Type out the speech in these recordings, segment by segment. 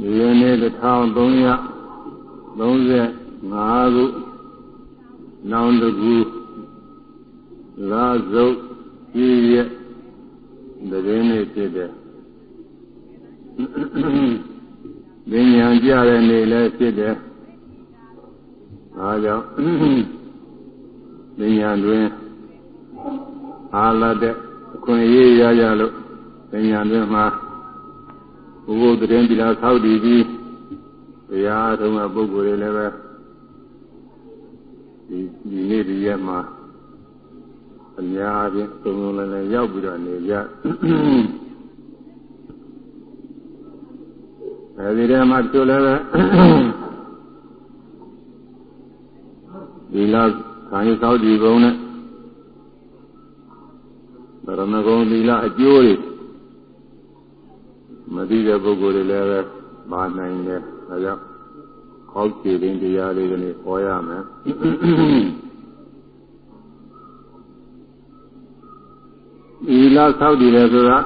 ဒီရနေ့1335ခုနောင်တကူလာစုပ်ပြည့်ရဲ့တရင်နေ့ဖြစ်တဲ့ဉာဏ်ကြတဲ့နေ့လည်းဖြစ်တယ်။အားကြောင့်ဉာဏ်တွင်အားလာတဲ့အခွင့်အရေးရရလို့ဉာဏ်တွင်မှာ ဘုဘုတရင်ဒီလာသောက်တည်ပြီးတရားထုံးတဲ့ပုဂ္ဂိုလ်တွေလည်းပဲဒီဒီနေ့ဒီရက်မှာအများအပြားသုံးလုံးလည်းလည်းရောက်ပြီးတော့နေကြအဲဒီထဲမှာကျိုးလည်းပဲဒီလားခံရသောက်တည်ပုံနဲ့ဗရမဂုံဒီလားအကျိုးတွေ မသိတဲ့ပုဂ္ဂိုလ်တွေလည်းပဲပါနိုင်တယ်ဒါကြောင့်ခောက်ကြည်တဲ့တရားလေးတွေဟောရမယ်သီလဆောက်တည်တယ်ဆိုတာ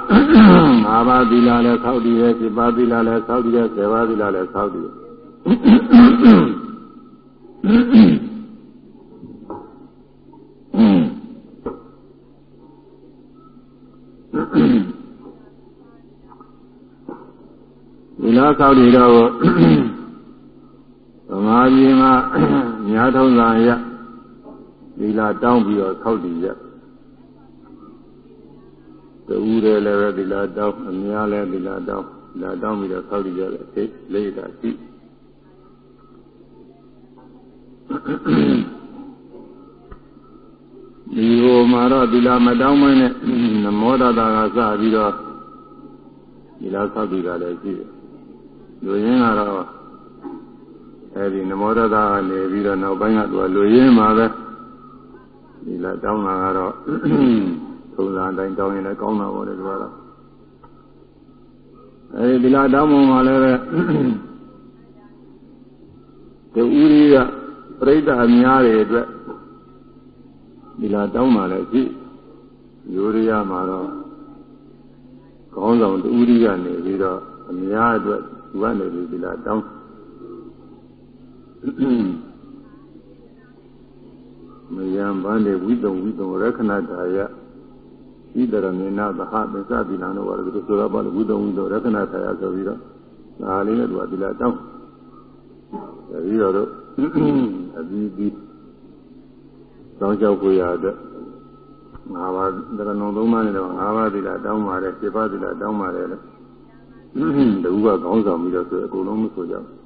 ၅ပါးသီလလည်းဆောက်တည်တယ်7ပါးသီလလည်းဆောက်တည်တယ်10ပါးသီလလည်းဆောက်တည်တယ် ဒီလားဆောက်တည်တော့သမာဓိမှာညာထုံးသာရဒီလားတောင်းပြီးတော့ဆောက်တည်ရတူတယ်လည်းပဲဒီလားတောင်းအများလည်းဒီလားတောင်းဒီလားတောင်းပြီးတော့ဆောက်တည်ရတဲ့စိတ်လေးတာရှိဒီဟိုမှာတော့ဒီလားမတောင်းမနဲ့နမောတတာကစပြီးတော့ဒီလားဆောက်တည်တာလည်းရှိတယ် လူရင်းကတော့အဲဒီနမောတတာကနေပြီးတော့နောက်ပိုင်းကသူကလူရင်းမှာပဲဒီလာတောင်းတာကတော့သုံးစာအတိုင်းတောင်းရင်လည်းကောင်းတာပေါ့လေသူကတော့အဲဒီဒီလာတောင်းပုံမှာလည်းပဲတူဦးကြီးကပြိဋ္ဌာအများတွေအတွက်ဒီလာတောင်းတာလည်းရှိယူရိယမှာတော့ကောင်းဆောင်တူဦးကြီးကနေပြီးတော့အများအတွက် သူကနေပြီးဒီလားတောင်းမယံဗန္ဒေဝိတုံဝိတုံရခဏတာယဣဒရမေနသဟပစ္စတိလံတို့ဘာလို့ဆိုတော့ဘာလို့ဝိတုံဝိတုံရခဏတာယဆိုပြီးတော့ဒါလေးနဲ့သူကဒီလားတောင်းပြီးတော့အပြီးပြီးတောင်းလျှောက်ကိုရတဲ့ငါးပါးတရဏုံသုံးပါးနဲ့တော့ငါးပါးဒီလားတောင်းပါတယ်7ပါးဒီလားတောင်းပါတယ်လို့ တူကခေါင်းဆောင်ပြီးတော့ဆိုအကုန်လုံးမဆိုကြဘူး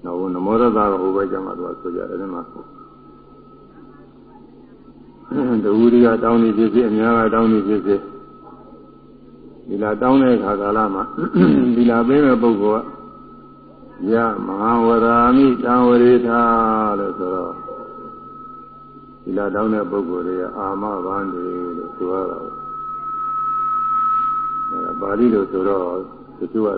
။နောက်နမောရသာကဟိုဘက်ကျမှသူကဆိုကြတယ်အဲဒီမှာတူရီကတောင်းနေဖြစ်ဖြစ်အများကတောင်းနေဖြစ်ဖြစ်ဒီလာတောင်းတဲ့ခါကာလမှာဒီလာပေးမဲ့ပုဂ္ဂိုလ်ကယမဟာဝရာမိတံဝရိထာလို့ဆိုတော့ဒီလာတောင်းတဲ့ပုဂ္ဂိုလ်တွေကအာမဘန္တိလို့ဆိုရတာအဲပါဠိလိုဆိုတော့ တချို့က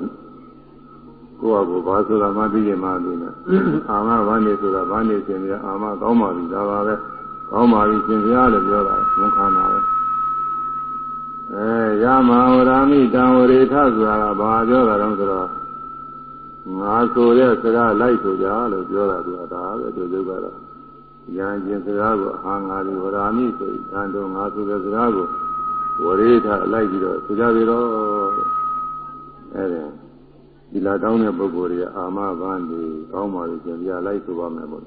ကိုယ့်အကူဘာဆိုတာမှသိရင်မှသိနေအာမဘာနေဆိုတာဘာနေရှင်ပြအာမကောင်းပါပြီဒါပါပဲကောင်းပါပြီရှင်ပြလို့ပြောတာဝန်ခံတာပဲအဲရမဝရာမိတံဝရေထဆိုတာကဘာပြောတာတော့ဆိုတော့ငါဆိုတဲ့စကားလိုက်ဆိုကြလို့ပြောတာသူကဒါပဲသူကျုပ်ကတော့ဉာဏ်ချင်းစကားကိုအာငါဒီဝရာမိဆိုရင်တန်တော့ငါဆိုတဲ့စကားကိုဝရေထလိုက်ပြီးတော့ဆိုကြပြီတော့ အဲ့ဒါဒီလာတောင်းတဲ့ပုဂ္ဂိုလ်တွေကအာမဘန်းဒီကောင်းပါလို့ရှင်ပြလိုက်ဆိုပါမယ်ပေါ့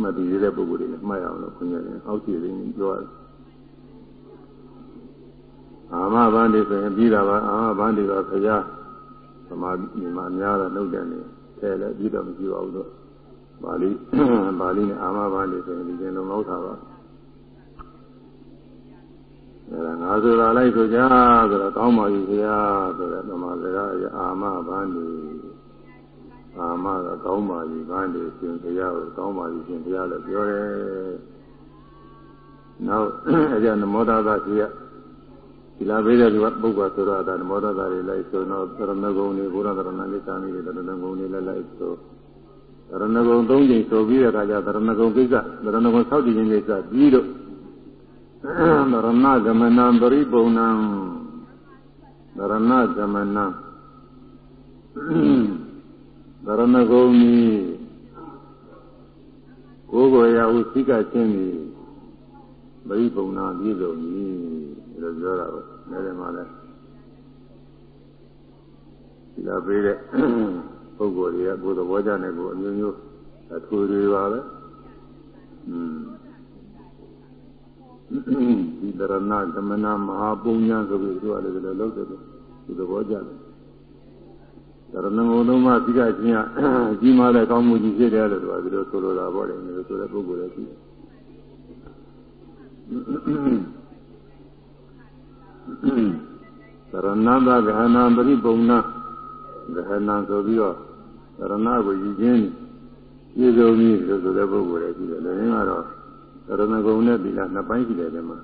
မှတ်တည်ရတဲ့ပုဂ္ဂိုလ်တွေလည်းမှတ်ရအောင်လို့ခွင့်ရတယ်အောက်ခြေလေးပြောရတယ်အာမဘန်းဒီဆိုရင်ပြီးတာပါအာမဘန်းဒီတော့ခရားသမာဓိမှာများတော့နှုတ်တယ်နေအဲလည်းပြီးတော့မရှိပါဘူးတော့ပါဠိပါဠိနဲ့အာမဘန်းဒီဆိုရင်ဒီကျင်လုံးလောက်တာပါအဲဒါ ငါဆိုတာလိုက်ဆိုကြဆိုတော့ကောင်းပါပြီခင်ဗျာဆိုတော့ဓမ္မစကားအအာမဘန်းဒီအာမကကောင်းပါပြီဘန်းဒီရှင်ဘုရားကိုကောင်းပါပြီရှင်ဘုရားလို့ပြောတယ်နောက်အဲဒီနမောတသာရှိရဒီလာပေးတဲ့သူကပုဂ္ဂိုလ်ဆိုတော့ဒါနမောတသာတွေလိုက်ဆိုတော့သရဏဂုံတွေဘုရားသရဏလိစ္ဆာနေတွေသရဏဂုံတွေလည်းလိုက်ဆိုသရဏဂုံ၃ချိန်ဆိုပြီးတဲ့အခါကျသရဏဂုံကိစ္စသရဏဂုံဆောက်တည်ခြင်းကိစ္စပြီးတော့ ရဏဂမနံပရိပုံဏံရဏဂမနံရဏဂုံဤကိုယ်ကိုယ်ရာဟုသိကချင်းဤပရိပုံနာပြည့်စုံဤလို့ပြောတာပေါ့။ဒါလည်းမှလည်းဒီလိုပေးတဲ့ပုဂ္ဂိုလ်တွေကကိုယ်သဘောကျတဲ့ကိုအမျိုးမျိုးအထွေတွေပါပဲ။อืม ဒီတရဏဓမ္မနာမဟာပုံညာဆိုပြီးသူကလည်းဒီလိုလုပ်တယ်သူသဘောကျတယ်တရဏဂုံလုံးမှသိကချင်းအကြီးမားတဲ့ကောင်းမှုကြီးဖြစ်တယ်လို့သူကဒီလိုဆိုလိုတာပေါ့လေဒီလိုဆိုတဲ့ပုဂ္ဂိုလ်လည်းရှိတယ်သရဏံသဂဟနာပရိပုံနာဂဟနာဆိုပြီးတော့သရဏကိုယူခြင်းပြည့်စုံပြီလို့ဆိုတဲ့ပုဂ္ဂိုလ်လည်းရှိတယ်။လည်းကတော့သ ရဏဂုံနဲ့သီလနှစ်ပိုင်းရှိတယ်ဒီမှာ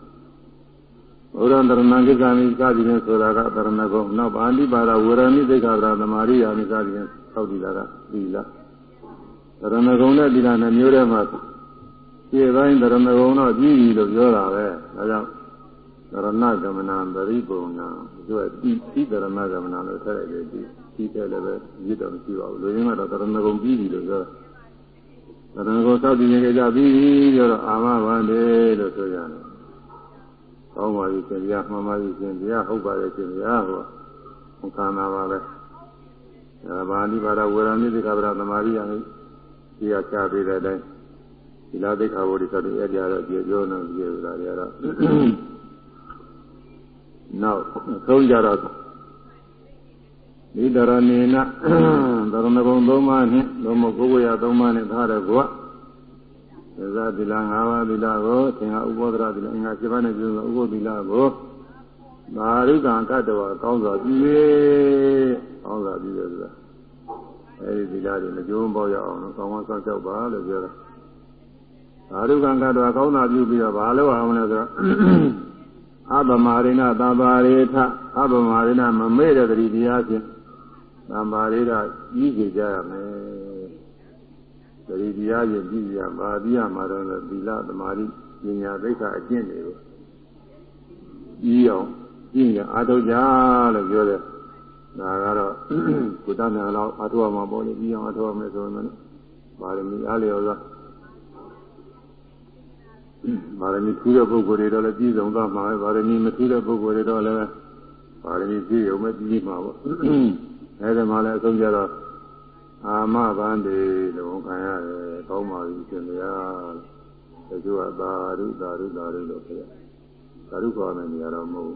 ဘုရားတရဏကိစ္စမိစသည်ဖြင့်ဆိုတာကသရဏဂုံနောက်ပါဠိပါဒဝရဏိသိက္ခာပဒသမာရိယာမိစသည်ဖြင့်သောက်သီလကသီလသရဏဂုံနဲ့သီလနှစ်မျိုးတည်းမှာခြေပိုင်းသရဏဂုံတော့ပြီးပြီလို့ပြောတာပဲဒါကြောင့်သရဏဂမနာပရိပုံနာသူကတိတိသရဏဂမနာလို့ထည့်လိုက်တယ်ဒီဒီတဲ့လည်းပဲရစ်တော့မရှိပါဘူးလူရင်းကတော့သရဏဂုံပြီးပြီလို့ပြောတာ သရဏဂုံသောက်တည်နေကြပြီးပြီပြောတော့အာမဘန္တေလို့ဆိုရတယ်ကောင်းပါပြီရှင်ဗျာမှန်ပါပြီရှင်ဗျာဟုတ်ပါရဲ့ရှင်ဗျာဟောဘုခန္ဓာပါပဲအဲဘာဏိပါဒဝေရဏိတိကဗရသမารိယံဒီကချပေးတဲ့အတိုင်းဒီလာသိက္ခာဘုရားဆိုတဲ့အဲ့ဒီကတော့ပြေပြောနေပြီလားတွေကတော့နောက်ဆုံးကြတော့ ဒီတရဏေနသရဏဂုံသုံးပါးနဲ့လုံးမကိုယ်ဝေယသုံးပါးနဲ့ထားတဲ့ကောသဇာတိလ၅ပါးသီလကိုသင်္ဃဥပောဒရသီလအင်္ဂါ7ပါးနဲ့ပြုလို့ဥပုသီလကိုမာရုကံကတ္တဝါကောင်းစွာပြု၍ကောင်းစွာပြုရဆိုတာအဲဒီသီလတွေမကျိုးပေါက်ရအောင်လို့ကောင်းကောင်းဆောက်ရှောက်ပါလို့ပြောတာမာရုကံကတ္တဝါကောင်းစွာပြုပြီးတော့ဘာလို့အောင်လဲဆိုတော့အပမရိဏသဗ္ဗရေထအပမရိဏမမေ့တဲ့တတိတရားဖြင့် သဗ္ဗရေထကြီးကြကြရမယ်သတိတရားရင်ကြည့်ရပါတိယမှာတော့သီလသမာဓိပညာသိက္ခာအကျင့်တွေကိုကြီးအောင်ကျင့်ရအားထုတ်ကြလို့ပြောတယ်ဒါကတော့ကုသနာလောက်အားထုတ်မှာပေါ့လေကြီးအောင်အားထုတ်မယ်ဆိုရင်ပါရမီအားလျော်စွာပါရမီထူးတဲ့ပုဂ္ဂိုလ်တွေတော့လည်းပြည်စုံသွားမှာပဲပါရမီမထူးတဲ့ပုဂ္ဂိုလ်တွေတော့လည်းပါရမီပြည့်ုံမဲ့ပြီးမှာပေါ့ အဲဒီမှာလည်းအဆုံးကြတော့အာမဗန္တိလို့ခံရတယ်ကောင်းပါပြီရှင်ဗျာတချို့ကသာဓုသာဓုသာဓုလို့ပြောသာဓုခေါ်မယ်နေရာတော့မဟုတ်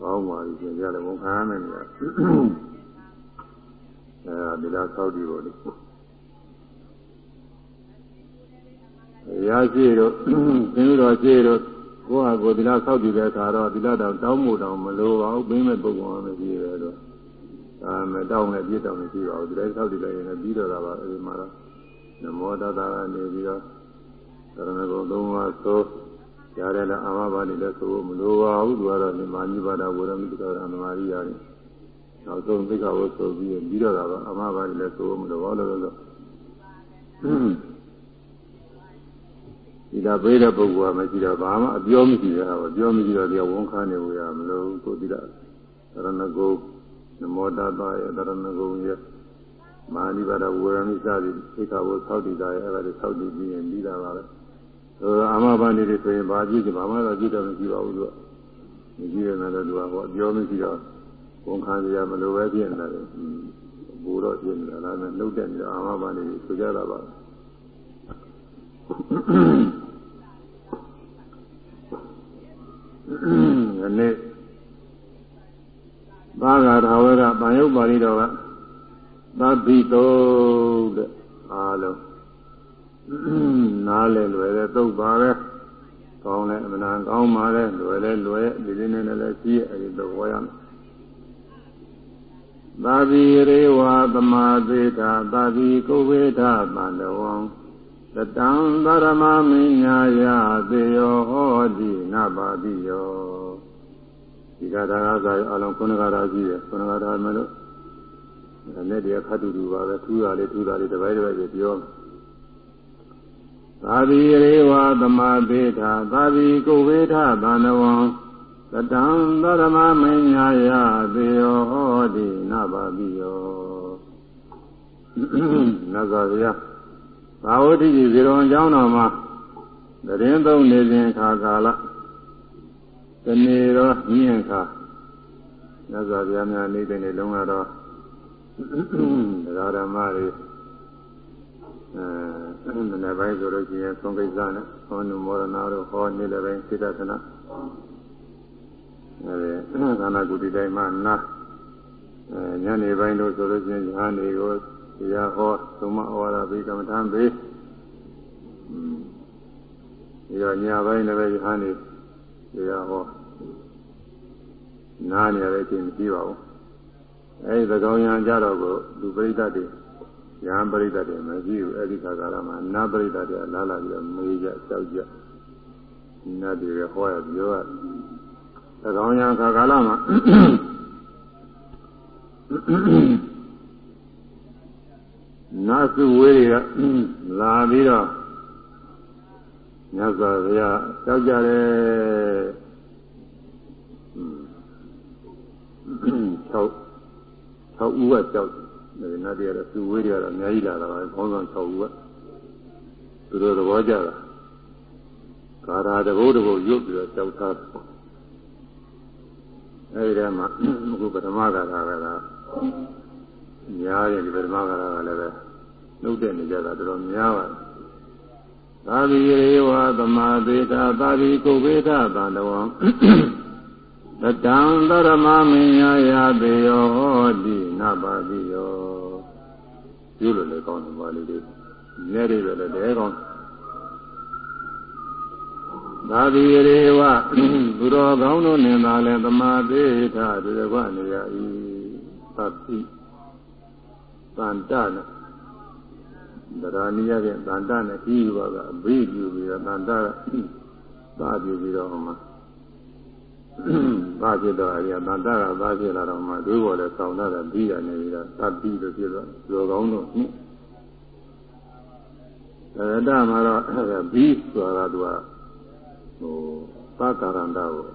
ကောင်းပါပြီရှင်ဗျာလည်းဝန်ခံရမယ်နေရာအဲဒီလားသောက်ဒီပေါ်လို့ရာရှိတို့သင်္တော်ရှိတို့ကိုယ့်ဟာကိုယ်ဒီလားသောက်ဒီတဲ့အခါတော့ဒီလားတော့တောင်းမို့တောင်းမလို့ပါဘူးဘင်းမဲ့ပုဂ္ဂိုလ်မှမရှိရတော့ အာမတောင်းနဲ့ပြည့်တောင်းနေရှိပါဘူးဒီတိုင်းဆောက်တည်လိုက်ရင်လည်းပြီးတော့တာပါအဲဒီမှာတော့နမောတတကနေပြီးတော့သရဏဂုံသုံးပါးသို့ရတယ်လည်းအာမဘာနေလည်းသို့မလိုပါဘူးသူကတော့ဒီမာနိပါဒဝရမိတ္တရဏမာရိယာနဲ့နောက်ဆုံးသိက္ခာဝတ်ဆိုပြီးပြီးတော့တာပါအာမဘာနေလည်းသို့မလိုပါလို့လို့ဒီလာပေးတဲ့ပုဂ္ဂိုလ်ကမရှိတော့ဘာမှအပြောမရှိရဘူးပြောမရှိတော့ဒီဝန်ခံနေဝရမလို့ကိုဒီလာသရဏဂုံ နမောတတရဲ့တရဏဂုံရဲ့မာနိပါဒဝရမိစသည်သိက္ခာဘုသောက်တည်တာရဲ့အဲ့ဒါတွေသောက်တည်ပြီးရင်ပြီးတာပါပဲဆိုတော့အာမဘာနေတွေဆိုရင်ဘာကြည့်ကြဘာမှတော့ကြည့်တော့မရှိပါဘူးသူကမကြည့်ရမယ်တော့သူကဟောအပြောမရှိတော့ဝန်ခံရမလို့ပဲဖြစ်နေတယ်ဘူတော့ဖြစ်နေတာလားနဲ့နှုတ်တဲ့နေအာမဘာနေဆိုကြတာပါဒီနေ့ သာဂထာဝရပံယုတ်ပါဠိတော်ကသဗ္ဗိတောတဲ့အားလုံးနားလဲလွယ်တဲ့သုတ်ပါပဲကောင်းလဲအမှန်တန်ကောင်းပါလေလွယ်လဲလွယ်ဒီလေးနဲ့လည်းရှိအဲဒီတော့ဟောရမယ်သာဘိရေဝသမာသေတာသာဘိကုဝေဒသန္တဝံတတံသရမမင်းညာယသေယောဟောတိနပါတိယော ဒီကထာကသာအလုံးခုနကထာရှိတယ်ခုနကထာမလို့လည်းတရားခတ်တူတူပါပဲထူတာလေးထူတာလေးတစ်ပိုင်းတစ်ပိုင်းပြောသာဘိရေဝသမာသေထာသာဘိကုဝေထသန္နဝံတတံသရမမညာယသေယောဟောတိနဘာပိယောဒီနတ်စွာဘုရားဘာဝတိကြီးဇေရွန်ကျောင်းတော်မှာတရင်သုံးနေခြင်းခါကာလ တနေ့တော့ညင်ခါနတ်စွာဘုရားများနေတဲ့နေ့လုံးကတော့တရားဓမ္မတွေအဲမနေ့ပိုင်းဆိုလို့ရှိရင်သုံးကိစ္စနဲ့ဟောနုမောရဏတို့ဟောနေ့လည်းပိုင်းစိတ္တသနာအဲဒီခန္ဓာကုတိတိုင်းမှာနာအဲညနေပိုင်းတို့ဆိုလို့ရှိရင်ဉာဏ်တွေကိုတရားဟောသုံးမဩဝါဒပေးကမ္မထံပေးပြီးတော့ညပိုင်းလည်းပဲဉာဏ်နေတရားဟော နားနေရတဲ့အချိန်မရှိပါဘူးအဲဒီသကောင်းရံကြတော့ကိုလူပရိသတ်တွေယဟန်ပရိသတ်တွေမရှိဘူးအဲဒီခါကာလမှာနာပရိသတ်တွေလာလာပြီးတော့မေးကြကြောက်ကြနတ်တွေဟောရပြောရသကောင်းရံခါကာလမှာနတ်စုဝေးတွေကလာပြီးတော့မြတ်စွာဘုရားကြောက်ကြတယ် 6 6ဦးကကြောက်တယ်နတ်တွေကတော့စုဝေးတွေကတော့အများကြီးလာတာပါခေါင်းဆောင်6ဦးကသူတို့သဘောကြတာကာရာတဘုတ်တဘုတ်ရွတ်ပြီးတော့ကြောက်ထားအဲဒီထဲမှာအခုပထမကာရာကလားများတယ်ဒီပထမကာရာကလည်းပဲနှုတ်တဲ့နေကြတာတော်တော်များပါတယ်သာဘိရေဝသမာသေတာသာဘိကုဗေဒသံတဝံ တတံသရမမင်းညာယသေယောဟောတိနပါတိယောပြုလို့လည်းကောင်းတယ်ပါဠိလေးနည်းတွေလည်းတဲကောင်းသာဘိရေဝသူတော်ကောင်းတို့နှင့်သာလည်းသမာသေတာဒီကွနေရ၏သတိတန်တနဲ့ဒရာနိယရဲ့တန်တနဲ့ဤဘကအဘိပြုပြီးတော့တန်တသာပြုပြီးတော့ဟောမှာ သာဖြစ်တော့အရာတန်တကသာဖြစ်လာတော့မှဒုဘောလည်းဆောင်းတာပြီးရနေပြီးတော့သတိလို့ဖြစ်တော့လောကောင်းတော့ဟင်တရတမှာတော့ဘီဆိုတာကသူကဟိုသာကာရန္တကို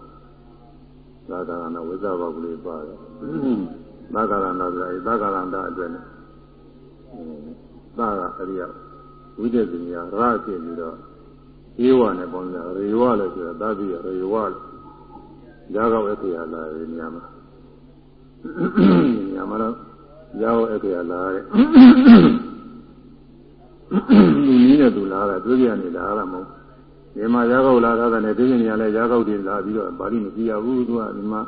သာကာရန္တဝိဇ္ဇဘောကလေးပါတယ်သာကာရန္တဆိုတာအဲသာကာရန္တအတွက်နဲ့သာကအဲ့ဒီကဝိတ္တဇင်ညာရဖြစ်ပြီးတော့ဧဝနဲ့ပေါင်းကြရေဝလို့ဆိုတာသာပြီးရေဝလို့ ရာဂဝက်ခေယလာရဲ့ညမှာညမှာတော့ရာဂဝက်ခေယလာရဲ့လူကြီးနဲ့သူလာတာတွေ့ကြနေလာတာမဟုတ်ဒီမှာရာဂဝလာတာကလည်းသိနေရလဲရာဂဝတွေလာပြီးတော့ပါဠိမကြည့်ရဘူးသူကဒီမှာ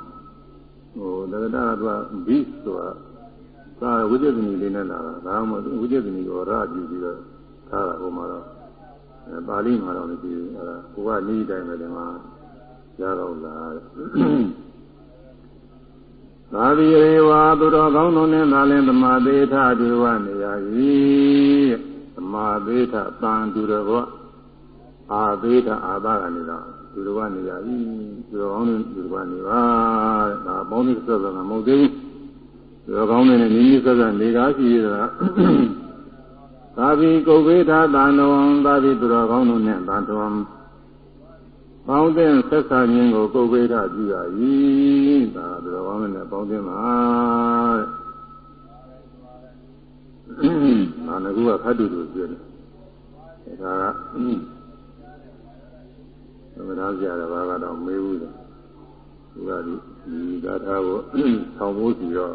ဟိုတက္ကတာကသူကဘိဆိုတာသာဝိဇ္ဇဇနီလေးနဲ့လာတာဒါမှမဟုတ်ဝိဇ္ဇဇနီကိုရပြုပြီးတော့ထားတာဟိုမှာတော့ပါဠိမှာတော့မကြည့်ဘူးအဲဒါဟိုကဤတိုင်းပဲဒီမှာ ရတော့လာတဲ့သာဝိရေဝသူတော်ကောင်းတို့နဲ့သာလင်သမာသေးထတွေဝနေရ၏သမာသေးထတန်သူတော်ဘောအာသေးထအာသာကနေတော့သူတော်ကနေရ၏သူတော်ကောင်းတို့သူတော်ကနေပါတဲ့ဒါပေါင်းသစ်ဆက်ဆံတာမဟုတ်သေးဘူးရောကောင်းတဲ့နိမိဆက်ဆက်နေကားရှိရတာသာဘိကုဗေဒသံတော်သာဘိသူတော်ကောင်းတို့နဲ့တန်တော် ပေါင်းတဲ့ဆက်ဆံခြင်းကိုကုဗေဒပြုရ၏ဒါသူတော်ကောင်းတွေနဲ့ပေါင်းတဲ့မှာတဲ့နာနကူကခတ်တူတူပြည့်တယ်ဒါကသမဏဆရာတော်ကတော့မေးဘူးတယ်သူကဒီဒီဂါထာကိုဆောင်းဖို့စီတော့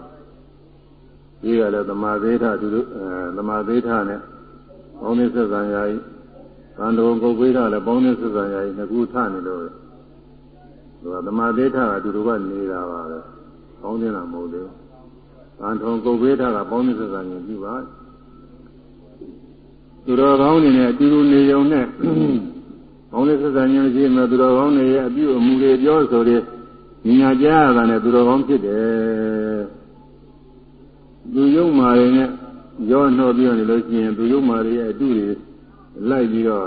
ဒီကလည်းသမာသေးထသူတို့အဲသမာသေးထနဲ့ပေါင်းသစ်ဆက်ဆံရာဤ သံတော်ကိုပေးတာလည်းပေါင်းသစ်ဆက်ဆံရာဤငကူထနေလို့သူကသမာသေးထကသူတို့ကနေတာပါပဲပေါင်းသစ်တာမဟုတ်သေးဘူးသံတော်ကိုပေးတာကပေါင်းသစ်ဆက်ဆံရင်ပြုပါသူတော်ကောင်းနေနဲ့အတူတူနေုံနဲ့ပေါင်းသစ်ဆက်ဆံခြင်းမရှိမှသူတော်ကောင်းတွေရဲ့အပြုအမူတွေပြောဆိုတွေညာကြားရတာနဲ့သူတော်ကောင်းဖြစ်တယ်သူယုံမာတွေနဲ့ရောနှောပြီးတော့နေလို့ရှိရင်သူယုံမာတွေရဲ့အတုတွေ လိုက်ပြီးတော့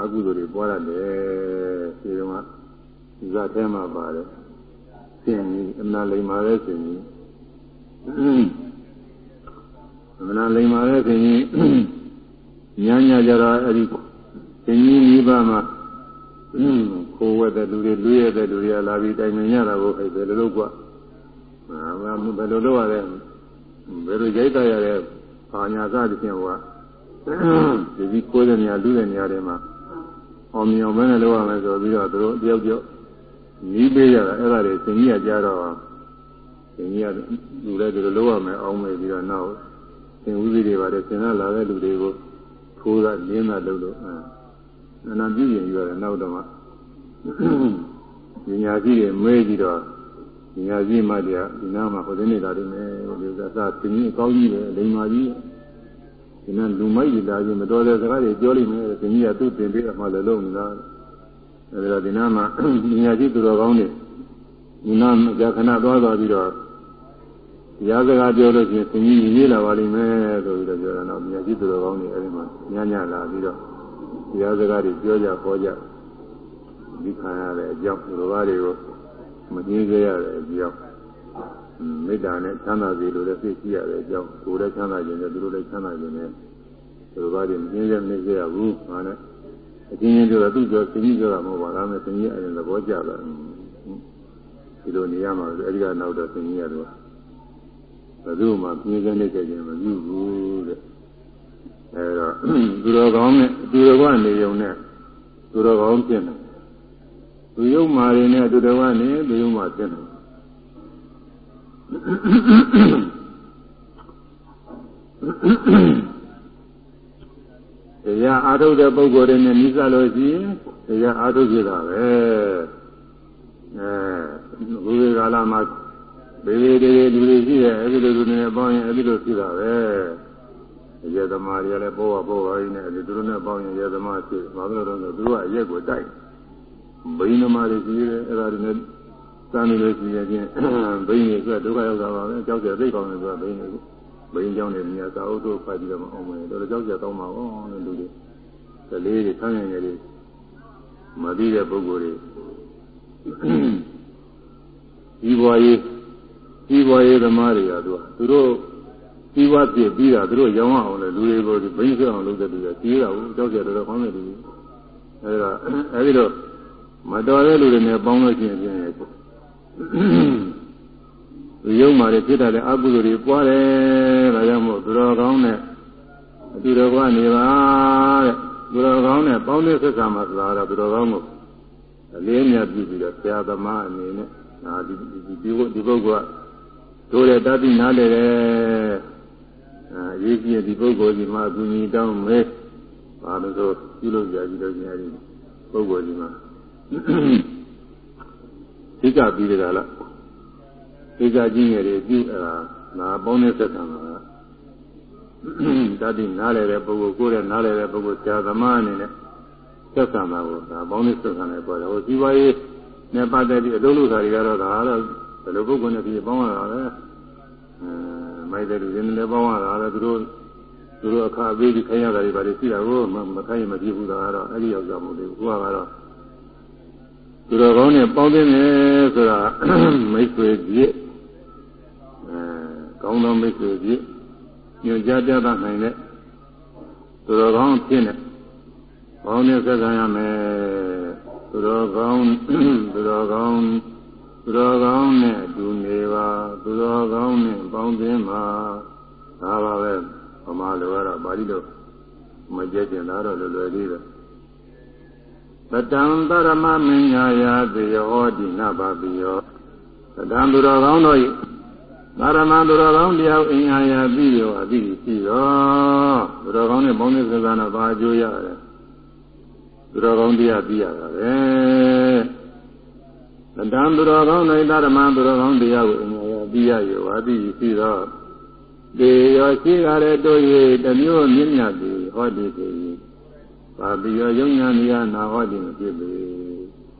အကုသိုလ်တွေပွားရတယ်ဒီတော့မှဇာထဲမှာပါတယ်ဆင်ကြီးအမနာလိမ္မာတဲ့ဆင်ကြီးအမနာလိမ္မာတဲ့ဆင်ကြီးညာညာကြတော့အဲ့ဒီဆင်ကြီးမိဘမှာခိုးဝဲတဲ့လူတွေလွေးရတဲ့လူတွေလာပြီးတိုင်မြင်ရတာကိုအဲ့ဒါလည်းလို့ကွာအာဘယ်လိုလုပ်ရလဲဘယ်လိုရိုက်တာရလဲအာညာစသဖြင့်ဟိုက ဒီကြီးကိုးတဲ့နေရာလူတဲ့နေရာတွေမှာအောင်မြောင်မဲနဲ့လောက်ရမယ်ဆိုပြီးတော့သူတို့တယောက်တယောက်နီးပေးရတာအဲ့ဒါတွေသင်ကြီးကကြားတော့သင်ကြီးကလူလည်းဒီလိုလောက်ရမယ်အောင်မယ်ပြီးတော့နောက်သင်ဦးစီးတွေပါတယ်သင်လာတဲ့လူတွေကိုထိုးတာလင်းတာလုပ်လို့အဲနာပြည့်ရင်ယူရတယ်နောက်တော့မှဉာဏ်ကြီးတွေမဲပြီးတော့ဉာဏ်ကြီးမှတရားဒီနားမှာဟိုဒီနေတာတွေမယ်ဒီကစားသင်ကြီးအကောင်းကြီးပဲလိမ္မာကြီး ဒီနေ့လူမိုက်ကြီးလာခြင်းမတော်တဲ့စကားတွေပြောလိမ့်မယ်သင်ကြီးကသူ့တင်ပေးအမှလည်းလုံးနေတာအဲဒါဒီနားမှာဉာဏ်ကြီးသူတော်ကောင်းတွေဒီနားကြာခဏသွားသွားပြီးတော့တရားစကားပြောလို့ရှိရင်သင်ကြီးရေးလာပါလိမ့်မယ်ဆိုပြီးတော့ပြောတာတော့ဉာဏ်ကြီးသူတော်ကောင်းတွေအဲဒီမှာညညလာပြီးတော့တရားစကားတွေပြောကြဟောကြဒီခံရတဲ့အကြောင်းလူဘာတွေကိုမကြည့်ကြရတဲ့အကြောင်း မေတ္တာနဲ့ချမ်းသာစေလို့လည်းသိရှိရတဲ့အကြောင်းကိုယ်လည်းချမ်းသာခြင်းနဲ့သူတို့လည်းချမ်းသာခြင်းနဲ့လူဘာတွေမကြည့်ရမနေရဘူးဟာနဲ့အချင်းချင်းပြောတာသူပြောသင်ကြီးပြောတာမဟုတ်ပါလားမဲ့သင်ကြီးအရင်သဘောကျလာဒီလိုနေရမှာအဲဒီကနောက်တော့သင်ကြီးရတယ်ဘယ်သူမှပြင်းစနေကြခြင်းမပြုဘူးတဲ့အဲတော့သူတော်ကောင်းနဲ့သူတော်ကနေုံနဲ့သူတော်ကောင်းဖြစ်တယ်သူယုံမာတွေနဲ့သူတော်ကနေသူယုံမာဖြစ်တယ် တရားအားထုတ်တဲ့ပုဂ္ဂိုလ်တွေနဲ့နိစ္စလို့ရှိရင်တရားအားထုတ်ကြတာပဲအဲဘုရားကာလမှာဘေဘေတွေလူတွေရှိတယ်အဲဒီလိုလူတွေနဲ့ပေါင်းရင်အဲဒီလိုရှိတာပဲရေသမားတွေကလည်းပေါ်ပါပေါ်ပါရင်းနဲ့အဲဒီသူတို့နဲ့ပေါင်းရင်ရေသမားရှိဘာလို့လဲဆိုတော့သူတို့ကအရက်ကိုတိုက်ဘိန်းသမားတွေရှိတယ်အဲဒါတွေနဲ့ စမ်းနေလို့ရှိရင်ချင်းဘိန်းတွေဆိုဒုက္ခရောက်တာပါပဲကြောက်ကြသိကောင်းတယ်ဆိုတာဘိန်းတွေကိုဘိန်းကြောင်းတွေမြတ်စာအုပ်တို့ဖတ်ပြီးတော့မအောင်မယ်တော်တော်ကြောက်ကြတောင်းပါအောင်လို့လူတွေကလေးတွေဆန်းရည်ရည်မသိတဲ့ပုဂ္ဂိုလ်တွေဒီဘဝရေးဒီဘဝရေးသမားတွေကသူကသူတို့ဒီဘဝပြည့်ပြီးတာသူတို့ရောင်းအောင်လေလူတွေကိုဘိန်းဆွအောင်လုပ်တဲ့လူတွေကြီးတာကိုကြောက်ကြတော်တော်ကောင်းတဲ့လူတွေအဲဒါအဲဒီတော့မတော်တဲ့လူတွေနဲ့ပေါင်းလို့ရှိရင်ပြင်ရဲ့ သူယုံမာတွေဖြစ်တာလည်းအကုသိုလ်တွေပွားတယ်ဒါကြောင့်မို့သူတော်ကောင်းနဲ့အတူတော်ကနေပါတဲ့သူတော်ကောင်းနဲ့ပေါင်းတဲ့ဆက်ဆံမှာဆိုတာတော့သူတော်ကောင်းကိုအလေးအမြတ်ပြုပြီးတော့ဆရာသမားအနေနဲ့ဒါဒီဒီဒီဒီပုဂ္ဂိုလ်ကတို့တဲ့တတိနားလေတယ်အဲရေးကြည့်ဒီပုဂ္ဂိုလ်ဒီမှာအကူကြီးတောင်းမဲဘာလို့ဆိုပြုလို့ရကြည့်လို့ရှိရင်ဒီပုဂ္ဂိုလ်ဒီမှာ သိကပြီးကြလားသိကကြီးငယ်တွေပြုအဲဒါနာပေါင်းတဲ့သက်ခံတာတတိနားလေတဲ့ပုဂ္ဂိုလ်ကိုယ်ရဲ့နားလေတဲ့ပုဂ္ဂိုလ်ဆရာသမားအနေနဲ့သက်ခံတာကိုဒါပေါင်းတဲ့သက်ခံတယ်ပြောတယ်ဟိုစီးပွားရေးနဲ့ပတ်သက်ပြီးအလုပ်လုပ်တာတွေကတော့ဒါတော့ဘယ်လိုပုဂ္ဂိုလ်နဲ့ပြီးပေါင်းရတာလဲအဲမိုက်တဲ့လူတွေနဲ့ပေါင်းရတာလည်းသူတို့သူတို့အခါပေးပြီးခိုင်းရတာတွေပါလေရှိတာကိုမခိုင်းရင်မပြည့်ဘူးတော့ကတော့အဲ့ဒီရောက်ကြမှုတွေဘုရားကတော့ သူတော်ကောင်းနဲ့ပေါင်းသိနေဆိုတာမိတ်ဆွေကြီးအဲကောင်းသောမိတ်ဆွေကြီးညွှန်ကြားပြသနိုင်တဲ့သူတော်ကောင်းဖြစ်နေပေါင်းနဲ့ဆက်ဆံရမယ်သူတော်ကောင်းသူတော်ကောင်းသူတော်ကောင်းနဲ့အတူနေပါသူတော်ကောင်းနဲ့ပေါင်းသင်းပါဒါပါပဲဗမာလိုကတော့ပါဠိလိုမကြက်ကျင်တာတော့လွယ်လွယ်လေးပဲ ပတံပရမမင်းညာယာသေဟောတိနဘာပိယောပတံသူတော်ကောင်းတို့၏ပါရမသူတော်ကောင်းတရားအင်္ဂါယာပြီးရောအပြီးရှိတော့သူတော်ကောင်းနဲ့ပေါင်းသင်းစကားတော့ဘာအကျိုးရတယ်သူတော်ကောင်းတရားပြီးရတာပဲတံသူတော်ကောင်း၌ဓမ္မသူတော်ကောင်းတရားကိုအင်္ဂါယာပြီးရရောအပြီးရှိတော့တေရောရှိကြတဲ့တို့၍တမျိုးမြင့်မြတ်သည်ဟောဒီသည် ပါပြီးရောယုံညာနေရနာဟောဒီမဖြစ်ပေ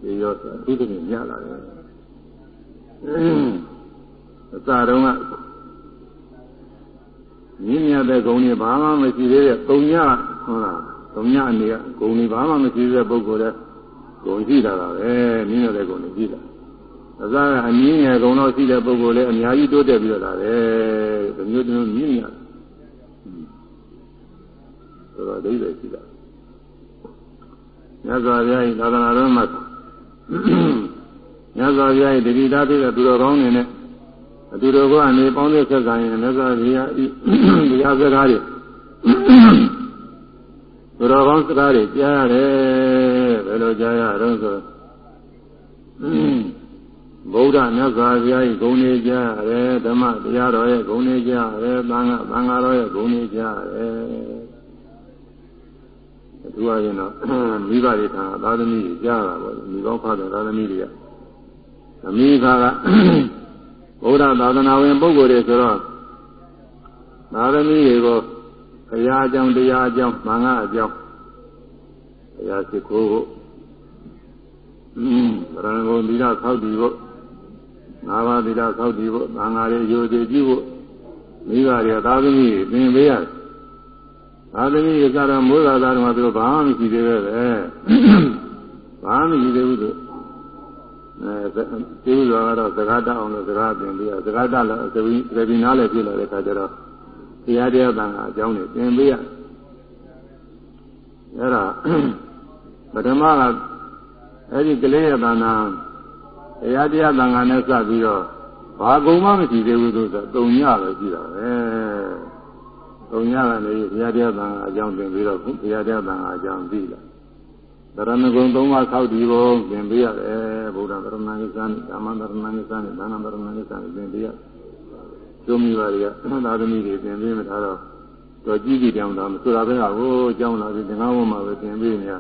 တေရောဆိုအထူးသဖြင့်မြတ်လာတယ်အစတုန်းကမြင့်မြတ်တဲ့ဂုဏ်တွေဘာမှမရှိသေးတဲ့သုံညဟုတ်လားသုံညအနေကဂုဏ်တွေဘာမှမရှိသေးတဲ့ပုဂ္ဂိုလ်တဲ့ဂုဏ်ရှိတာပါပဲမြင့်မြတ်တဲ့ဂုဏ်တွေရှိတာအစကအမြင့်ငယ်ဂုဏ်တော့ရှိတဲ့ပုဂ္ဂိုလ်လည်းအများကြီးတိုးတက်ပြီးတော့လာတယ်ဒီမျိုးတမျိုးမြင့်မြတ်ဆိုတော့ဒိဋ္ဌိရှိတာ မြတ်စွာဘုရား၏သာသနာတော်မှာမြတ်စွာဘုရား၏တတိတာဖြစ်တဲ့သူတော်ကောင်းတွေနဲ့အတူတူကနေပေါင်းတဲ့ဆက်ဆံရင်လည်းဆိုတရားတရားစကားတွေဘုရားကောင်းစကားတွေကြားရတယ်ဘယ်လိုကြားရတော့ဆိုဗုဒ္ဓမြတ်စွာဘုရား၏ဂုဏ်တွေကြားရတယ်ဓမ္မတရားတော်ရဲ့ဂုဏ်တွေကြားရတယ်သံဃာသံဃာတော်ရဲ့ဂုဏ်တွေကြားရတယ် အထူးအရင်တော့မိဘတွေထာသာသမီတွေကြားတာပေါ့မိကောင်းဖတဲ့သာသမီတွေကအမိခါကဘုရားသာသနာဝင်ပုဂ္ဂိုလ်တွေဆိုတော့သာသမီတွေကိုဘုရားအကြောင်းတရားအကြောင်းမင်္ဂအကြောင်းဘုရားရှိခိုးဖို့อืมဗရဏဂုံသီလဆောက်တည်ဖို့ငါးပါးသီလဆောက်တည်ဖို့သံဃာတွေယိုတည်ကြည့်ဖို့မိဘတွေသာသမီတွေသင်ပေးရတယ် သာသမီတွေကတော့မိုးသာသာတော့သူတို့ဘာမှမရှိသေးပဲပဲဘာမှမရှိသေးဘူးသူအဲကျေးဇူးတော်ကတော့စကားတအောင်လို့စကားသင်ပေးရစကားတလည်းသတိသတိနားလည်းပြလာတဲ့ခါကျတော့တရားတရားတန်ခါအကြောင်းတွေသင်ပေးရအဲ့ဒါပထမကအဲ့ဒီကလေးရဲ့တဏ္ဍာတရားတရားတန်ခါနဲ့စပြီးတော့ဘာကုံမှမရှိသေးဘူးဆိုတော့တုံညပဲရှိတာပဲ တုံညကနေဘုရားတရားတန်ခါအကြောင်းသင်ပြီးတော့ဘုရားတရားတန်ခါအကြောင်းသိလာသရဏဂုံသုံးပါးဆောက်တည်ဖို့သင်ပေးရတယ်ဗုဒ္ဓသရဏဂိသနိဓမ္မသရဏဂိသနိဒါနသရဏဂိသနိသင်ပေးရကျုံးမိပါတွေကသာသမီတွေသင်ပေးမထားတော့တော့ကြီးကြီးတောင်တာမဆိုတာပဲဟာကိုအကြောင်းလာပြီးသင်္ကန်းဝတ်မှာပဲသင်ပေးနေရ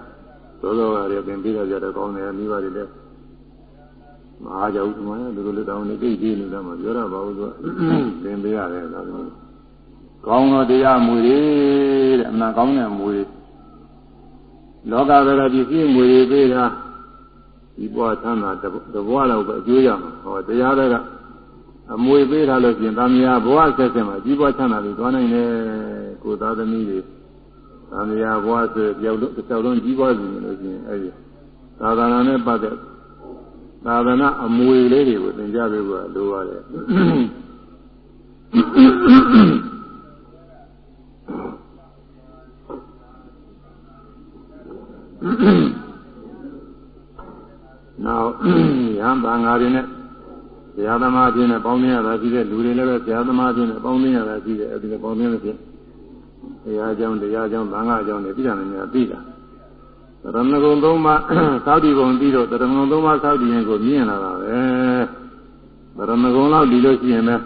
သောသောကတွေသင်ပေးရကြတော့ကောင်းတယ်မိဘတွေလည်းမအားကြဘူးဒီမှာသူတို့လည်းတောင်းနေကြည့်ကြည့်နေတာမှပြောရပါဘူးသူကသင်ပေးရတယ်သာသမီ ကောင်းသောတရားမူတွေတဲ့အမှန်ကောင်းတဲ့မူတွေလောကဗရပစ္စည်းငွေတွေပေးတာဒီဘဝသမ်းတာတဘဝလောက်ပဲအကျိုးရမှာဟောတရားတွေကအမွေပေးထားလို့ပြင်သာမယာဘဝဆက်ဆက်မှာကြီးပွားချမ်းသာပြီးသွားနိုင်တယ်ကိုသားသမီးတွေသာမယာဘဝဆက်ပြောက်လို့တစ်ယောက်လုံးကြီးပွားစီလို့ရှိရင်အဲဒီသာသနာနဲ့ပတ်သက်သာသနာအမွေလေးတွေကိုသင်ကြားပေးဖို့လိုပါတယ်နောက် ရဟန်းဘာငါတွေနဲ့ဆရာသမားချင်းနဲ့ပေါင်းသင်းရတာရှိတဲ့လူတွေလည်းပဲဆရာသမားချင်းနဲ့ပေါင်းသင်းရတာရှိတယ်အဲဒီလိုပေါင်းသင်းလို့ဖြင့်တရားကြောင်းတရားကြောင်းဘာငါကြောင်းတွေပြည်တယ်များပြီးတာသရဏဂုံသုံးပါးသောက်တည်ပုံပြီးတော့သရဏဂုံသုံးပါးသောက်တည်ရင်ကိုမြင်လာတာပဲသရဏဂုံလောက်ဒီလို့ရှိရင်ပဲ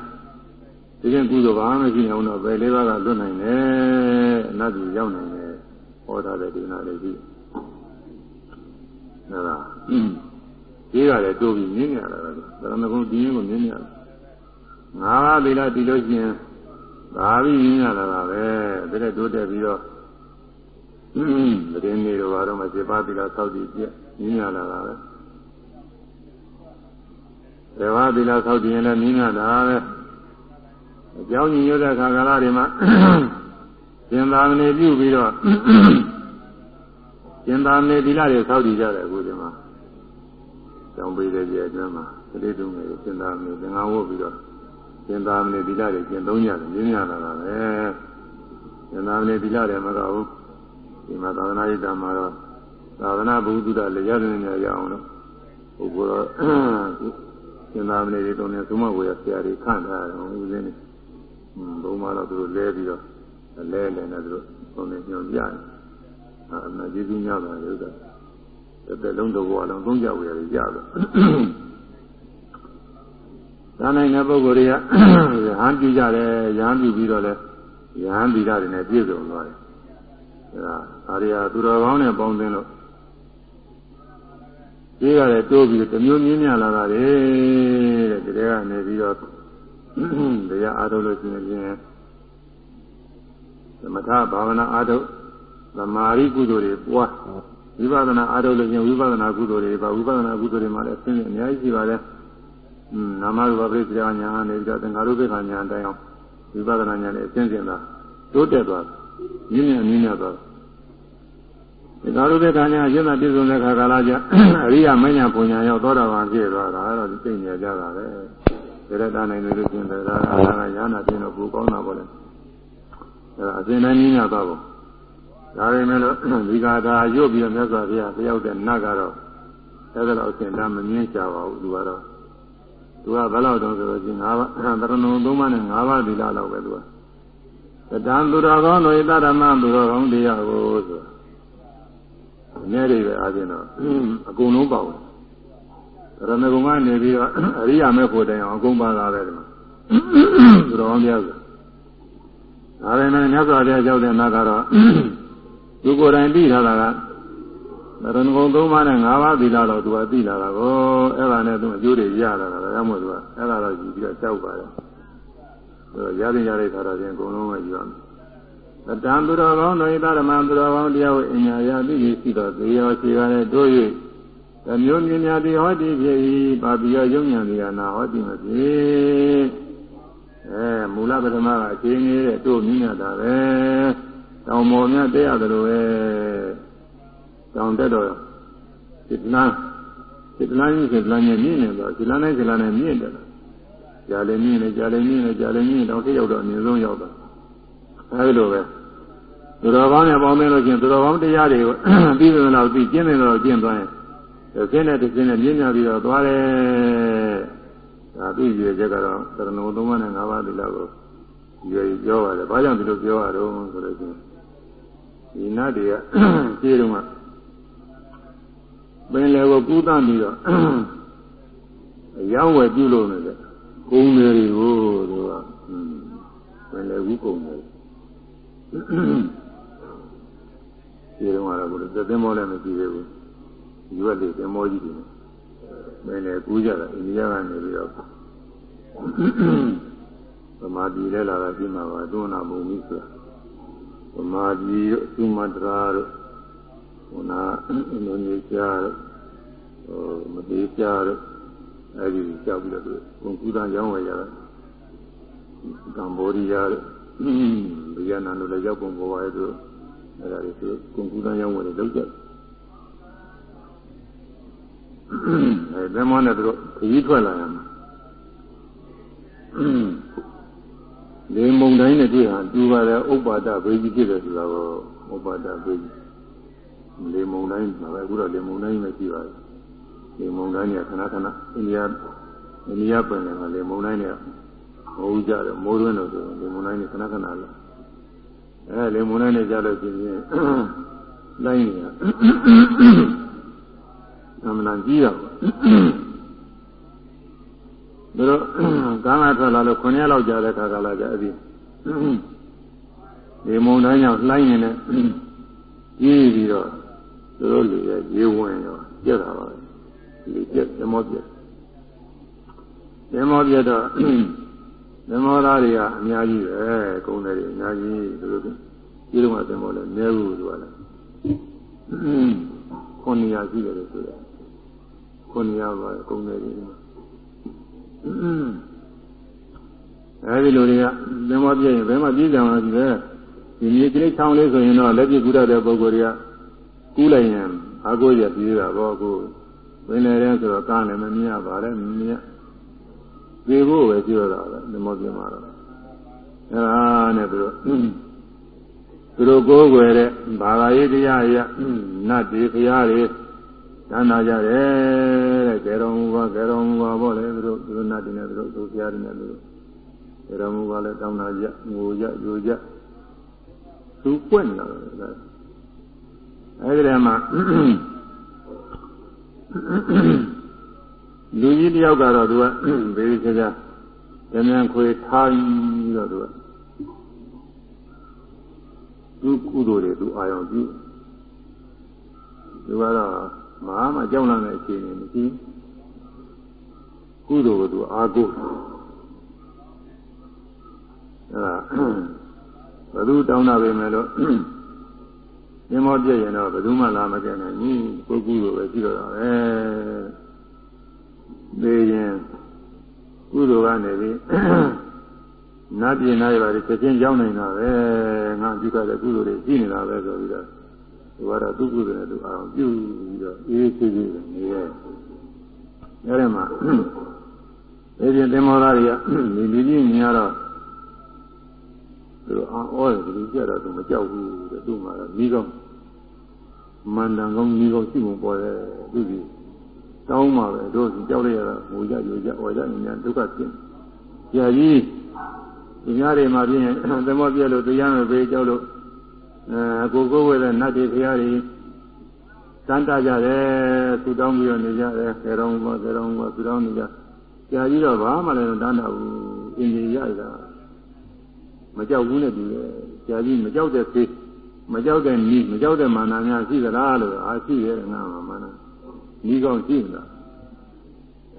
ဒီရင်ကုသိုလ်ဘာမှမရှိအောင်တော့ဘယ်လေးပါးကလွတ်နိုင်တယ်အနတ်ကြီးရောက်နိုင်တယ်ဟောထားတဲ့ဒီနာလေးကြီးဟုတ်လား ဒီကလည်းတိုးပြီးမြင်နေရတာပဲသရဏဂုံဒီရင်ကိုမြင်နေရတာငါးပါးသီလဒီလို့ရှိရင်ဒါပြီးမြင်ရတာပဲဒါနဲ့တိုးတက်ပြီးတော့အင်းတရင်နေတော့ဘာတော့မှစေပါသီလသောက်တည်ပြမြင်ရတာပဲစေပါသီလသောက်တည်ရင်လည်းမြင်ရတာပဲအကြောင်းညီညွတ်တဲ့ခါကာလတွေမှာသင်္သာမဏေပြုပြီးတော့သင်္သာမဏေသီလတွေသောက်တည်ကြတယ်အခုဒီမှာ ကျောင်းပေးတဲ့ကြဲအတွင်းမှာကလေးတုံးငယ်သင်္သာမဏေသင်္ကန်းဝတ်ပြီးတော့သင်္သာမဏေသီလတွေကျင့်သုံးကြတယ်မြင်ရတာပါပဲသင်္သာမဏေသီလတွေမကဘူးဒီမှာသာသနာ့ဣဒ္ဓမှာတော့သာသနာဘုဒ္ဓလည်းရတယ်နေရအောင်လို့ပုဂ္ဂိုလ်တော့သင်္သာမဏေတွေတုံးနေသုံးမဝေရဆရာတွေခန့်ထားတယ်ဦးဇင်းနေဘုံမှာတော့သူတို့လဲပြီးတော့လဲလဲနေသူတို့သုံးနေညွန်ပြတယ်အာမကျေးဇူးများပါတယ်ဥစ္စာ တစ်သက်လုံးတစ်ဘဝလုံးသုံးကြဝေရတယ်ကြတော့သာနိုင်တဲ့ပုဂ္ဂိုလ်တွေကရဟန်းပြုကြတယ်ရဟန်းပြုပြီးတော့လဲရဟန်းဗီဒတွေနဲ့ပြည့်စုံသွားတယ်အဲဒါအာရိယာသူတော်ကောင်းနဲ့ပေါင်းသင်းလို့ဒီကလည်းတိုးပြီးတမျိုးမြင်းများလာတာလေတဲ့ဒီထဲကနေပြီးတော့တရားအားထုတ်လို့ရှိရင်သမထဘာဝနာအားထုတ်သမာဓိကုသိုလ်တွေပွား ဝိပဿနာအားထုတ်လို့ရှိရင်ဝိပဿနာကုသိုလ်တွေပါဝိပဿနာကုသိုလ်တွေမှာလည်းဆင်းရဲအများကြီးရှိပါတယ်อืมနာမရူပပရိစ္ဆေယညာနဲ့ပြီးတော့သင်္ခါရုပ္ပခညာအတိုင်းအောင်ဝိပဿနာညာနဲ့အစဉ်စဉ်သာတိုးတက်သွားတယ်မြင့်မြတ်မြင့်မြတ်သွားသင်္ခါရုပ္ပခညာရှင်းတာပြည့်စုံတဲ့ခါကာလကျအရိယာမညာပူညာရောက်သောတာပန်ဖြစ်သွားတာအဲ့တော့သိနေကြတာပဲဒါရတာနိုင်လို့ရှိရင်ဒါကရာနာပြင်းတော့ပူကောင်းတာပေါ့လေအဲ့ဒါအစဉ်တိုင်းမြင့်မြတ်သွားဖို့ ဒါပေမဲ့လို့ဒီကသာရွတ်ပြီးတော့မြတ်စွာဘုရားတယောက်တဲ့နတ်ကတော့အဲ့ဒါတော့အစဉ်တမ်းမမြင်ကြပါဘူးသူကတော့သူကဘယ်လောက်တော့ဆိုတော့ချင်း၅ပါးတရဏုံသုံးပါးနဲ့၅ပါးသီလလောက်ပဲသူကတံသူတော်ကောင်းတို့ဣတဓမ္မသူတော်ကောင်းတရားကိုဆိုတာအနည်းတွေပဲအားဖြင့်တော့အကုန်လုံးပေါ့တယ်ရဏဂုံကနေပြီးတော့အရိယာမေဖို့တိုင်အောင်အကုန်ပါလာတယ်ဒီမှာသူတော်ကောင်းတရားဆိုဒါပေမဲ့မြတ်စွာဘုရားကြောက်တဲ့နာကတော့ သူကိုယ်တိုင်သိထားတာကရဏဂုံသုံးပါးနဲ့၅ပါးသီလတော့သူကသိလာတာကိုအဲ့ဒါနဲ့သူအကျိုးတွေရလာတာဒါကြောင့်မို့သူကအဲ့ဒါတော့ယူပြီးတော့ကြောက်ပါတယ်ဆိုတော့ရတဲ့ရတဲ့ခါတော့ချင်းအကုန်လုံးပဲယူရမယ်အတံသူတော်ကောင်းတို့ဣဒဓမ္မသူတော်ကောင်းတရားကိုအညာရသိရှိတော့သေရောရှိရတဲ့တို့၍သမျိုးမြင်များသည်ဟောတိဖြစ်၏ပါပိယယုံညာသည်နာဟောတိမဖြစ်အဲမူလပထမကအချင်းကြီးတဲ့တို့မြင်ရတာပဲ တောင်ပေါ်များတဲ့ရတယ်လို့ပဲတောင်တက်တော့စိတနာစိတနာကြီးစိတနာကြီးမြင့်နေတော့စိတနာနဲ့စိတနာနဲ့မြင့်တယ်ကြာလည်းမြင့်တယ်ကြာလည်းမြင့်တယ်ကြာလည်းမြင့်တော့ထိရောက်တော့အမြင့်ဆုံးရောက်တော့အဲဒီလိုပဲသူတော်ကောင်းနဲ့ပေါင်းသိလို့ချင်းသူတော်ကောင်းတရားတွေကိုပြီးသလောက်ပြီးကျင့်တယ်တော့ကျင့်သွားရင်ခင်းတဲ့တစ်ခင်းနဲ့မြင့်မြတ်ပြီးတော့သွားတယ်ဒါပြီးရချက်ကတော့သရဏုံသုံးပါးနဲ့၅ပါးသီလကိုရွယ်ပြောပါတယ်ဘာကြောင့်ဒီလိုပြောရတော့ဆိုလို့ချင်း ဒီနတ်တွေကခြေတုံးကပင်လယ်ကိုကူးတန်းပြီးတော့အယောင်းဝယ်ပြုလို့နေတယ်ကုန်းတွေကိုသူကပင်လယ်ကူးကုန်းတယ်ခြေတုံးကတော့ဘုရားသင်္ဘောလည်းမရှိသေးဘူးရွက်လေးသင်္ဘောကြီးတွေပင်လယ်ကူးကြတာအိန္ဒိယကနေပြီးတော့ဗမာပြည်လဲလာတာပြမှာပါသွန်းနာဘုံကြီးဆိုတာ ဗမာပြည်တို့သုမတရာတို့ဟိုနာအင်ဒိုနီးရှားတို့ဟိုမလေးရှားတို့အဲဒီကြောက်ပြီးတော့ကွန်ပျူတာရောင်းဝယ်ရတယ်ကမ္ဘောဒီးယားတို့ဗီယက်နမ်တို့လည်းရောက်ပုံပေါ်ပါရဲ့သူအဲဒါတွေသူကွန်ပျူတာရောင်းဝယ်တွေလုပ်ကြတယ်အဲဓမ္မနဲ့သူတို့ခရီးထွက်လာရမှာ လေမုံတိုင်းနဲ့တွေ့ဟာတူပါတယ်ဥပ္ပါဒဘေကြီးဖြစ်တယ်ဆိုတာကိုဥပ္ပါဒဘေကြီးလေမုံတိုင်းပါပဲအခုတော့လေမုံတိုင်းပဲရှိပါတယ်လေမုံတိုင်းကခဏခဏအိန္ဒိယအိန္ဒိယပြည်နယ်ကလေမုံတိုင်းကမိုးကြတယ်မိုးတွင်းလို့ဆိုလေမုံတိုင်းကခဏခဏလာအဲလေမုံတိုင်းနဲ့ကြလို့ရှိရင်လိုင်းနေအမှန်ကြီးတော့ သူတို့ကမ်းလာထွက်လာလို့9ရက်လောက်ကြာတဲ့ခါကလာကြအဲ့ဒီဒီမုံတိုင်းကြောင့်လှိုင်းနေတယ်ကြီးပြီးတော့သူတို့လူရဲ့ရေဝင်ရောပြက်တာပါပဲဒီပြက်ဓမောပြက်ဓမောပြက်တော့ဓမောသားတွေကအများကြီးပဲကုန်းတယ်အများကြီးသူတို့ဒီလိုမှဓမောလည်းနဲဘူးသူကလည်းခုနှစ်ရာရှိတယ်လို့ဆိုတာခုနှစ်ရာပါကုန်းတယ် အဲဒီလိုတွေကသင်္ဘောပြည့်ရင်ဘယ်မှာပြည့်ကြမှာလဲဒီမြေကလေးချောင်းလေးဆိုရင်တော့လက်ပြကူရတဲ့ပုဂ္ဂိုလ်တွေကကူးလိုက်ရင်အာကိုရပြေးတာပေါ့အခုပင်လေတဲ့ဆိုတော့ကားလည်းမမြင်ရပါနဲ့မမြင်ရပြေဖို့ပဲပြောတာပဲသင်္ဘောပြမှာတော့အဲဒါနဲ့သူတို့သူတို့ကိုးကွယ်တဲ့ဘာသာရေးတရားရနတ်တွေဖရာတွေ သမ်းနာကြတယ်တဲ့ကေတော်မူပါကေတော်မူပါပေါ့လေသူတို့သူတို့နတ်တွေနဲ့သူတို့သူဖရာတွေနဲ့သူတို့ကေတော်မူပါလဲတောင်းနာကြငိုကြယိုကြသူပွင့်လာတယ်အဲဒီတည်းမှာလူကြီးတယောက်ကတော့သူကဘေးချာချာတမန်ခွေထားပြီးတော့သူကသူကုသိုလ်တွေသူအာရုံပြုသူကတော့ မဟာမကြောက်လန့်တဲ့အခြေအနေမရှိကုသိုလ်ကိုသူအာကိုအဲဒါဘယ်သူတောင်းတာပဲမယ်လို့သင်္ဘောပြည့်ရင်တော့ဘယ်သူမှလာမကဲနိုင်ဘူးကိုကုသိုလ်ပဲရှိတော့တာပဲနေရင်ကုသိုလ်ကနေပြီးနတ်ပြည်နားရပါချက်ချင်းရောက်နေတာပဲငါပြုတဲ့ကုသိုလ်တွေရှိနေတာပဲဆိုပြီးတော့ သူကတော့သူ့ကုသိုလ်နဲ့သူအောင်ပြုပြီးတော့အေးဆေးဆေးနေရဲ့အဲဒီမှာဒီပြင်သင်္ဘောသားတွေကဒီလူကြီးမြင်ရတော့သူအော်ဩတယ်ဒီကြတော့သူမကြောက်ဘူးတဲ့သူ့မှာတော့မိကောင်းမန္တန်ကောင်းမိကောင်းရှိမှပေါ်တယ်သူကြီးတောင်းမှာပဲတို့ကြောက်လိုက်ရတာငိုကြရွေကြဝါကြနေများဒုက္ခဖြစ်ကြာကြီးဒီများတွေမှာပြင်းသမောပြက်လို့တရားမပေးကြောက်လို့ အဲကိုကိုဝဲတဲ့နတ်တွေဖရာတွေစမ်းတကြတယ်သူတောင်းပြီးတော့နေကြတယ်ခေတော်ဘောခေတော်ဘောသူတောင်းနေကြကြာကြီးတော့ဘာမှလည်းတန်းတော့ဘူးအင်းကြီးရတာမကြောက်ဘူးနဲ့တူတယ်ကြာကြီးမကြောက်တဲ့ဖေးမကြောက်တဲ့နီးမကြောက်တဲ့မာနများရှိသလားလို့အားရှိရဲ့ငါမှမာနနီးကောင်းရှိလား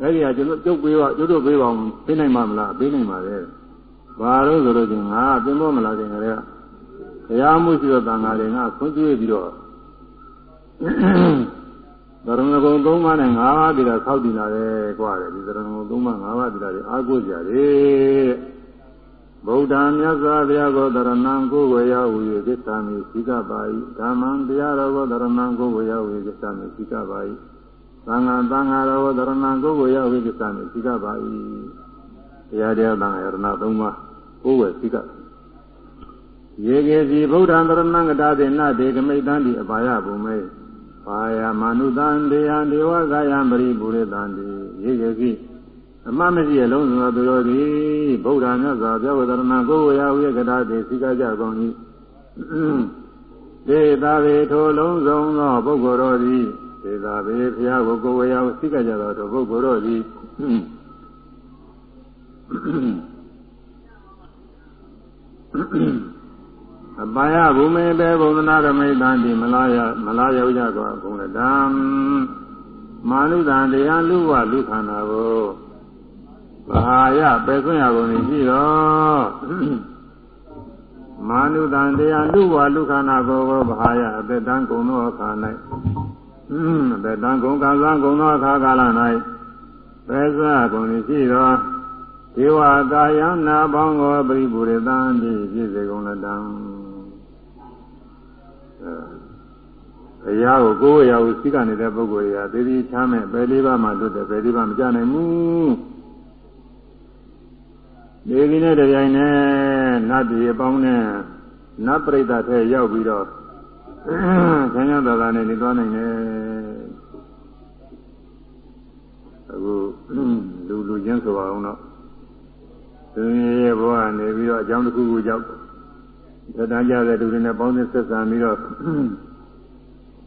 အဲ့ဒီဟာကျွန်တော်ကျုပ်ပေးပါကျုပ်တို့ပေးပါအောင်ပေးနိုင်မှာမလားပေးနိုင်ပါလေဘာလို့ဆိုလို့ချင်းငါသင်္ဘောမလာခင်ကလေးက ဘုရားမှုရှိသောတန်ဃာတွေငါဆွံ့ကျွေးပြီးတော့သရဏဂုံ၃ပါးနဲ့၅ပါးတည်းကဆောက်တည်လာတယ်ကြွားတယ်ဒီသရဏဂုံ၃ပါး၅ပါးတည်းကအာကိုကြတယ်ဗုဒ္ဓံမြတ်စွာဘုရားကိုတရဏံကိုယ်ဝေယဝူ၍သစ္စာမိသိကပါ၏ဓမ္မံတရားတော်ကိုတရဏံကိုယ်ဝေယဝူ၍သစ္စာမိသိကပါ၏သံဃာသံဃာတော်ကိုတရဏံကိုယ်ဝေယဝူ၍သစ္စာမိသိကပါ၏တရားတရားသံဃာယရဏ၃ပါးကိုယ်ဝေသိက ယေကေစီဗုဒ္ဓံတရဏံကတာသေနဒေကမိတ္တံဒီအပါယဘုံမေပါယမနုတံတေယံဒေဝကာယံပရိပုရိတံတိယေကေစီအမှမရှိအလုံးစုံသောသူတို့သည်ဗုဒ္ဓမြတ်စွာဘုရားဝဒရဏကိုယ်ဝေယဝိကတာတိစိကကြကုန်၏ဒေသာဝေထိုလုံးစုံသောပုဂ္ဂိုလ်တို့သည်ဒေသာဝေဘုရားကိုကိုယ်ဝေယဝစိကကြသောထိုပုဂ္ဂိုလ်တို့သည်အ ပါယဘုမေဘေဘုံနာရမိတံတိမလာယမလာရောက်ကြသောဘုံလတံမာနုတံတရားလူဝလူခန္ဓာကိုဘာယပယ်ဆွင့်ရကုန်ရှိတော့မာနုတံတရားလူဝလူခန္ဓာကိုဘာယအသက်တန်းကုံသောအခါ၌အသက်တန်းကုံကံစားကုံသောအခါကာလ၌ပယ်ဆွင့်ရကုန်ရှိတော့ဒေဝကာယနာပေါင်းကိုပရိပူရတံတိပြည့်စေကုန်လတံ ဘုရားကိုကိုယ်ရဟုစိကနေတဲ့ပုဂ္ဂိုလ်တွေကသေသည်ချမ်းမဲ့ပယ်လေးပါးမှလွတ်တယ်ပယ်လေးပါးမကြနိုင်ဘူးဒီကိနဲ့တပြိုင်နဲ့နတ်ပြည်အပေါင်းနဲ့နတ်ပရိသတ်ထဲရောက်ပြီးတော့ဆန်းရသာသာနဲ့နေသွားနိုင်တယ်အခုလူလူချင်းဆိုအောင်တော့သူရဲ့ဘဝနေပြီးတော့အကြောင်းတစ်ခုခုကြောင့် သက်တမ်းကြတဲ့လူတွေနဲ့ပေါင်းသင်းဆက်ဆံပြီးတော့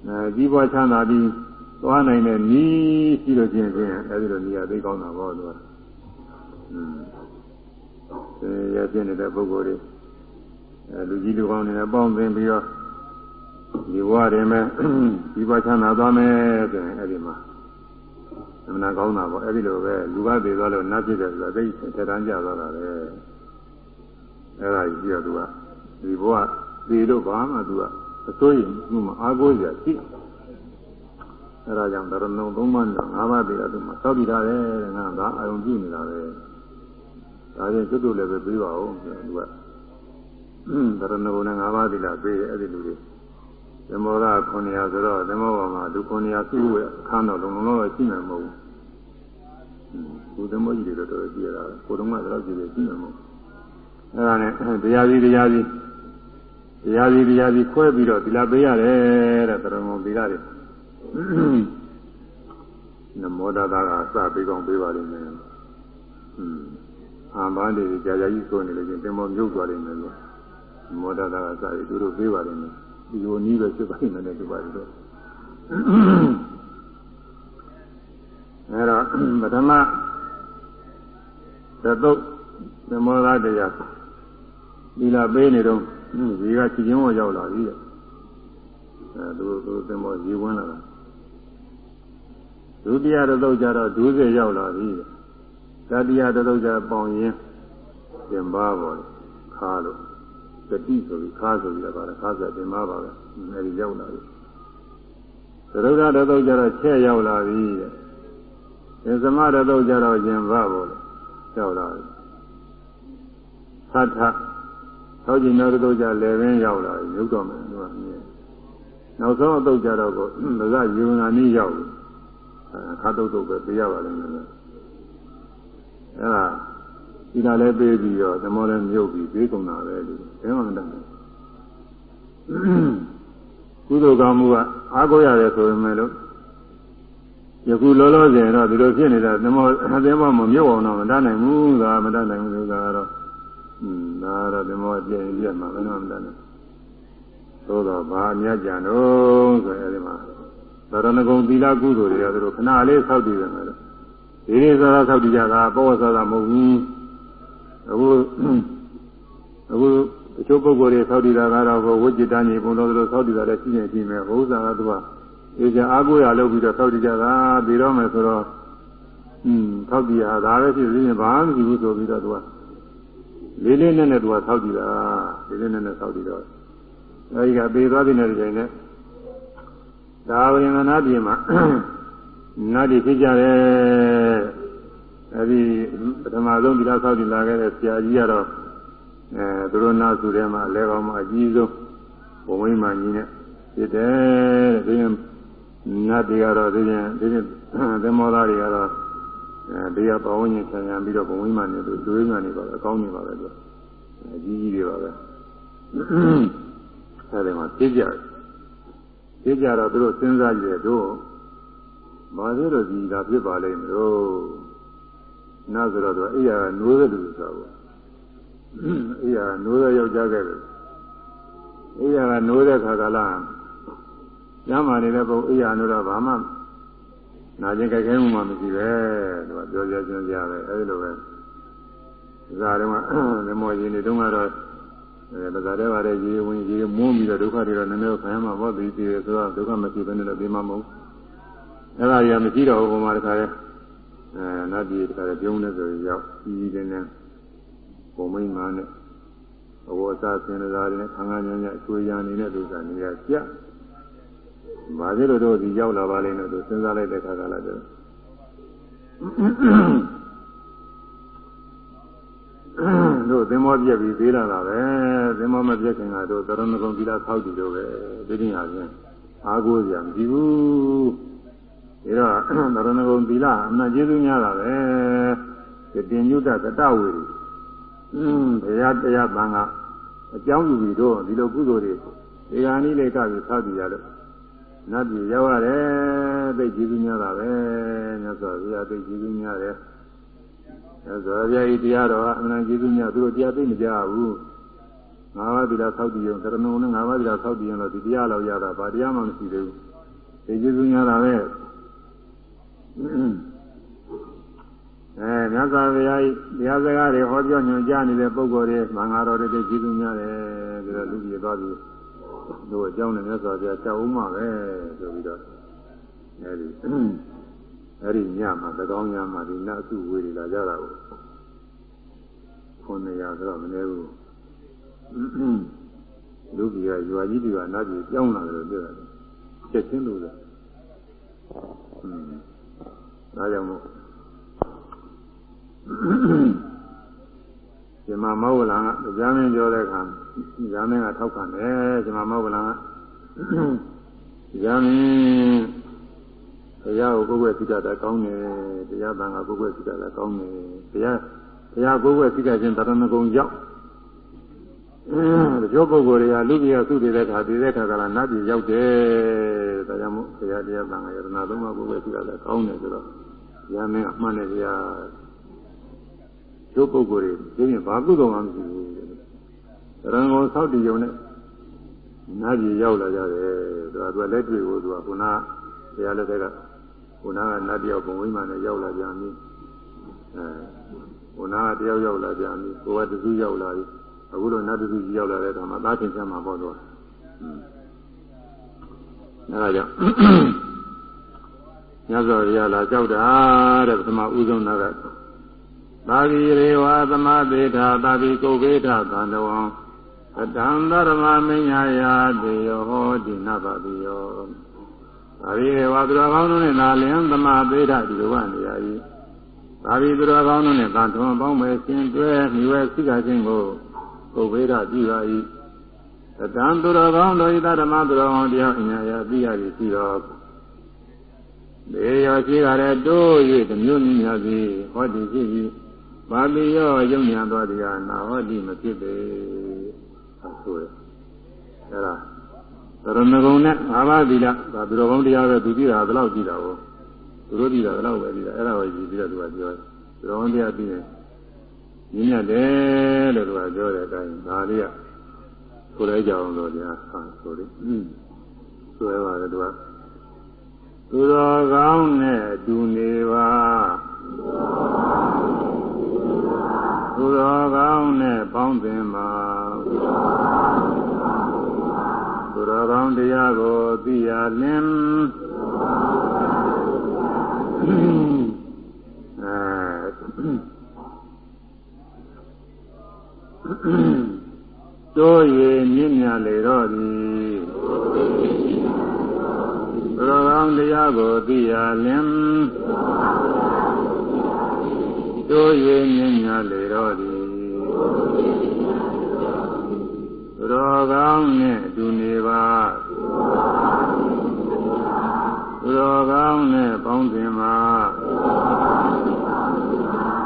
အဲကြီးပွားချမ်းသာပြီးသွားနိုင်တဲ့နီးရှိလို့ချင်းဖြင့်အဲဒီလိုနေရာသိကောင်းတာပေါ့သူကอืมအဲရပြနေတဲ့ပုဂ္ဂိုလ်တွေအဲလူကြီးလူကောင်းတွေနဲ့ပေါင်းသင်းပြီးတော့ဒီဘဝတွေမှာကြီးပွားချမ်းသာသွားမယ်ဆိုရင်အဲဒီမှာအမှန်ကောင်းတာပေါ့အဲဒီလိုပဲလူကသေးသွားလို့နတ်ဖြစ်တယ်ဆိုတာသိထက်တန်းကြသွားတာလေအဲဒါကြီးပြီးတော့သူက ဒီဘဝသေလို့ဘာမှသူကအစိုးရမှုမှာအာကိုးရရှိအဲဒါကြောင့်တရဏုံသုံးပါးတော့၅ပါးတည်းအတူမှာသောက်တည်ထားတယ်တဲ့ငါကအာယုံကြည့်နေတာပဲဒါရင်ကျွတ်တို့လည်းပဲပြီးပါဦးသူကတရဏုံနဲ့၅ပါးတည်းလာပြီးအဲ့ဒီလူတွေသမောရ900ဆိုတော့သမောပေါ်မှာလူ900စုဝဲအခန်းတော့လုံလုံလောက်ရှိမှာမဟုတ်ဘူးဘုသမောကြီးတွေတော့တော်ကြည့်ရတာကိုယ်တော်ကတော့ကြည့်ရရှိမှာမဟုတ်အဲ့ဒါနဲ့တရားစီတရားစီ တရားစီတရားစီခွဲပြီးတော့သီလပေးရတယ်တဲ့တရမောသီလတွေနမောတတာကစပေးကောင်းပေးပါလိမ့်မယ်อืมအာမန္တေကြာကြာကြီးဆိုနေလို့ချင်းသင်္ဘောမြုပ်သွားလိမ့်မယ်လို့မောတတာကစပြီးသူတို့ပေးပါလိမ့်မယ်ဒီလိုနည်းပဲဖြစ်ပါလိမ့်မယ်လို့ပြောပါတယ်တော့အဲတော့ပထမသတုတ်သမောသားတရားသီလပေးနေတော့ ဒီကချီချင်းဝရောက်လာပြီတဲ့အဲသူသူသင်္ဘောရေဝင်လာတာဒုတိယတုတ်ကြတော့ဒုစေရောက်လာပြီတဲ့တတိယတုတ်ကြပေါင်ရင်ပြင်ပါပေါ်ခါလို့တတိဆိုပြီးခါဆိုပြီးတော့ပါတယ်ခါဆိုပြင်ပါပါပဲအဲဒီရောက်လာပြီသရုပ်ဓာတ်တုတ်ကြတော့ချက်ရောက်လာပြီတဲ့သင်္သမဓာတ်တုတ်ကြတော့ကျင်ပါပေါ်လို့ရောက်လာပြီသတ္ထ သောကျင်တော်တို့ကြလည်းပင်ရောက်လာပြီမြုပ်တော်မယ်သူကမြင်နောက်ဆုံးအတုတ်ကြတော့ကိုဗဇယူနာနီးရောက်ပြီခါတုတ်တုတ်ပဲပြရပါလိမ့်မယ်အဲ့ဒါဒီကလည်းပေးပြီးတော့သမောလည်းမြုပ်ပြီးပေးကုန်တာပဲလို့ဘယ်မှမတတ်ဘူးကုသိုလ်ကောင်းမှုကအားကိုးရတယ်ဆိုပေမဲ့လို့ယခုလောလောဆယ်တော့ဒီလိုဖြစ်နေတာသမောသင်္ဘောမမြုပ်အောင်တော့မတတ်နိုင်ဘူးသာမတတ်နိုင်ဘူးဆိုတာကတော့ อืมဒါတော့သမောပြည့်ပြည့်မှာဘယ်တော့မှမတတ်နိုင်သို့တော့ဘာအများကြံတော့ဆိုရင်အဲဒီမှာသရဏဂုံသီလကုသိုလ်တွေကသူတို့ခဏလေးဆောက်တည်တယ်မယ်လို့ဒီနေ့သာသာဆောက်တည်ကြတာပောဝဆသာမဟုတ်ဘူးအခုအခုအချို့ပုဂ္ဂိုလ်တွေဆောက်တည်တာကတော့ဝိจิตဉာဏ်ပုံတော်တို့ဆောက်တည်တာလည်းရှိနေရှိမယ်ဘုရားကသူကအေးကြအားကိုးရလုပ်ပြီးတော့ဆောက်တည်ကြတာပြီးတော့မယ်ဆိုတော့อืมဆောက်တည်ရတာပဲဖြစ်နေဘာမှမရှိဘူးဆိုပြီးတော့သူက လေးလေးနဲ့နဲ့သူကဆောက်တည်တာလေးလေးနဲ့နဲ့ဆောက်တည်တော့အဲဒီကပေသွားတဲ့နေရာနဲ့ဒါဝိညာဏပြည်မှာနာတိဖြစ်ကြတယ်အဲဒီပထမဆုံးဒီလားဆောက်တည်လာခဲ့တဲ့ဆရာကြီးကတော့အဲသူတို့နာစုထဲမှာအလဲကောင်းမှအကြီးဆုံးဘုံဝိမာန်ကြီးနဲ့ဖြစ်တယ်တဲ့ဒီနတ်တွေကတော့ဒီရင်ဒီရင်သမောသားတွေကတော့ အဲဒီကပဝန်းကျင်ဆံရံပြီးတော့ဘုံဝိမာန်နဲ့သူတွေးမှန်နေပါပဲအကောင်းနေပါပဲသူအကြီးကြီးတွေပါပဲအဲဒီမှာသိကြတယ်သိကြတော့သူတို့စဉ်းစားကြည့်တော့ဘာလို့လို့ဒီသာဖြစ်ပါလိမ့်မလို့နာဆိုတော့သူအိယာနိုးတဲ့လူဆိုတော့အိယာနိုးတဲ့ယောက်ျားခဲ့တယ်အိယာကနိုးတဲ့ခါကလာညမာနေတဲ့ပုံအိယာနိုးတော့ဘာမှ နာကျင်ကြိုက်ခဲမှုမှမရှိပဲသူကပြောပြချင်းကြပဲအဲဒီလိုပဲဇာတော့ကမောရင်နေတုန်းကတော့အဲဒါကြတဲ့ပါတဲ့ရေဝင်ရေမွန်းပြီးတော့ဒုက္ခတွေတော့နည်းနည်းခံရမှာပေါ့ဒီစီဆိုတော့ဒုက္ခမရှိဘဲနဲ့တော့ပြီးမှမဟုတ်အဲ့ဒါကြီးမရှိတော့ဘူးဘုံမှာတခါလဲအဲနတ်ပြည်တခါလဲပြုံးနေဆိုရင်ရောက်ပြီးပြီးနေပုံမိန်မာနဲ့အဝတ်အစားဆင်းလာတယ်ခံခံညံ့ညံ့အချွေရံနေတဲ့ဒုက္ခနေရကြ။ ဘာဖြစ်လို့တို့ဒီရောက်လာပါလိမ့်လို့စဉ်းစားလိုက်တဲ့ခါကလာတယ်တို့သင်္ဘောပြက်ပြီးသေးလာတာပဲသင်္ဘောမပြက်ခင်ကတို့သရဏဂုံသီလဆောက်တည်လို့ပဲဒီနေ့ဟာချင်းအားကိုးစရာမရှိဘူးဒါတော့သရဏဂုံသီလအမှန်ကျေးဇူးများတာပဲတင်ညုတကတဝေရီอืมဘုရားတရားပန်ကအကြောင်းယူပြီးတော့ဒီလိုကုသိုလ်တွေဒီကနေ့လေးကပြီးဆောက်တည်ရလို့ နတ်ပြည်ရောက်ရတယ်သိကျေးဇူးများတာပဲမြတ်စွာဘုရားသိကျေးဇူးများတယ်အဲဆိုရပြဤတရားတော်အမှန်ကျေးဇူးများသူတို့တရားသိမကြဘူးငါးပါးသီလဆောက်တည်ရုံသရဏုံနဲ့ငါးပါးသီလဆောက်တည်ရင်တော့ဒီတရားလောက်ရတာဗာတရားမှမရှိသေးဘူးသိကျေးဇူးများတာပဲအဲမြတ်စွာဘုရားဤတရားစကားတွေဟောပြောညွှန်ကြားနေတဲ့ပုဂ္ဂိုလ်တွေမင်္ဂလာတော်တွေကျေးဇူးများတယ်ပြီးတော့လူကြီးသွားပြီး တို့အကြောင်းနဲ့မြတ်စွာဘုရားကြောက်ဦးမှာပဲဆိုပြီးတော့အဲဒီအဲ့ဒီညမှာသကောင်းညမှာဒီနတ်စုဝေးလာကြတာကိုခွန်နေရဆိုတော့မနေဘူးလူကြီးကရွာကြီးတွေကနတ်ကြီးကြောင်းလာတယ်လို့ပြောတယ်ချက်ချင်းလို့လေอืมဒါကြောင့်မို့ ဒီမှာမောဝလံကကြားမင်းပြောတဲ့အခါကြားမင်းကထောက်ခံတယ်ဒီမှာမောဝလံကကြားမင်းတရားကိုကိုယ်ွယ်သိတာကောင်းတယ်တရားတန်ခါကိုယ်ွယ်သိတာလည်းကောင်းတယ်တရားတရားကိုယ်ွယ်သိတာချင်းတရဏဂုံရောက်ဒီလိုပုဂ္ဂိုလ်တွေကလူကြီးကသုတည်တဲ့ခါတည်တဲ့ခါကလာနတ်ပြည်ရောက်တယ်ဒါကြောင့်မို့တရားတရားတန်ခါယရဏသုံးပါးကိုယ်ွယ်သိတာလည်းကောင်းတယ်ဆိုတော့ရမင်းအမှန်နဲ့တရား တို့ပုဂ္ဂိုလ်တွေဒီရင်ဘာကုသိုလ်မှမရှိဘူးတရဏဂုံဆောက်တည်ုံနဲ့နတ်ပြည်ရောက်လာကြတယ်သူကသူကလက်တွေ့ကိုသူကခုနတရားလက်ထက်ကခုနကနတ်တယောက်ဘုံဝိမာန်နဲ့ရောက်လာကြပြီအဲခုနကတယောက်ရောက်လာကြပြီကိုယ်ကတစုရောက်လာပြီအခုတော့နတ်တစုကြီးရောက်လာတဲ့အခါမှာသားချင်းချမ်းမှာပေါ့တော့အဲဒါကြောင့်ညဇောရလာကြောက်တာတဲ့ပထမဦးဆုံးနာက သာဂိရေဝသမသေထာသာဂိကုဗေထကန္တဝံအတံဓမ္မမညာယာတေယောဟောတိနဗတိယောသာဂိရေဝသူတော်ကောင်းတို့နဲ့နာလင်သမသေထဒီလိုကနေရာကြီးသာဂိသူတော်ကောင်းတို့နဲ့သံထွန်ပေါင်းမဲ့ရှင်တွဲမိဝဲစိကခြင်းကိုကုဗေထပြုပါ၏အတံသူတော်ကောင်းတို့ဤဓမ္မသူတော်ကောင်းတရားအညာယာသိရသည်ရှိတော်ဒေယောရှိကြတဲ့တိုး၍တမျိုးနည်းများသည်ဟောဒီရှိ၏ ပါဠိရောယုံညာသွားတရားနာဟောဒီမဖြစ်ပေအဆိုရအဲ့ဒါသရဏဂုံနဲ့ငါးပါးသီလဒါသူတော်ကောင်းတရားပဲသူသိတာဘယ်လောက်သိတာကိုသူတို့ပြီးတာတော့ပဲပြီးတာအဲ့ဒါကိုကြည့်ပြီးတော့သူကပြောတယ်သူတော်တရားပြီးရင်ညညတယ်လို့သူကပြောတဲ့အတိုင်းဒါလေးကဆိုလိုက်ကြအောင်လို့ကြာဟာဆိုလိอืมဆိုရပါတယ်သူကသူတော်ကောင်းနဲ့အတူနေပါ သူတော်ကောင်းနဲ့ပေါင်းသင်ပါသူတော်ကောင်းတရားကိုသိရလင်အဲတိုး၍မြင့်မြတ်လေတော့သည်ဘုရားကောင်းတရားကိုသိရလင် တိုး၍မြင့်မြတ်လေတော့သည်ဘုရားကောင်းနှင့်အတူနေပါဘုရားကောင်းနဲ့ပေါင်းသင်ပါ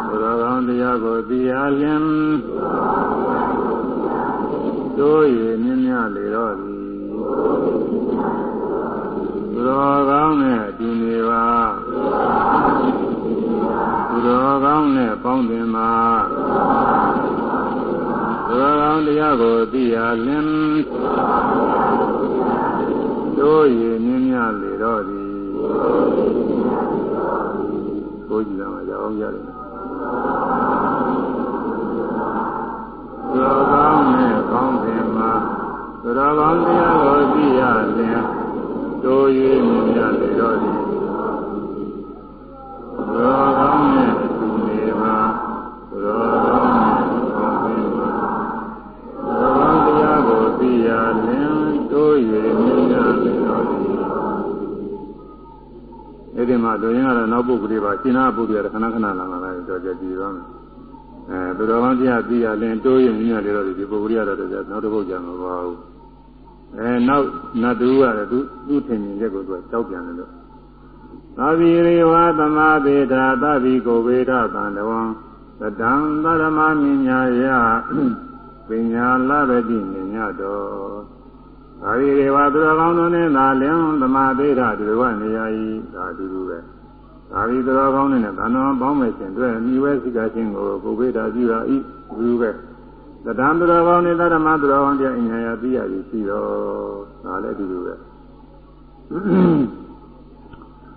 ဘုရားကောင်းတရားကိုသိရလင်တိုးရမြင့်မြတ်လေတော့သည်သူတော်ကောင်းနဲ့အတူနေပါသူ တော်ကောင်းနဲ့ပေါင်းသင်ပါသူတော်ကောင်းတရားကိုသိရလင်တိုးရမြင့်မြတ်လေတော့သည်ကိုကြည့်ရမှာကြောင်းရတယ်သူတော်ကောင်းနဲ့ကောင်းတယ်မှာသူတော်ကောင်းတရားကိုသိရလျင်တိုး၍မြင်ရလေတော့သည်သူ အဲ့ဒီမှာတို့ရင်ကတော့နောက်ပုဂ္ဂိုလ်တွေပါရှင်းနာပုဂ္ဂိုလ်ရခဏခဏလာမှာလည်းကြောကြကြည့်ပါမယ်အဲသူတော်ကောင်းတရားသိရလင်တိုးရင်မြင်ရတယ်တော့ဒီပုဂ္ဂိုလ်ရတော့နောက်တစ်ပုဂ္ဂိုလ်ကြမှာပါဘူးအဲနောက်နတ်သူကလည်းသူသူ့ထင်မြင်ချက်ကိုသူကကြောက်ပြန်တယ်လို့သာဝိရိဝသမာသေတာသဗ္ဗိကိုဝေဒသံတဝံသတံသရမမြညာယပညာလဘတိမြညာတော် သာဝိရိဝသူတော်ကောင်းတို့နဲ့သာလင်သမာသေတာဒီလိုကနေရာဤဒါအတူတူပဲဒါပြီးတော်ကောင်းတဲ့ဗန္နောပေါင်းမဲ့ရှင်တွေ့မိဝဲစိကချင်းကိုကိုဗေဒာပြုတာဤဘူးပဲသတ္တံတော်ကောင်းနဲ့ဓမ္မတော်ကောင်းတရားအညာယသိရပြီရှိတော့ဒါလည်းအတူတူပဲ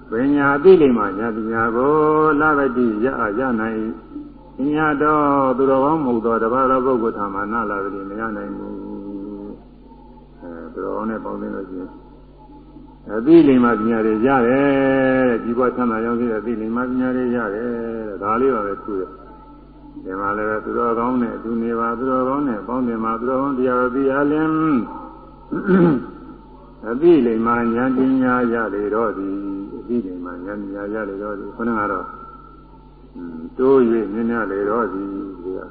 ပညာသိလိမ့်မှာညာပညာကိုလဘတိရရနိုင်ပညာတော်သူတော်ကောင်းမဟုတ်တော့တပါးသောပုဂ္ဂိုလ်ထာမနာလာပြီမရနိုင်ဘူးအဲသူ တော်ကောင်းနဲ့ပေါင်းသိလို့ရှိရင်အသိလိမ္မာပညာတွေရတယ်တဲ့ဒီဘဝချမ်းသာရောက်တဲ့အသိလိမ္မာပညာတွေရတယ်တဲ့ဒါလေးပါပဲသူတယ်ဒီမှာလည်းသူတော်ကောင်းနဲ့အတူနေပါသူတော်ကောင်းနဲ့ပေါင်းတယ်မှာသူတော်ကောင်းတရားသိရလင်အသိလိမ္မာဉာဏ်ပညာရလေတော့သည်အသိလိမ္မာဉာဏ်ပညာရလေတော့သည်ခொနကတော့ တိုး၍မြင်ရလေတော့သည်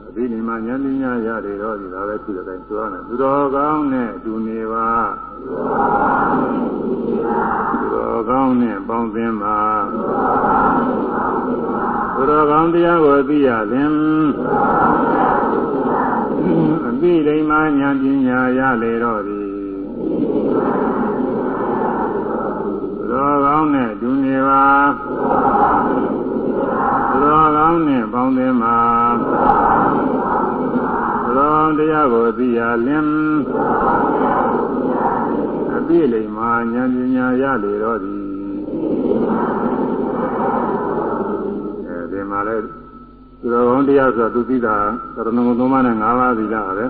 အသိလိမ္မာဉာဏ်ပညာရလေတော့သည်ဒါပဲသူတဲ့ဆိုရမယ်သူတော်ကောင်းနဲ့အတူနေပါသူတော်ကောင်းနဲ့ပေါင်းသင်းပါသူတော်ကောင်းတရားကိုသိရသည်အသိလိမ္မာဉာဏ်ပညာရလေတော့သည်သူတော်ကောင်းနဲ့အတူနေပါ သူတော်ကောင်းနဲ့ပေါင်းသင်းပါသူတော်တရားကိုသိရလင်အပြည့်လိမ္မာဉာဏ်ပညာရလေတော့သည်အဲဒီမှာလဲသူတော်ကောင်းတရားဆိုသူသိတာသရဏဂုံသုံးပါးနဲ့၅ပါးသီလပဲ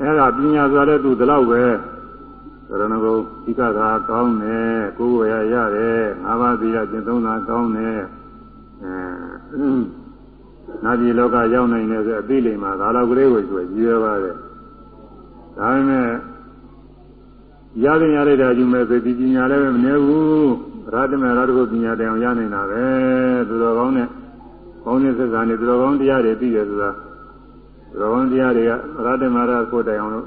အဲဒါပညာဆိုတဲ့သူဒီလောက်ပဲသရဏဂုံဤကသာကောင်းတယ်ကိုယ်ဝရရတယ်၅ပါးသီလကျင့်သုံးတာကောင်းတယ်အဲ နာပြည်လောကရောက်နိုင်တယ်ဆိုအသိလိမ္မာဒါလောက်ကလေးကိုကျွယ်ကြီးရပါတယ်ဒါပေမဲ့ရတဲ့ရတဲ့တာယူမဲ့ဆိုဒီပညာလည်းပဲမနေဘူးရတ္တမေရတ္တကိုပညာတရားရနိုင်တာပဲသူတော်ကောင်းနဲ့ကောင်းတဲ့စကားနဲ့သူတော်ကောင်းတရားတွေသိတယ်ဆိုတာသူတော်ကောင်းတရားတွေကရတ္တမေရတ္တကိုတိုင်အောင်လို့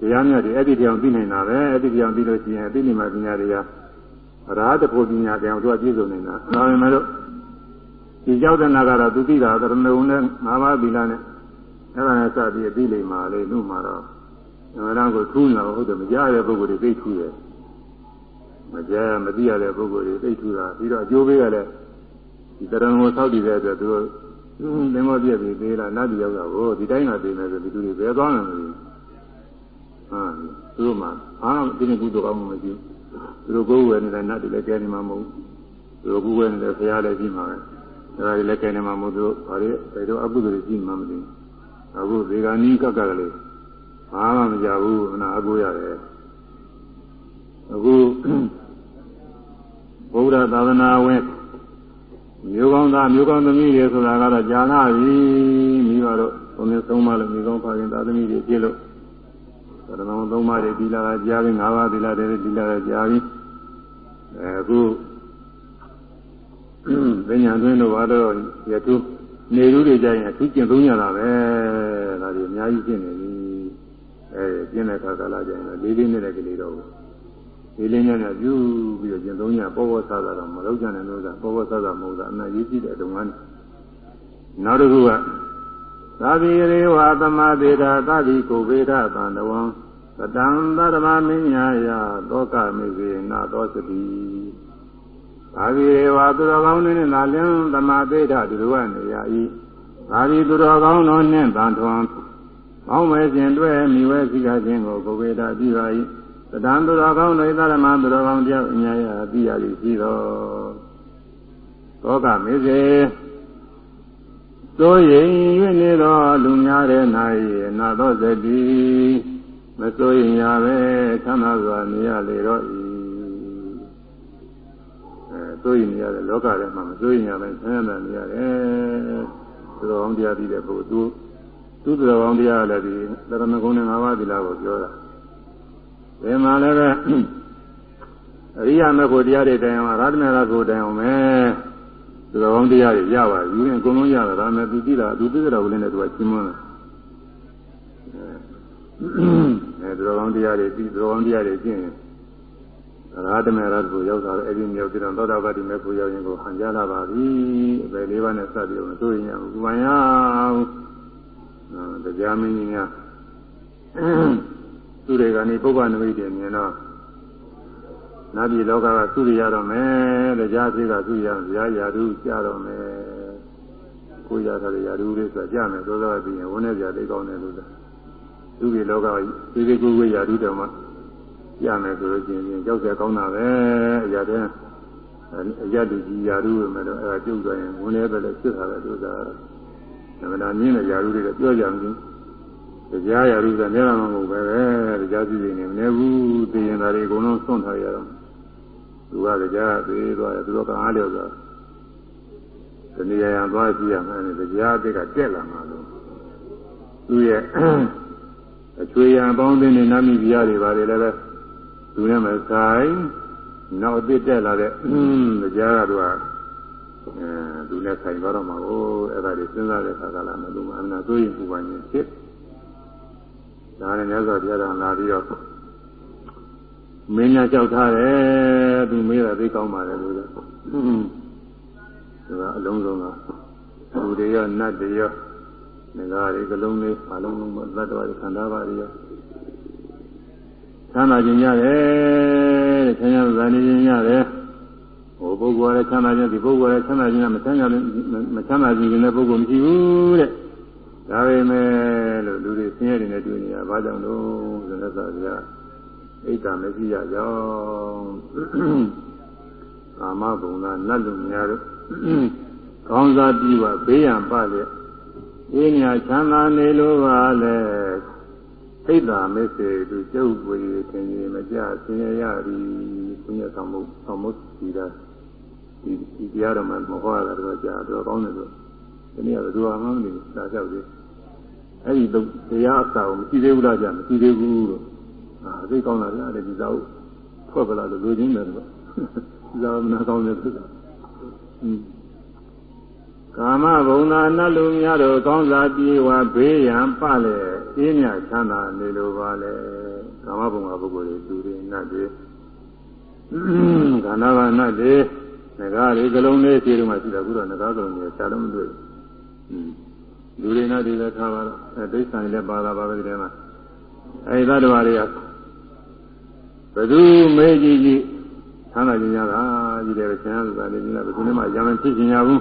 တရားမြတ်တွေအဲ့ဒီတရားသိနိုင်တာပဲအဲ့ဒီတရားသိလို့ရှိရင်အသိဉာဏ်ပညာတွေကရာတ္တဖို့ပညာတရားတို့ကပြည့်စုံနေတာဒါပေမဲ့လို့ ဒီကြောက်တဲ့နာကတော့သူသိတာသရဏုံနဲ့ငါးပါးသီလနဲ့အဲ့ဒါနဲ့စပြီးအသိလိမ္မာလေးနှုတ်မှာတော့အမှန်တန်ကိုထူးနေတာဟုတ်တယ်မကြားရတဲ့ပုဂ္ဂိုလ်တွေသိထူးတယ်မကြမသိရတဲ့ပုဂ္ဂိုလ်တွေသိထူတာပြီးတော့အကျိုးပေးရတဲ့ဒီတရံကိုသောက်တည်တဲ့အတွက်သူတို့သင်္ဘောပြည့်ပြီးသေးလားနတ်ပြည်ရောက်တာကိုဒီတိုင်းကသိနေတယ်ဒီလူတွေဘယ်သွားနိုင်လဲဟာသူတို့မှအားဒီနေ့ကုသိုလ်ကောင်းမှမရှိဘူးသူတို့ကိုယ်ဝယ်နေတဲ့နတ်တွေလည်းကျဲနေမှာမဟုတ်ဘူးသူတို့ကိုယ်ဝယ်နေတဲ့ဖရာလည်းရှိမှာပဲ ဒါတွေလည်းကျဲနေမှာမဟုတ်သူတို့ဘာတွေဘယ်တော့အကုသိုလ်တွေရှိမှမသိဘူးအခုဒီကနီးကက်ကကလေးဘာမှမကြဘူးမနာအကူရတယ်အခုဘုရားသာသနာဝင်မျိုးကောင်းသားမျိုးကောင်းသမီးတွေဆိုတာကတော့ကြာလာပြီမိဘတို့ဘုံနဲ့သုံးပါလို့မျိုးကောင်းဖခင်သားသမီးတွေပြည့်လို့သရဏောသုံးပါးတွေဒီလာကကြာပြီ၅ပါးဒီလာတွေဒီလာကကြာပြီအဲအခု ပညာတွင်းတို့ဘာတော့ရတုနေလူတွေကြရင်အထူးကျင့်သုံးရတာပဲဒါတွေအများကြီးရှင်းနေပြီအဲကျင့်တဲ့ခါကလာကြရင်လေးလေးနဲ့ကလေးတော့ဒီလေးညံ့ညပြုပြီးတော့ကျင့်သုံးရပေါ်ပေါ်ဆာဆာတော့မလောက်ကြနဲ့လို့သာပေါ်ပေါ်ဆာဆာမဟုတ်တာအနာရေးကြည့်တဲ့တုန်းကနောက်တစ်ခုကသာဘိရေဝသမသေတာသတိကိုဗေဒသံတဝံသတံသတ္တမမင်းညာယသောကမေဇေနာသောစတိ သာဘိရေဝသူတော်ကောင်းနှင့်လာလင်းသမာသေတာဒီလိုကနေရ၏သာဘိသူတော်ကောင်းတို့နှင့်တန်ထွန်ကောင်းမဲ့ခြင်းတွေ့မိဝဲစီကခြင်းကိုကိုဗေဒပြုပါ၏သတံသူတော်ကောင်းတို့သရမသူတော်ကောင်းတယောက်အများရသိရသည်ရှိတော်သောကမေစေသို့ရင်၍နေသောလူများတဲ့၌နာသောသတိမစိုးရင်ရပဲချမ်းသာစွာနေရလေတော့၏အဲ စိုးရင်ရတဲ့လောကထဲမှာမစိုးရင်ရပဲဆင်းရဲနေရတယ်သူတော်ကောင်းတရားသိတဲ့ပုဂ္ဂိုလ်သူသူတော်ကောင်းတရားလည်းဒီသရမဂုဏ်နဲ့၅ပါးသီလကိုပြောတာဒီမှာလည်းပဲအရိယာမေဖို့တရားတွေတိုင်အောင်ရတနာရကိုတိုင်အောင်မယ်သူတော်ကောင်းတရားတွေရပါယူရင်အကုန်လုံးရတယ်ဒါမဲ့သူသိတာသူသိတဲ့တော်လည်းနဲ့သူကရှင်းမလို့အဲသူတော်ကောင်းတရားတွေသိသူတော်ကောင်းတရားတွေကျင့်ရင် ရာဓမေရတ်ကိုရောက်တာအဲ့ဒီမြောက်ပြီးတော့သောတာပတိမေဖို့ရောက်ရင်ကိုဟန်ကြလာပါပြီအပေလေးပါးနဲ့စပြီးတော့မတွေ့ရင်ဘူးဘာရအောင်တရားမင်းကြီးများသူတွေကနေပုဗ္ဗနမိတ်တွေမြင်တော့နာပြည်လောကကသူရရတော့မယ်တရားစိတ်ကသူရရဇာယာဓုကြတော့မယ်ကိုရတာရာဓုလေးဆိုကြမယ်သောသောပြီးရင်ဝန်းနေကြသိကောင်းတယ်လို့သူပြည်လောကဒီဒီကိုကိုရာဓုတော်မှာ ကြမယ်ဆိုလို့ရှိရင်ကြောက်ကြကောင်းတာပဲအရာတဲ့အရာတူကြီးရာဓုပဲမဲ့တော့အဲဒါကျုပ်သွားရင်ဝန်းနေပဲလည်းဖြစ်တာပဲလို့သာသမဏမြင်းတဲ့ရာဓုတွေကပြောကြမှာတရားရရုကမျက်နှာမဟုတ်ပဲပဲတရားကြည့်နေမနေဘူးသိရင်ဒါတွေအကုန်လုံးစွန့်ထားရတော့သူကတရားသေးသွားတယ်သူတို့ကအားလျော်သွားဒီနေရာသွားကြည့်ရမယ်တရားအစ်ကတက်လာမှာလို့သူရဲ့အချွေရံပေါင်းတဲ့နာမည်ပြားတွေပါတယ်လည်းပဲ သူနဲ့မဆိုင်နောက်အစ်တက်လာတဲ့တရားကတော့အဲသူနဲ့ဆိုင်သွားတော့မှာကိုအဲ့ဒါတွေစဉ်းစားတဲ့အခါကလည်းမလို့မှအမှန်ဆိုရင်ပူပန်ခြင်းဖြစ်ဒါနဲ့မြတ်စွာဘုရားတော်လာပြီးတော့မင်းများကြောက်ထားတယ်သူမေးတာသိကောင်းပါလေလို့ဆိုသူကအလုံးစုံကလူတွေရောနတ်တွေရောငကားတွေကလုံးလေးအလုံးလုံးသတ္တဝါတွေခန္ဓာပါတွေရော ချမ်းသာခြင်းရတယ်တဲ့ချမ်းသာသာနေခြင်းရတယ်ဟိုပုဂ္ဂိုလ်ရဲ့ချမ်းသာခြင်းဒီပုဂ္ဂိုလ်ရဲ့ချမ်းသာခြင်းကမချမ်းသာမချမ်းသာခြင်းတဲ့ပုဂ္ဂိုလ်မရှိဘူးတဲ့ဒါပေမဲ့လို့လူတွေဆင်းရဲနေတွေ့နေတာဘာကြောင့်လို့ဆိုတော့ဆိုရအိတ်တာမရှိရကြောင်းကာမဘုံကနတ်လူများတို့ကောင်းစားပြီးပါဘေးရန်ပါလေအင်းညာချမ်းသာနေလို့ပါလေ အိတ်တာမစ္စေသူကျုပ်ဝေထင်ကြီးမကြဆင်းရဲရသည်ဘုညာဆောင်မှုဆောင်မှုစီတာဒီဒီတရားတော်မှာမဟောရတာတော့ကြာတော့ကောင်းတယ်လို့ဒီနေ့ကဘယ်သူမှမသိဘူးဒါကြောက်သေးအဲ့ဒီတရားအစာကိုမရှိသေးဘူးလားကြာမရှိသေးဘူးလို့အာသိကောင်းတာလားတဲ့ဒီသာဟုတ်ထွက်ပလာလို့လိုချင်တယ်လို့ဒီသာမနာကောင်းတယ်ဆိုတာอืม ကာမဘုံသာနတ်လူများတို့ကောင်းစားပြေဝဘေးရန်ပလေအင်းမြချမ်းသာနေလိုပါလေကာမဘုံကပုဂ္ဂိုလ်တွေသူတွေနတ်တွေခန္ဓာကနတ်တွေငကားတွေကလုံးလေးခြေတုံးမှရှိတာအခုတော့ငကားကလုံးတွေရှားလို့မတွေ့ဘူးလူတွေနဲ့ဒီလည်းထားပါတော့အဲဒိဋ္ဌိလည်းပါလာပါပဲဒီထဲမှာအဲဒီသတ္တဝါတွေကဘယ်သူမေးကြည့်ကြည့်ချမ်းသာခြင်းရတာကြီးတယ်ဆင်းရဲဆိုတာနေနေလားဘယ်သူမှရမဖြစ်ခြင်းရဘူး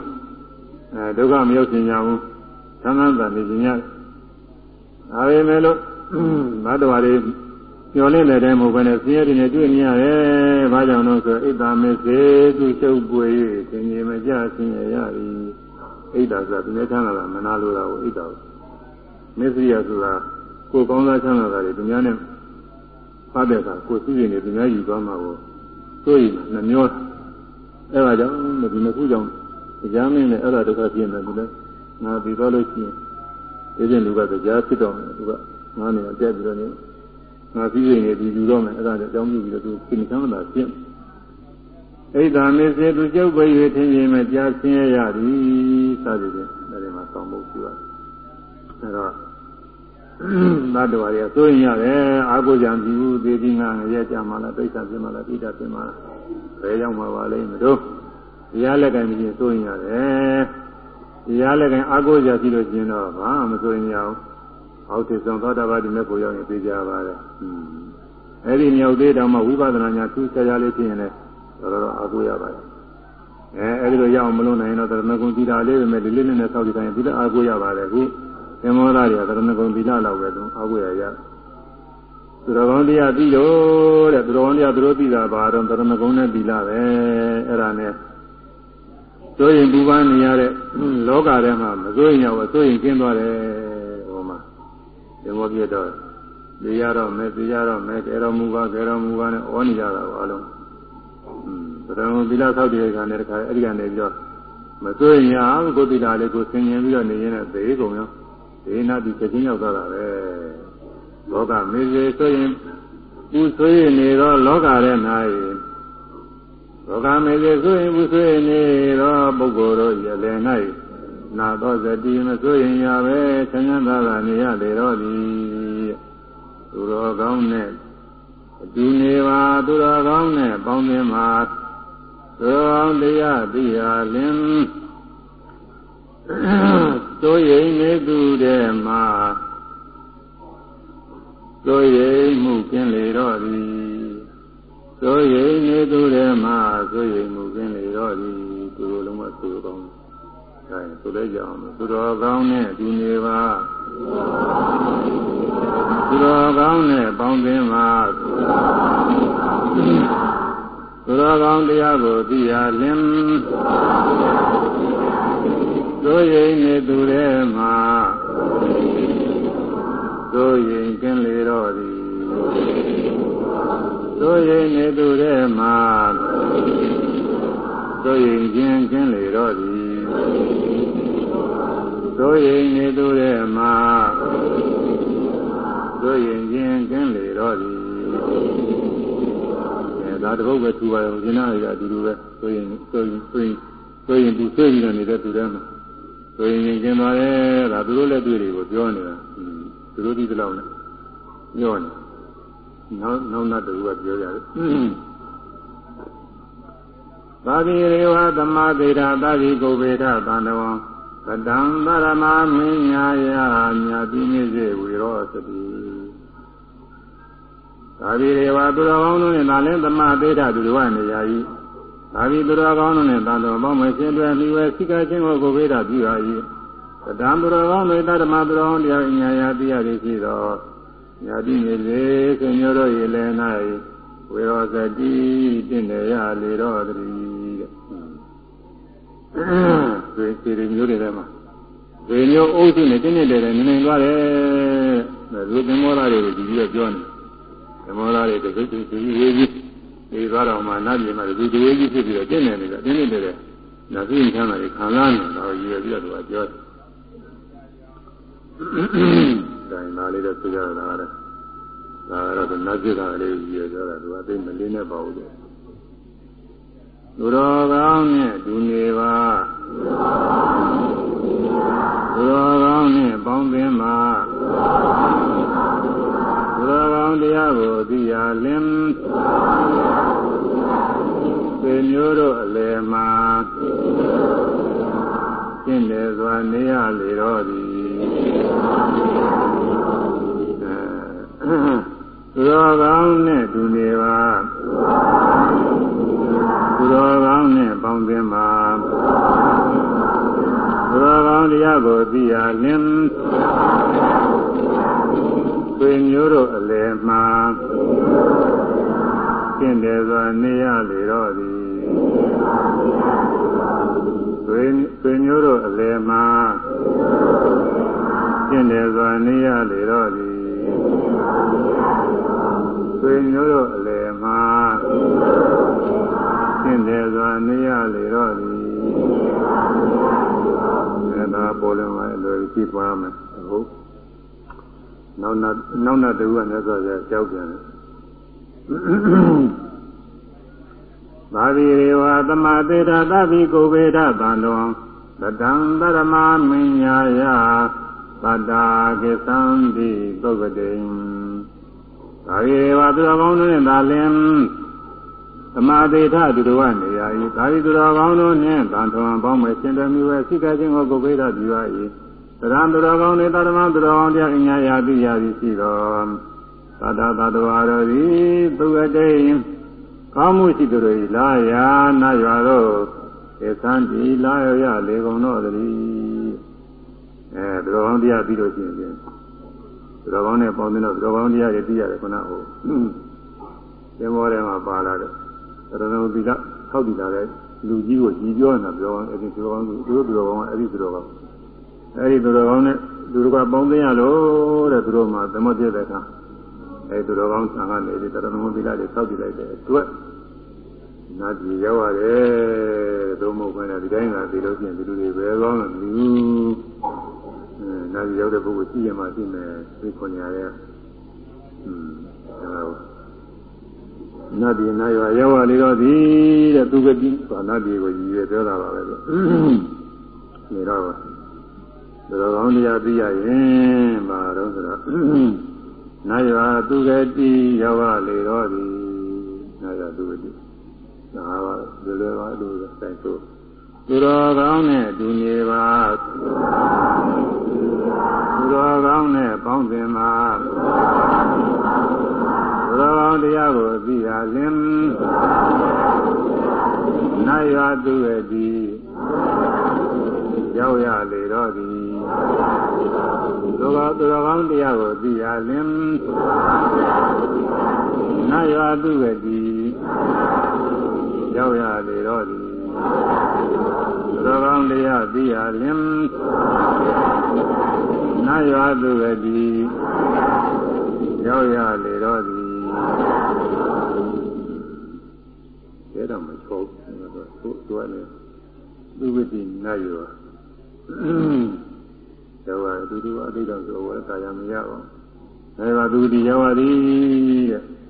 အဲဒုက္ခမရောက်ခြင်းရဘူးချမ်းသာနေခြင်းရဒါပေမဲ့လို့ဘတ်တော်ရီညှော်လင့်တဲ့တိုင်းမဟုတ်ဘဲနဲ့ဆင်းရဲတွေနဲ့တွေ့နေရတယ်။ဘာကြောင့်လို့ဆိုဣဒ္ဓမေစေသူချုပ်ပွေ၍သင်ကြီးမကြဆင်းရဲရ၏။ဣဒ္ဓဆိုတာဒီနေ့ချမ်းသာတာမနာလိုတာကိုဣဒ္ဓကိုမစ္စရိယဆိုတာကိုယ်ကောင်းစားချမ်းသာတာတွေသူများနဲ့ဖတ်တဲ့အခါကိုယ်သိရင်တွေသူများယူသွားမှာကိုသိရင်နှမျောအဲ့ဒါကြောင့်ဒီနှစ်ခုကြောင့် ကြားမင်းနဲ့အဲ့ဒါဒုက္ခပြင်းတယ်သူလည်းငါပြီးတော့လို့ရှိရင်ဒီပြင်လူကကြားဖြစ်တော့မယ်သူကငါနေတက်ပြီးတော့နေငါပြီးရင်ဒီယူတော့မယ်အဲ့ဒါကြောင့်အကြောင်းပြုပြီးတော့သူကိမချမ်းသာပြင်းဣဒ္ဓမေစေသူကျုပ်ပဲ၍ထင်ရင်မကြားဆင်းရရသည်စသည်ဖြင့်အဲဒီမှာဆောင်းဖို့ရှိပါတယ်အဲ့တော့သတ္တဝါတွေကစိုးရင်ရတယ်အာကိုကြံပြီဘူးသေပြီးငါငရဲကြမှာလားသိစ္စာပြင်မှာလားသိတာပြင်မှာလားဘယ်ရောက်မှာပါလိမ့်မလို့ တရားလက်ကင်ပြီးစိုးရင်ရတယ်တရားလက်ကင်အာကိုကြရှိလို့ရှင်တော့ဘာမှမစိုးရင်ရအောင်အောက်ထစ်ဆောင်သောတာပတိမေဖို့ရောက်ရင်သိကြပါလေအဲ့ဒီမြောက်သေးတောင်မှဝိပဿနာညာသူဆရာလေးဖြစ်ရင်လည်းတော်တော်အာကိုရပါတယ်အဲအဲ့ဒီလိုရအောင်မလုပ်နိုင်တော့တရဏဂုံသီတာလေးပဲမဲ့လေးလေးနဲ့ဆောက်တည်တိုင်းဒီလိုအာကိုရပါတယ်ခုသင်္မောသားတွေကသရဏဂုံသီလလောက်ပဲသူအာကိုရရသူတော်ကောင်းတရားပြီးတော့တဲ့သူတော်ကောင်းတရားသူတို့ပြီးတာပါတော့သရဏဂုံနဲ့သီလပဲအဲ့ဒါနဲ့ စိုးရင်ပူပန်းနေရတဲ့လောကထဲမှာမစိုးရင်ရောစိုးရင်ကျင်းသွားတယ်ဟိုမှာသင်္ဘောပြတော့သိရတော့မယ်သိရတော့မယ်ကေတော်မူပါကေတော်မူပါနဲ့ဩနေကြတာပါအလုံးသရဏဂုံသီလဆောက်တည်တဲ့ခါနဲ့တခါအဲ့ဒီကနေပြီးတော့မစိုးရင်ရကိုသီလလေးကိုဆင်ញင်ပြီးတော့နေရင်လည်းသေကုန်ရောဒေနာတိချက်ချင်းရောက်သွားတာပဲလောကမေဇေဆိုရင်ပူဆွေးနေတော့လောကထဲ၌ လောကမေဇေဆိုရင်ပူဆွေးနေတော့ပုဂ္ဂိုလ်တို့ရလည်း၌နာသောဇတိမဆိုရင်ရပဲချမ်းသာသာနေရလေတော့သည်သူတော်ကောင်းနဲ့အတူနေပါသူတော်ကောင်းနဲ့ပေါင်းသင်းပါသူတော်ကောင်းတရားသိဟာလင်စိုးရိမ်နေသူတဲ့မှာစိုးရိမ်မှုကင်းလေတော့သည် စိုးရိမ်နေသူတဲ့မှာစိုးရိမ်မှုကင်းလေတော့သည်သူတို့လုံးဝသူတော်ကောင်းဒါရင်ဆိုလဲကြအောင်သူတော်ကောင်းနဲ့ဒီနေပါသူတော်ကောင်းနဲ့ပေါင်းသင်းပါသူတော်ကောင်းတရားကိုသိရလင်တို့ရင်နေသူထဲမှာတို့ရင်ကင်းလေတော့သည် တို့ရင်နေသူထဲမှာတို့ရင်ခြင်းကင်းလေတော့သည်တို့ရင်နေသူထဲမှာတို့ရင်ခြင်းကင်းလေတော့သည်အဲဒါတပုတ်ပဲထူပါရောရှင်းနာရအတူတူပဲတို့ရင်တို့ရင်တို့ရင်တို့ရင်သူဆွေးပြီးတော့နေတဲ့သူထဲမှာဆိုရင်ရင်ကျင်သွားတယ်ဒါသူတို့လက်တွေ့တွေကိုပြောနေတာသူတို့ဒီလောက်နဲ့ပြောနေ နောက်နောက်နောက်တူကပြောကြတယ်သာတိရေဝသမသေတာသာတိကိုဗေဒသန္တဝံသတံသရမမင်းညာယမြတ်တိနေစေဝေရောသတိသာတိရေဝသူတော်ကောင်းတို့နဲ့ဒါလည်းသမသေတာသူတို့ကနေရာဤသာဘိသူတော်ကောင်းတို့နဲ့တန်တော်ပေါင်းမရှင်တွယ်မိဝဲစိကချင်းကိုကိုဗေဒပြုရ၏သတ္တံသူတော်ကောင်းတို့တမသူတော်ကောင်းတရားဉာဏ်ရာတရားတွေရှိတော် ညာတိနေစေဆွေမျိုးတို့ရေလည်း၌ဝေရောဇတိတင့်တယ်ရလေတော်တည်းတဲ့ဆွေစီမျိုးတွေထဲမှာဆွေမျိုးအုပ်စုနဲ့တင်းနေတယ်နေနေသွားတယ်တဲ့လူသင်္ဘောသားတွေကိုဒီပြီးတော့ပြောနေသင်္ဘောသားတွေတကယ်တည်းဒီရေးကြီးဒီသွားတော့မှနတ်ပြည်မှာဒီဒီဝေးကြီးဖြစ်ပြီးတော့တင်းနေတယ်တင်းနေတယ်နတ်ပြည်ချမ်းသာတွေခံလာနေတော့ရည်ရပြီးတော့သူကပြောတယ် ဒါရင်သားလေးတော့သိရတာကလည်းဒါကတော့နတ်ပြည်သားလေးရည်ရပြောတာသူကသိမလေးနဲ့ပါဘူးလို့သူတော်ကောင်းနဲ့ဒူနေပါသူတော်ကောင်းနဲ့ပေါင်းသင်းပါသူတော်ကောင်းတရားကိုသိရလင်သေမျိုးတို့အလယ်မှာကျင့်တယ်စွာနေရလေတော့သည် သူတော်ကောင်းနဲ့ဒူနေပါသူတော်ကောင်းနဲ့ပေါင်းသင်ပါသူတော်ကောင်းတရားကိုသိရလင်ဆွေမျိုးတို့အလယ်မှာရှင်းတယ်စွာနေရလေတော့သည်ဆွေဆွေမျိုးတို့အလယ်မှာရှင်းတယ်စွာနေရလေတော့သည် ဆွေမျိုးတို့အလယ်မှာရှင်းတယ်စွာနေရလေတော့သည်အဲဒါပေါ်လွင်လာလို့ကြည့်သွားမယ်ဟုတ်နောက်နောက်နောက်နောက်တူကလည်းဆိုရကြောက်ပြန်တယ်သာဝိရေဝသမသေတာသဗ္ဗိကိုဝေဒသံတော်တတံသရမမင်းညာယ သတ္တာကိသံတိသုဂတိသာဝိရေဝသူတော်ကောင်းတို့နဲ့သာလင်သမာသေထသူတော်ကနေရာဤသာဝိသူတော်ကောင်းတို့နှင့်တန်ထွန်ပေါင်းမဲ့ရှင်တော်မူဝဲစိကခြင်းကိုကိုဝေဒပြုရ၏သရံသူတော်ကောင်းတွေသာဓမ္မသူတော်ကောင်းတရားအညာရာသိရသည်ရှိတော်သတ္တသတ္တဝါတို့သည်သူအတိန်ကောင်းမှုရှိသူတို့လာယာနာရွာတို့ဧသံတိလာရရလေကုန်တော့တည်း အဲသူတော်ကောင်းတရားပြီးလို့ရှိရင်သူတော်ကောင်းနဲ့ပေါင်းတဲ့တော့သူတော်ကောင်းတရားတွေသိရတယ်ခုနကဟိုသင်္ဘောထဲမှာပါလာတဲ့ရဏုသီလထောက်တည်လာတဲ့လူကြီးကိုကြည်ပြောနေတာပြောအဲ့ဒီသူတော်ကောင်းသူတို့သူတော်ကောင်းအဲ့ဒီသူတော်ကောင်းအဲ့ဒီသူတော်ကောင်းနဲ့သူတို့ကပေါင်းသိရလို့တဲ့သူတို့မှသမတ်ပြတဲ့အခါအဲ့သူတော်ကောင်းဆံကနေဒီတရဏဂုံသီလတွေဆောက်တည်လိုက်တဲ့အတွက်နာကြည်ရောက်ရတယ်တို့မဟုတ်ဘဲနဲ့ဒီတိုင်းကဒီလိုပြင်ဒီလူတွေပဲကောင်းလို့မသိဘူးအဲ နာကြည်ရောက်တဲ့ပုဂ္ဂိုလ်ရှိရမှရှိမယ်သိခွန်ရရဲ့อืมအဲနတ်ဒီနာရွာရောက်ရလေတော့ဒီတဲ့သူကတိဘာနတ်ဒီကိုရည်ရပြောတာပါပဲလို့နေတော့ဒါတော်ကောင်းတရားသိရရင်ဘာတော့ဆိုတော့နာယဝသူကတိရောက်လေတော့သည်နာယသူကတိဒါပါဒီလိုပါလို့ဆိုင်ဆို သူတော်ကောင်းနဲ့ဒူနေပါသူတော်ကောင်းနဲ့ပေါင်းသင်ပါသူတော်ကောင်းတရားကိုသိရလင်နာယသူကတိရောက်ရလေတော့သည်သူတော်သူတော်ကောင်းတရားကိုသိရလင်နာရွာသူကတိရောက်ရလေတော့သည် သူတော်ကောင်းတရားသိရလင်နာရွာသူကတိရောက်ရလေတော့သည်ဒါတော့မချောဘူးသူသူကလည်းသူဝိတိနာရွာတော့အတူတူအတိတ်တော့ဆိုဝဲကာယမရပါဘူး။ဒါကသူဒီရောက်ရသည်တဲ့။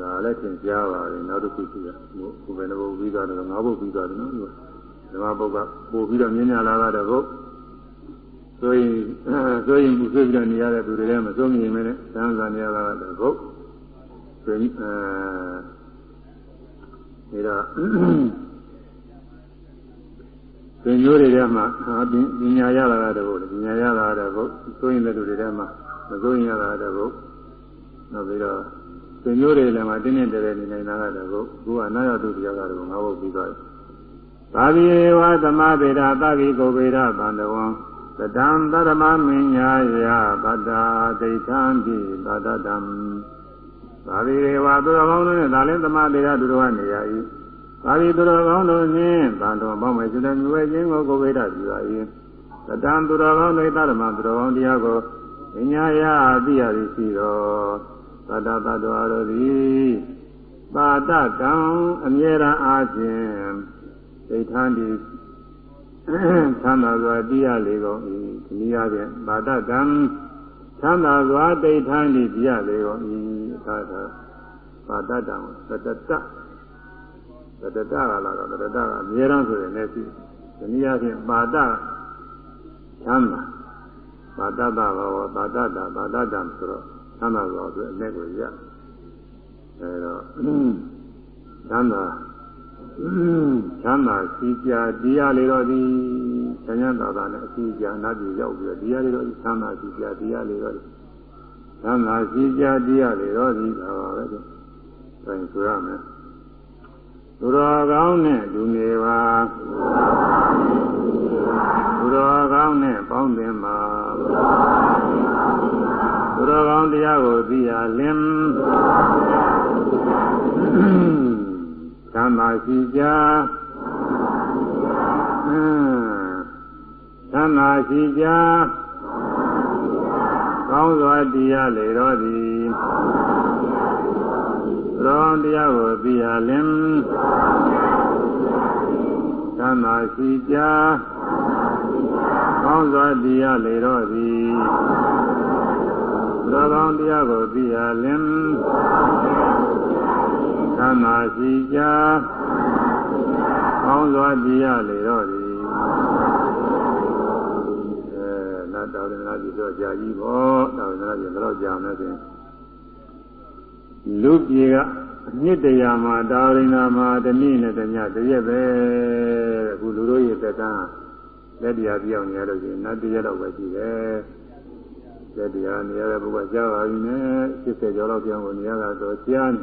ဒါလည်းသင်ကြားပါတယ်နောက်တစ်ခုရှိတာ။ဘုဘယ်နှဘုတ်ပြီးသွားတယ်ငါးဘုတ်ပြီးသွားတယ်နော်။ဓမ္မဘုတ်ကပို့ပြီးတော့မြင်ညာလာတာဘုတ်ဆိုရင်ဆိုရင်ဘူးဆိုပြီးတော့နေရတဲ့သူတွေလည်းမစိုးမြင်မင်းနဲ့သံသာနေရတာတဲ့ဘုတ်ဆိုရင်အဲဒါသင်မျိုးတွေထဲမှာပညာရတာတဲ့ဘုပညာရတာတဲ့ဘုဆိုရင်တဲ့လူတွေထဲမှာမဆိုရင်ရတာတဲ့ဘုနောက်ပြီးတော့ သင်မျိုးတွေလည်းမှာတင်းတင်းတဲတဲနေနေတာကတဲ့ဘုခုကနာရတုတရားကတော့ငါဘုပြီးသွားတယ်သာဝိဝသမဗေဒသဗ္ဗိကိုဗေဒဗန္တဝံသတံသရမမင်းညာယသတ္တာဒိဋ္ဌံတိသတ္တတံသာဝိဝသူတော်ကောင်းတို့နဲ့ဒါလည်းသမဗေဒသူတော်ကနေရ၏သာဝိသူတော်ကောင်းတို့နှင့်ဗန္တော်ပေါင်းမဲ့ရှင်တဲ့မြွေချင်းကိုကိုဗေဒပြုပါ၏သတံသူတော်ကောင်းတို့သတ္တမသူတော်ကောင်းတရားကိုပညာရအသိရသည်ရှိတော် သတ္တတ္တဝါတို့သည်ပါတကံအမြဲတမ်းအားဖြင့်ဒိဋ္ဌံဒီသံသာစွာတရားလေကုန်၏ဒီနည်းအားဖြင့်ပါတကံသံသာစွာဒိဋ္ဌံဒီတရားလေကုန်၏သာသာပါတတံသတ္တတသတ္တတကလာတော့သတ္တတကအမြဲတမ်းဆိုရင်လည်းရှိဒီနည်းအားဖြင့်ပါတသံသာပါတတဘောပါတတပါတတံဆိုတော့ သံသာစွာဆိုအနဲ့ကိုရအဲတော့သံသာချမ်းသာစီကြတရားလေးတော့ဒီဆញ្ញသာသာနဲ့အစီအကြအနာပြည်ရောက်ပြီးတော့တရားလေးတော့ချမ်းသာစီကြတရားလေးတော့ချမ်းသာစီကြတရားလေးတော့ဒီဒါပါပဲဆိုရင်ဆိုရမယ်သူတော်ကောင်းနဲ့လူနေပါသူတော်ကောင်းနဲ့ပေါင်းသင်ပါ သူတော်ကောင်းတရားကိုသိရလင်သံသာရှိကြသံသာရှိကြကောင်းစွာတရားလေတော်သည်ရောတရားကိုသိရလင်သံသာရှိကြကောင်းစွာတရားလေတော်သည် သောကောင်းတရားကိုသိရလင်သံသာရှိကြကောင်းစွာတရားလေတော်သည်အဲနတ်တော်ရင်လာပြီတော့ကြာကြီးပေါ့တော်ရင်လာပြီတော့ကြာမယ်ဆိုရင်လူပြေကအနှစ်တရာမှာတာရိနာမှာတနည်းနဲ့တညတရက်ပဲအခုလူတို့ရဲ့သက်တမ်းလက်တရားပြောင်းနေရလို့ရှိရင်နတ်တရက်တော့ပဲရှိတယ် လက်တရားနေရတဲ့ဘုရားကြားပါပြီနဲ့80ကျော်လောက်ပြောင်းကိုနေရတာတော့ကြားနေ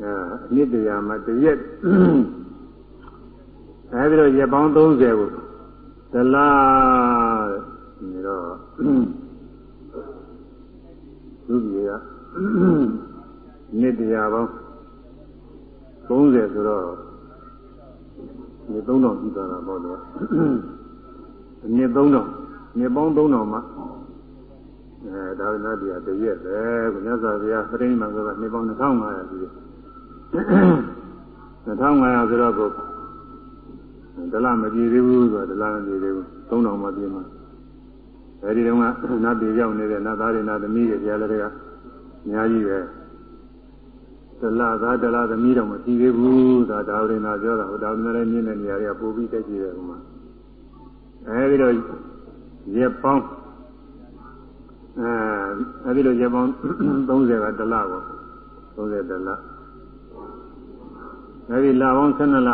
အဲအနှစ်တရာမှာတရက်အဲဒီတော့ရက်ပေါင်း30ကိုသလားနေတော့လူပြေကနှစ်တရားပေါင်း30ဆိုတော့နှစ်3000ကြည့်သွားတာပေါ့တော့နှစ်3000နှစ်ပေါင်း3000မှာ အဲဒါဝိနာတရားတရက်ပဲကိုမြတ်စွာဘုရားပြိဋိမံဆိုတာနှစ်ပေါင်း2500ရှိတယ်2500ဆိုတော့ကိုဒလမကြည့်သေးဘူးဆိုတော့ဒလမကြည့်သေးဘူး3000မှပြည့်မှာအဲဒီတုန်းကနတ်ပြည်ရောက်နေတဲ့နတ်သားတွေနတ်သမီးတွေဆရာလည်းတွေကအများကြီးပဲဒလသားဒလသမီးတော့မကြည့်သေးဘူးသာဒါဝရင်သာပြောတာဟိုဒါဝရင်လည်းမြင်တဲ့နေရာတွေကပို့ပြီးတက်ကြည့်တယ်ဟိုမှာအဲဒီတော့ရက်ပေါင်း အဲအဲဒီလိုရက်ပေါင်း30ကဒလကို30ဒလအဲဒီလပေါင်း12လ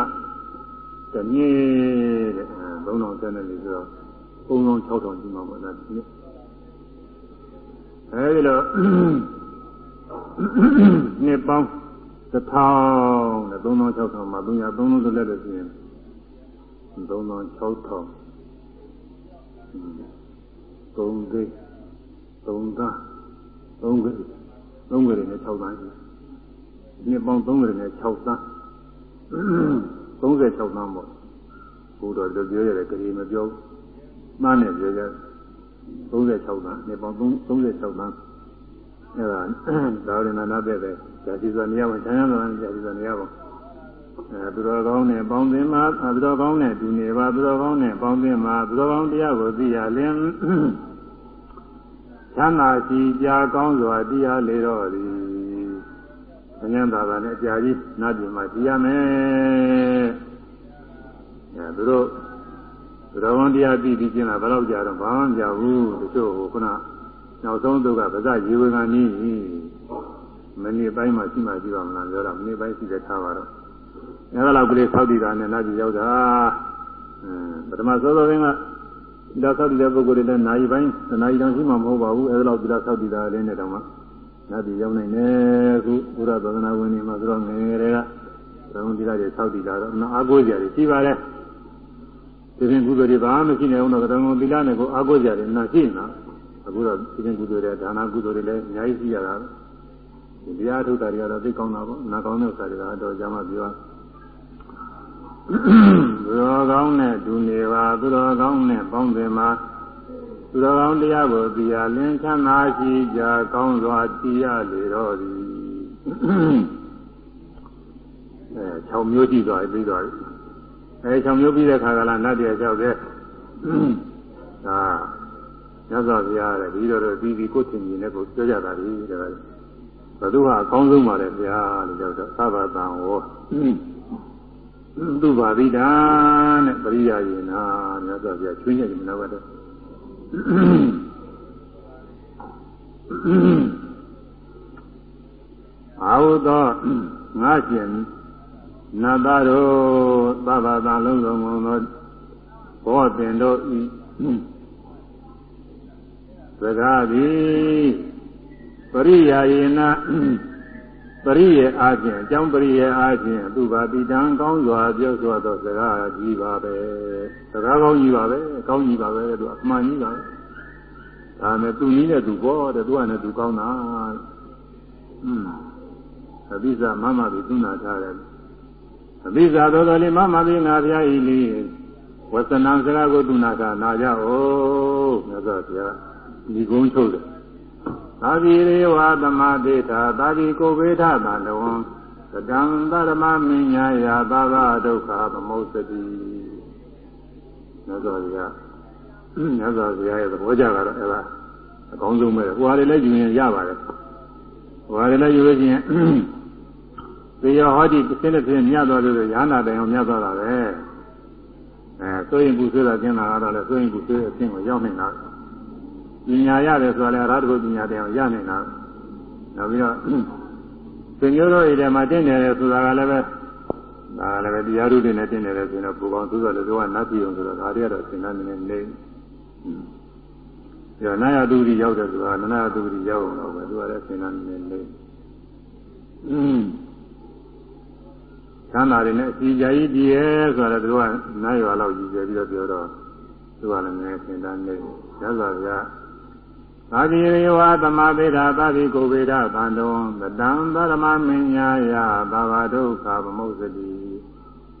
တနည်းတဲ့3012လေးဆိုတော့3000 6000ရှိမှာပေါ့ဒါဒီအဲဒီလိုနှစ်ပေါင်း1000နဲ့3000 6000မှာ300 3000ဆိုလက်လို့ရှိရင်3000 6000 3သိ3သား3ကလေး3ကလေးနဲ့6သားရှိနှစ်ပေါင်း3ကလေးနဲ့6သား36သားပေါ့ဘုရားတို့ပြောရတယ်ကလေးမပြောမှန်းနဲ့ပြောကြ36သားနှစ်ပေါင်း36သားအဲ့ဒါဒါရဏနာတဲ့တဲ့ဇာတိဇာနေရာမှာဆန်းရမ်းလာတဲ့ဇာတိဇာနေရာပေါ့အဲသူတော်ကောင်းနဲ့ပေါင်းသင်မှာသူတော်ကောင်းနဲ့ဒီနေပါသူတော်ကောင်းနဲ့ပေါင်းသင်မှာသူတော်ကောင်းတရားကိုသိရလင် ချမ်းသာရှိကြာကောင်းစွာတရားလေတော့သည်ဘုရားသာသာနဲ့အကြာကြီးနားပြင်မှာကြည်ရမယ်အဲသူတို့သူတော်ကောင်းတရားသိပြီးကျင်လာဘယ်တော့ကြာတော့ဘာမှမကြဘူးတချို့ဟိုခုနနောက်ဆုံးသူကဗဇရေဝကနီးမနေ့ပိုင်းမှရှိမှရှိပါမလားပြောတာမနေ့ပိုင်းရှိတဲ့ထားပါတော့အဲဒါလောက်ကလေးသောက်တည်တာနဲ့နာကြည့်ရောက်တာပထမစောစောကဒီလောက် သောက်တည်တဲ့ပုဂ္ဂိုလ်တွေလည်းနိုင်ပိုင်းနာရီတောင်ရှိမှမဟုတ်ပါဘူးအဲဒါလောက်ဒီလောက်သောက်တည်တာလေးနဲ့တောင်မှနာကြည့်ရောက်နိုင်တယ်ခုဘုရားသာသနာဝင်နေမှာဆိုတော့ငယ်ငယ်တွေကဘုံဒီလာတွေသောက်တည်တာတော့အားကိုးကြတယ်ရှိပါတယ်ဒီရင်ကုသိုလ်တွေဘာမှမရှိနေအောင်တော့ကတံကုန်သီလနဲ့ကိုအားကိုးကြတယ်နာရှိနေတာအခုတော့ဒီရင်ကုသိုလ်တွေဒါနာကုသိုလ်တွေလည်းအများကြီးရှိရတာဒီတရားထုတ်တာတွေကတော့သိကောင်းတာပေါ့နာကောင်းတဲ့ဥစ္စာတွေကတော့ကြာမှပြော သူတော်ကောင်းနဲ့ဒူနေပါသူတော်ကောင်းနဲ့ပေါင်းတယ်မှာသူတော်ကောင်းတရားကိုသိရလင်းချမ်းသာရှိကြကောင်းစွာသိရလေတော့သည်အဲ6မျိုးရှိသွားပြီပြီးသွားပြီအဲ6မျိုးပြီးတဲ့ခါကလာနတ်တရားလျှောက်တဲ့ဒါညသောဘုရားတဲ့ဒီလိုတော့ပြီးပြီးကိုယ်ထင်မြင်နဲ့ကိုပြောကြတာလေတဲ့ဘသူဟာအကောင်းဆုံးပါလေဗျာလို့ပြောတော့သဗ္ဗတံဝေါ သူပါတိတာနဲ့ပရိယာယေနာမြတ်စွာဘုရားချွင်းရတယ်မနာတော့အာဟုသောငါရှင်နတ်သားတို့သဗ္ဗတံလုံးစုံသောဘောတင်တို့ဤစကားသည်ပရိယာယေန ပရိယေအားဖြင့်အကြောင်းပရိယေအားဖြင့်သူပါတိတံကောင်းစွာပြောဆိုသောစကားကြီးပါပဲစကားကောင်းကြီးပါပဲကောင်းကြီးပါပဲသူအမှန်ကြီးပါပဲဒါနဲ့သူနည်းနဲ့သူပေါ်တယ်သူကလည်းသူကောင်းတာอืมအဘိဇာမမတိသုနာထားတယ်အဘိဇာသောတော်လေးမမတိငါဖျားဤလေးဝသနံစကားကိုသူနာကနာကြဩမြတ်စွာဘုရားဒီကုန်းထုတ်တယ် သာတိရေဝသမတေထာသာတိကိုဝေထသံတော်သတံသရမမင်းညာယာသာသဒုက္ခသမုစ္စတိမြတ်စွာဘုရားမြတ်စွာဘုရားရဲ့သဘောကြကတော့အဲ့ဒါအကောင်းဆုံးပဲဟိုဟာတွေလည်းယူရင်ရပါတယ်ဟိုဟာတွေလည်းယူလို့ရှိရင်သေယဟောတိတစ်စင်းတစ်စင်းမြတ်တော်လို့ရဟနာတိုင်အောင်မြတ်တော်တာပဲအဲဆိုရင်ဘူးဆွေးတာကျင်းတာကတော့လည်းဆိုရင်ဘူးဆွေးအဆင့်ကိုရောက်နေတာ ပညာရတယ်ဆိုတော့လည်းအရာတခုပညာတရားရနေတာနောက်ပြီးတော့သင်မျိုးတို့ဣတယ်မှာတင်းနေတယ်ဆိုတာကလည်းပဲဒါလည်းပဲတရားထုတွေနဲ့တင်းနေတယ်ဆိုရင်တော့ပူပေါင်းသို့တော်လည်းတို့ကနတ်ပြည်အောင်ဆိုတော့ဒါတွေကတော့သင်္ကန်းနေနေပြီးတော့နာယသူတိရောက်တယ်ဆိုတာနနာယသူတိရောက်အောင်တော့ပဲသူကလည်းသင်္ကန်းနေနေอืมသံသာတွေနဲ့အစီကြာကြီးတည်ရဲဆိုတော့တို့ကနားရွာလောက်ကြီးပြပြီးတော့ပြောတော့သူကလည်းငယ်သင်္ကန်းနေရသော်ဗျာ သာတိရေဝသမဗေဒသာတိကိုဗေဒသံတော်တတံသရမမင်းညာယသာဝဒုက္ခဗမုစ္စတိ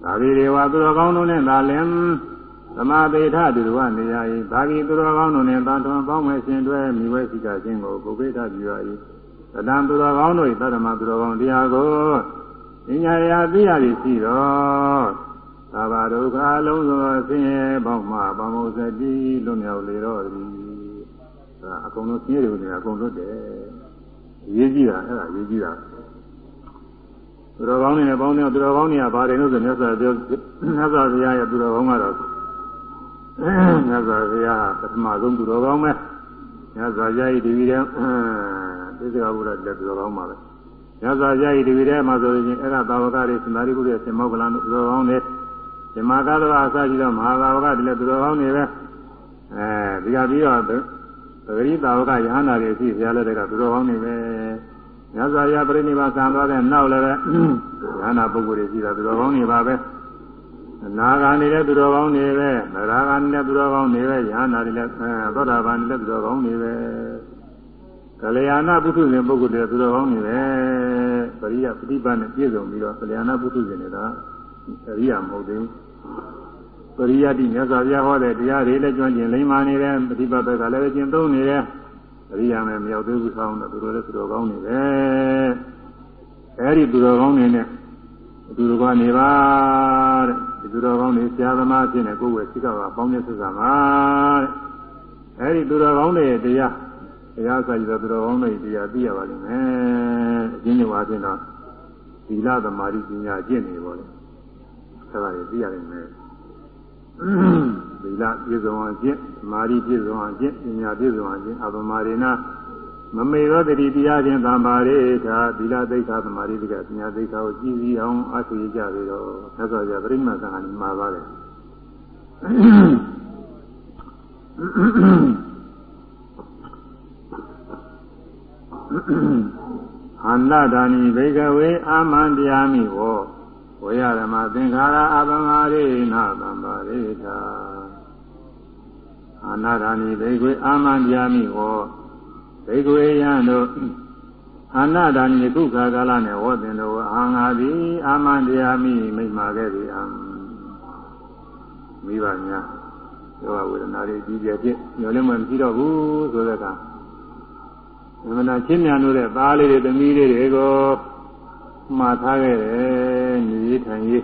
သာတိရေဝသူတော်ကောင်းတို့နဲ့သာလင်သမာဓိထတူဝနေရ၏သာတိသူတော်ကောင်းတို့နဲ့သာထွန်ပေါင်းမဲ့ရှင်တွဲမိဝဲစိကခြင်းကိုကိုဗေဒပြုရ၏တတံသူတော်ကောင်းတို့၏သတ္တမသူတော်ကောင်းတရားကိုပညာရာသိရသည်ရှိတော်သာဝဒုက္ခလုံးစုံဆင်းရဲပေါင်းမှဗမုစ္စတိလွတ်မြောက်လေတော့သည် အကုန်လုံးဆင်းရဲတွေကအကုန်လွတ်တယ်ရေးကြည့်တာအဲ့ဒါရေးကြည့်တာသူတော်ကောင်းတွေနဲ့ပေါင်းတယ်သူတော်ကောင်းတွေကဘာတွေလို့ဆိုမြတ်စွာဘုရားမြတ်စွာဘုရားရဲ့သူတော်ကောင်းကတော့မြတ်စွာဘုရားပထမဆုံးသူတော်ကောင်းပဲမြတ်စွာဘုရားဤဒီဝိတဲ့သိစကားဘုရားလက်သူတော်ကောင်းပါပဲမြတ်စွာဘုရားဤဒီဝိတဲ့မှာဆိုရင်အဲ့ဒါသာဝကတွေစင်္သာရိပုတ္တရာရှင်မောကလန်တို့သူတော်ကောင်းတွေဇမကာသဝအစရှိတော့မဟာသာဝကတွေလည်းသူတော်ကောင်းတွေပဲအဲဒီကပြီးတော့ ပဂရိတာဝကယဟနာတွေရှိဘုရားလက်ထက်ကသူတော်ကောင်းနေပဲမြတ်စွာဘုရားပြိဋိဘာဆံသွားတဲ့နောက်လည်းပဲယဟနာပုဂ္ဂိုလ်တွေရှိတာသူတော်ကောင်းနေပါပဲနာဂာနေတဲ့သူတော်ကောင်းတွေပဲနရာဂာနေတဲ့သူတော်ကောင်းတွေပဲယဟနာတွေလည်းသောတာပန်တွေလည်းသူတော်ကောင်းတွေပဲကလျာဏပုထုဇဉ်ပုဂ္ဂိုလ်တွေသူတော်ကောင်းတွေပဲပရိယပฏิပတ်နဲ့ပြည့်စုံပြီးတော့ကလျာဏပုထုဇဉ်တွေကအရိယာမဟုတ်သေးဘူး ပရိယတိမြတ်စွာဘုရားဟောတဲ့တရားတွေလည်းကျွမ်းကျင်လိမ့်မာနေတယ်ပฏิပတ်ဘက်ကလည်းကျင့်သုံးနေတယ်ပရိယာမယ်မြောက်သေးဘူးဆောင်းတော့သူတို့လည်းသူတော်ကောင်းနေတယ်အဲဒီသူတော်ကောင်းနေနဲ့သူတော်ကောင်းနေပါတဲ့ဒီသူတော်ကောင်းနေဆရာသမားဖြစ်နေကိုယ်ဝယ်စိကပါပေါင်းတဲ့ဆက်ဆံပါတဲ့အဲဒီသူတော်ကောင်းတွေတရားတရားစာကြည့်တော့သူတော်ကောင်းတွေတရားသိရပါလိမ့်မယ်အချင်းချင်းပါချင်းတော့သီလသမာဓိပညာကျင့်နေပါလေအဲဒါတွေသိရလိမ့်မယ် သီလပြည့်စုံအောင်ကျင့်မာရီပြည့်စုံအောင်ကျင့်ပညာပြည့်စုံအောင်ကျင့်အပမရိနာမမေသောတတိတရားချင်းသံပါရိသာသီလသိက္ခာသမာဓိတိကပညာသိက္ခာကိုကြည်စီအောင်အဆွေကြပြီတော့သက်စွာကြပြိမှန်သံဃာမှာပါတယ်ဟန္တာဒာနိဘေကဝေအာမန္တရားမိဟော ဝေယဓမ္မသင်္ခါရအပမရိနာသံပါရိတာအာနာဒာနိဘေကွေအာမန္တယာမိဟောဘေကွေယံတို့အာနာဒာနိခုခါကာလနဲ့ဝေါ်တင်တို့အာငါသည်အာမန္တယာမိမိမာခဲ့သည်အံမိဘများယောဂဝေဒနာတွေကြီးကျယ်ဖြစ်ညှော်လင်းမှမရှိတော့ဘူးဆိုတဲ့အခါအမှန်တန်ချင်းမြန်လို့တဲ့သားလေးတွေသမီးလေးတွေကို မှားထားခဲ့တယ်ညီရေးထိုင်ရေး